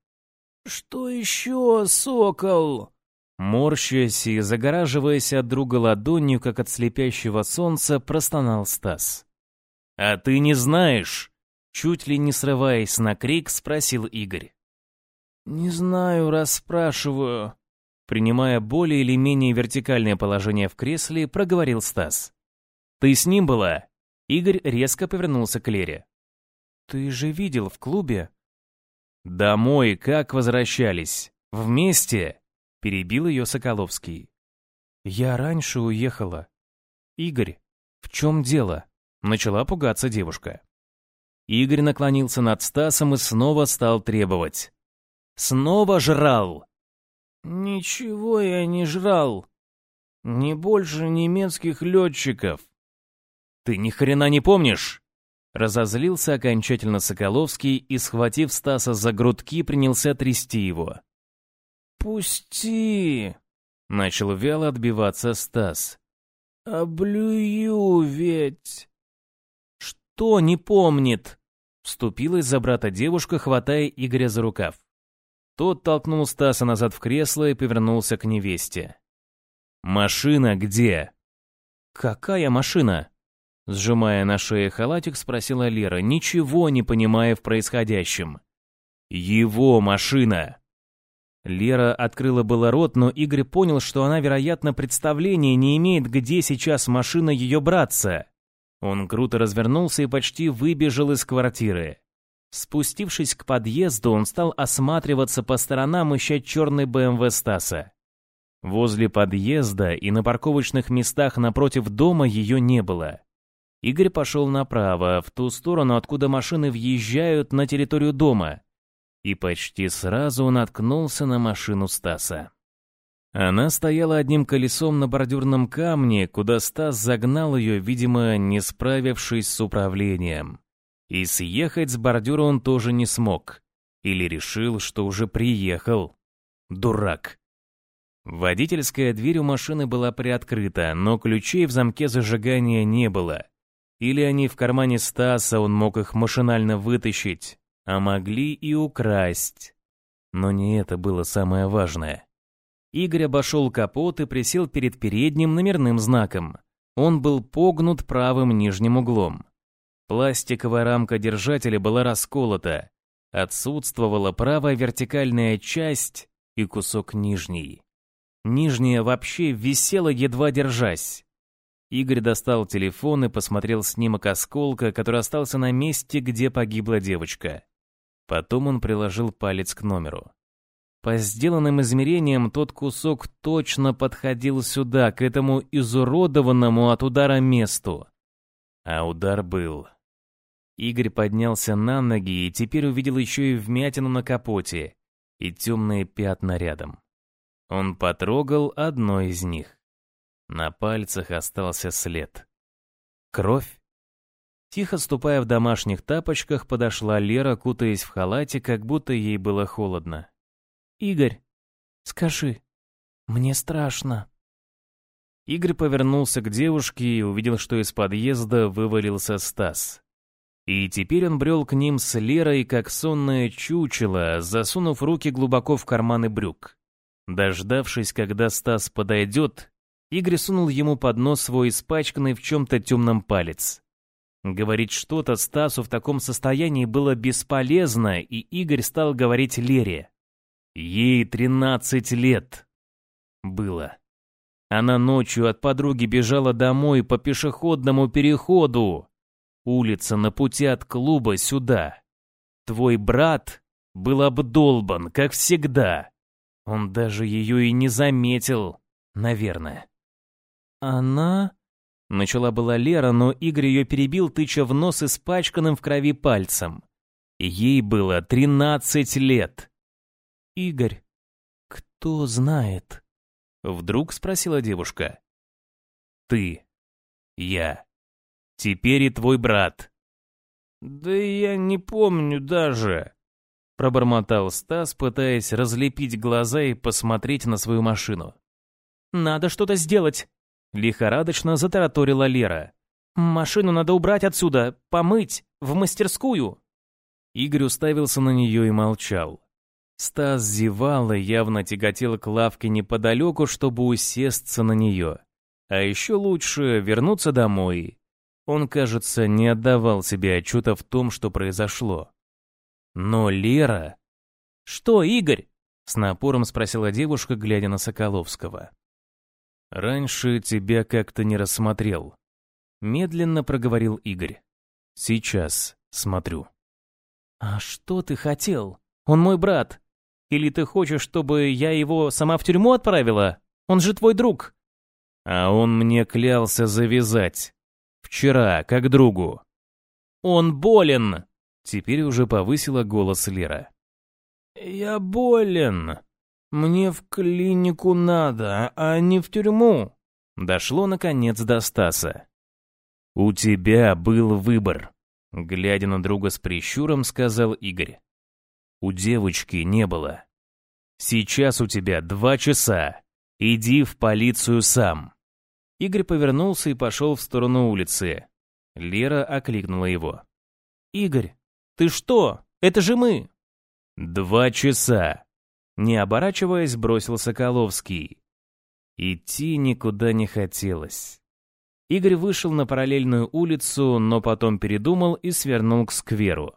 «Что еще, сокол?» Морщась и загораживаясь от друга ладонью, как от слепящего солнца, простонал Стас. «А ты не знаешь?» Чуть ли не срываясь на крик, спросил Игорь. «Не знаю, расспрашиваю». Принимая более или менее вертикальное положение в кресле, проговорил Стас. «Ты с ним была?» Игорь резко повернулся к Лере. «Ты же видел в клубе?» «Домой как возвращались? Вместе?» — перебил ее Соколовский. «Я раньше уехала. Игорь, в чем дело?» — начала пугаться девушка. Игорь наклонился над Стасом и снова стал требовать. «Снова жрал!» «Ничего я не жрал. Не больше немецких летчиков. Ты ни хрена не помнишь? Разозлился окончательно Соколовский и, схватив Стаса за грудки, принялся трясти его. «Пусти!» — начал вяло отбиваться Стас. «Облюю ведь!» «Что не помнит?» — вступилась за брата девушка, хватая Игоря за рукав. Тот толкнул Стаса назад в кресло и повернулся к невесте. «Машина где?» «Какая машина?» Сжимая на шее халатик, спросила Лера, ничего не понимая в происходящем. «Его машина!» Лера открыла было рот, но Игорь понял, что она, вероятно, представления не имеет, где сейчас машина ее братца. Он круто развернулся и почти выбежал из квартиры. Спустившись к подъезду, он стал осматриваться по сторонам, ища черный БМВ Стаса. Возле подъезда и на парковочных местах напротив дома ее не было. Игорь пошел направо, в ту сторону, откуда машины въезжают на территорию дома. И почти сразу он наткнулся на машину Стаса. Она стояла одним колесом на бордюрном камне, куда Стас загнал ее, видимо, не справившись с управлением. И съехать с бордюра он тоже не смог. Или решил, что уже приехал. Дурак. Водительская дверь у машины была приоткрыта, но ключей в замке зажигания не было. Или они в кармане Стаса, он мог их машинально вытащить, а могли и украсть. Но не это было самое важное. Игорь обошел капот и присел перед передним номерным знаком. Он был погнут правым нижним углом. Пластиковая рамка держателя была расколота. Отсутствовала правая вертикальная часть и кусок нижней. Нижняя вообще висела, едва держась. Игорь достал телефон и посмотрел снимок осколка, который остался на месте, где погибла девочка. Потом он приложил палец к номеру. По сделанным измерениям тот кусок точно подходил сюда, к этому изуродованному от удара месту. А удар был. Игорь поднялся на ноги и теперь увидел еще и вмятину на капоте и темные пятна рядом. Он потрогал одно из них. На пальцах остался след. Кровь? Тихо ступая в домашних тапочках, подошла Лера, кутаясь в халате, как будто ей было холодно. «Игорь, скажи, мне страшно». Игорь повернулся к девушке и увидел, что из подъезда вывалился Стас. И теперь он брел к ним с Лерой, как сонное чучело, засунув руки глубоко в карманы брюк. Дождавшись, когда Стас подойдет, Игорь сунул ему под нос свой испачканный в чем-то темном палец. Говорить что-то Стасу в таком состоянии было бесполезно, и Игорь стал говорить Лере. Ей тринадцать лет. Было. Она ночью от подруги бежала домой по пешеходному переходу. Улица на пути от клуба сюда. Твой брат был обдолбан, как всегда. Он даже ее и не заметил, наверное. «Она...» Начала была Лера, но Игорь ее перебил, тыча в нос испачканным в крови пальцем. Ей было тринадцать лет. «Игорь, кто знает?» Вдруг спросила девушка. «Ты. Я. Теперь и твой брат». «Да я не помню даже», — пробормотал Стас, пытаясь разлепить глаза и посмотреть на свою машину. «Надо что-то сделать», Лихорадочно затараторила Лера. «Машину надо убрать отсюда, помыть, в мастерскую!» Игорь уставился на нее и молчал. Стас зевал и явно тяготел к лавке неподалеку, чтобы усесться на нее. А еще лучше вернуться домой. Он, кажется, не отдавал себе отчета в том, что произошло. Но Лера... «Что, Игорь?» — с напором спросила девушка, глядя на Соколовского. «Раньше тебя как-то не рассмотрел», — медленно проговорил Игорь. «Сейчас смотрю». «А что ты хотел? Он мой брат. Или ты хочешь, чтобы я его сама в тюрьму отправила? Он же твой друг». «А он мне клялся завязать. Вчера, как другу». «Он болен!» Теперь уже повысила голос Лера. «Я болен», «Мне в клинику надо, а не в тюрьму». Дошло, наконец, до Стаса. «У тебя был выбор», — глядя на друга с прищуром, сказал Игорь. «У девочки не было. Сейчас у тебя два часа. Иди в полицию сам». Игорь повернулся и пошел в сторону улицы. Лера окликнула его. «Игорь, ты что? Это же мы!» «Два часа. Не оборачиваясь, бросил Соколовский. Идти никуда не хотелось. Игорь вышел на параллельную улицу, но потом передумал и свернул к скверу.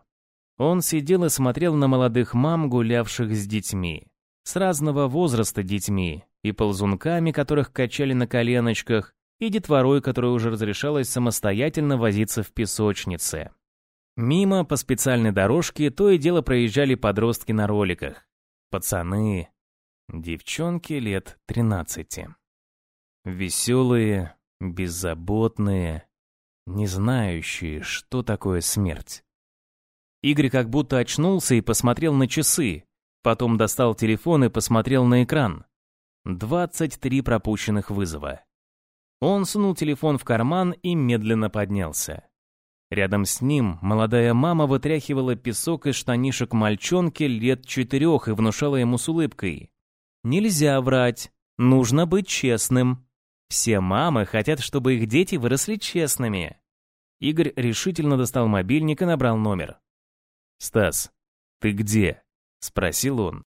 Он сидел и смотрел на молодых мам, гулявших с детьми. С разного возраста детьми, и ползунками, которых качали на коленочках, и детворой, которой уже разрешалось самостоятельно возиться в песочнице. Мимо по специальной дорожке то и дело проезжали подростки на роликах. Пацаны, девчонки лет тринадцати. Веселые, беззаботные. не знающие, что такое смерть. Игорь как будто очнулся и посмотрел на часы, потом достал телефон и посмотрел на экран. 23 пропущенных вызова. Он сунул телефон в карман и медленно поднялся. Рядом с ним молодая мама вытряхивала песок из штанишек мальчонки лет четырех и внушала ему с улыбкой. «Нельзя врать, нужно быть честным. Все мамы хотят, чтобы их дети выросли честными». Игорь решительно достал мобильник и набрал номер. «Стас, ты где?» — спросил он.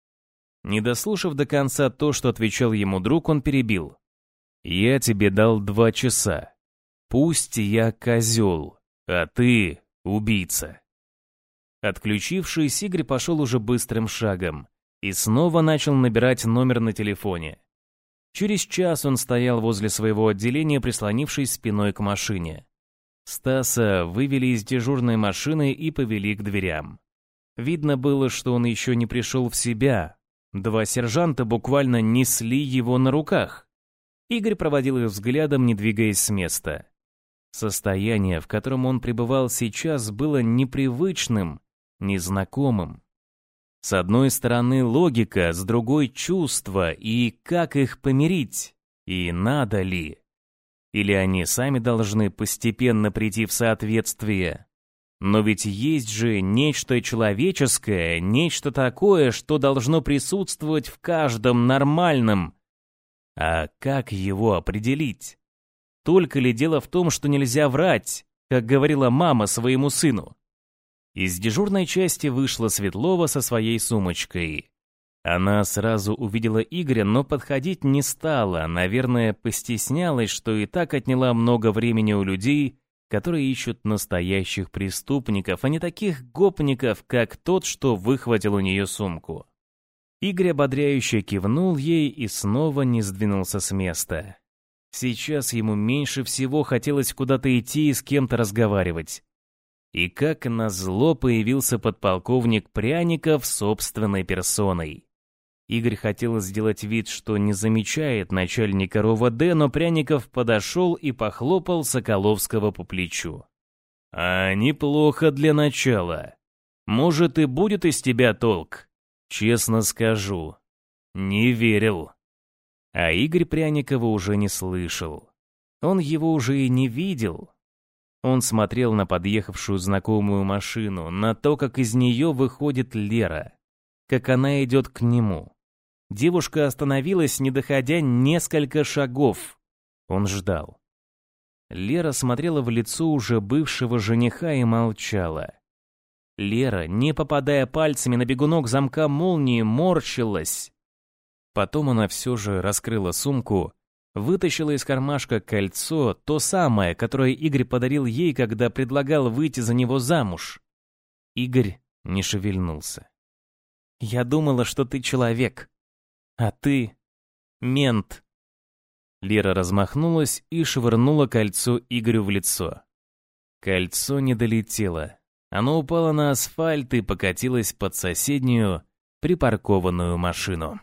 Не дослушав до конца то, что отвечал ему друг, он перебил. «Я тебе дал два часа. Пусть я козел, а ты убийца». Отключившись, Игорь пошел уже быстрым шагом и снова начал набирать номер на телефоне. Через час он стоял возле своего отделения, прислонившись спиной к машине. Стаса вывели из дежурной машины и повели к дверям. Видно было, что он еще не пришел в себя. Два сержанта буквально несли его на руках. Игорь проводил их взглядом, не двигаясь с места. Состояние, в котором он пребывал сейчас, было непривычным, незнакомым. С одной стороны логика, с другой чувство, и как их помирить, и надо ли. Или они сами должны постепенно прийти в соответствие. Но ведь есть же нечто человеческое, нечто такое, что должно присутствовать в каждом нормальном. А как его определить? Только ли дело в том, что нельзя врать, как говорила мама своему сыну? Из дежурной части вышла Светлова со своей сумочкой. Она сразу увидела Игоря, но подходить не стала, наверное, постеснялась, что и так отняла много времени у людей, которые ищут настоящих преступников, а не таких гопников, как тот, что выхватил у нее сумку. Игорь ободряюще кивнул ей и снова не сдвинулся с места. Сейчас ему меньше всего хотелось куда-то идти и с кем-то разговаривать. И как назло появился подполковник Пряников собственной персоной. Игорь хотел сделать вид, что не замечает начальника РОВД, но Пряников подошел и похлопал Соколовского по плечу. «А неплохо для начала. Может, и будет из тебя толк. Честно скажу, не верил». А Игорь Пряникова уже не слышал. Он его уже и не видел. Он смотрел на подъехавшую знакомую машину, на то, как из нее выходит Лера, как она идет к нему. Девушка остановилась, не доходя несколько шагов. Он ждал. Лера смотрела в лицо уже бывшего жениха и молчала. Лера, не попадая пальцами на бегунок замка молнии, морщилась. Потом она все же раскрыла сумку, вытащила из кармашка кольцо, то самое, которое Игорь подарил ей, когда предлагал выйти за него замуж. Игорь не шевельнулся. «Я думала, что ты человек», а ты — мент. Лера размахнулась и швырнула кольцо Игорю в лицо. Кольцо не долетело. Оно упало на асфальт и покатилось под соседнюю припаркованную машину.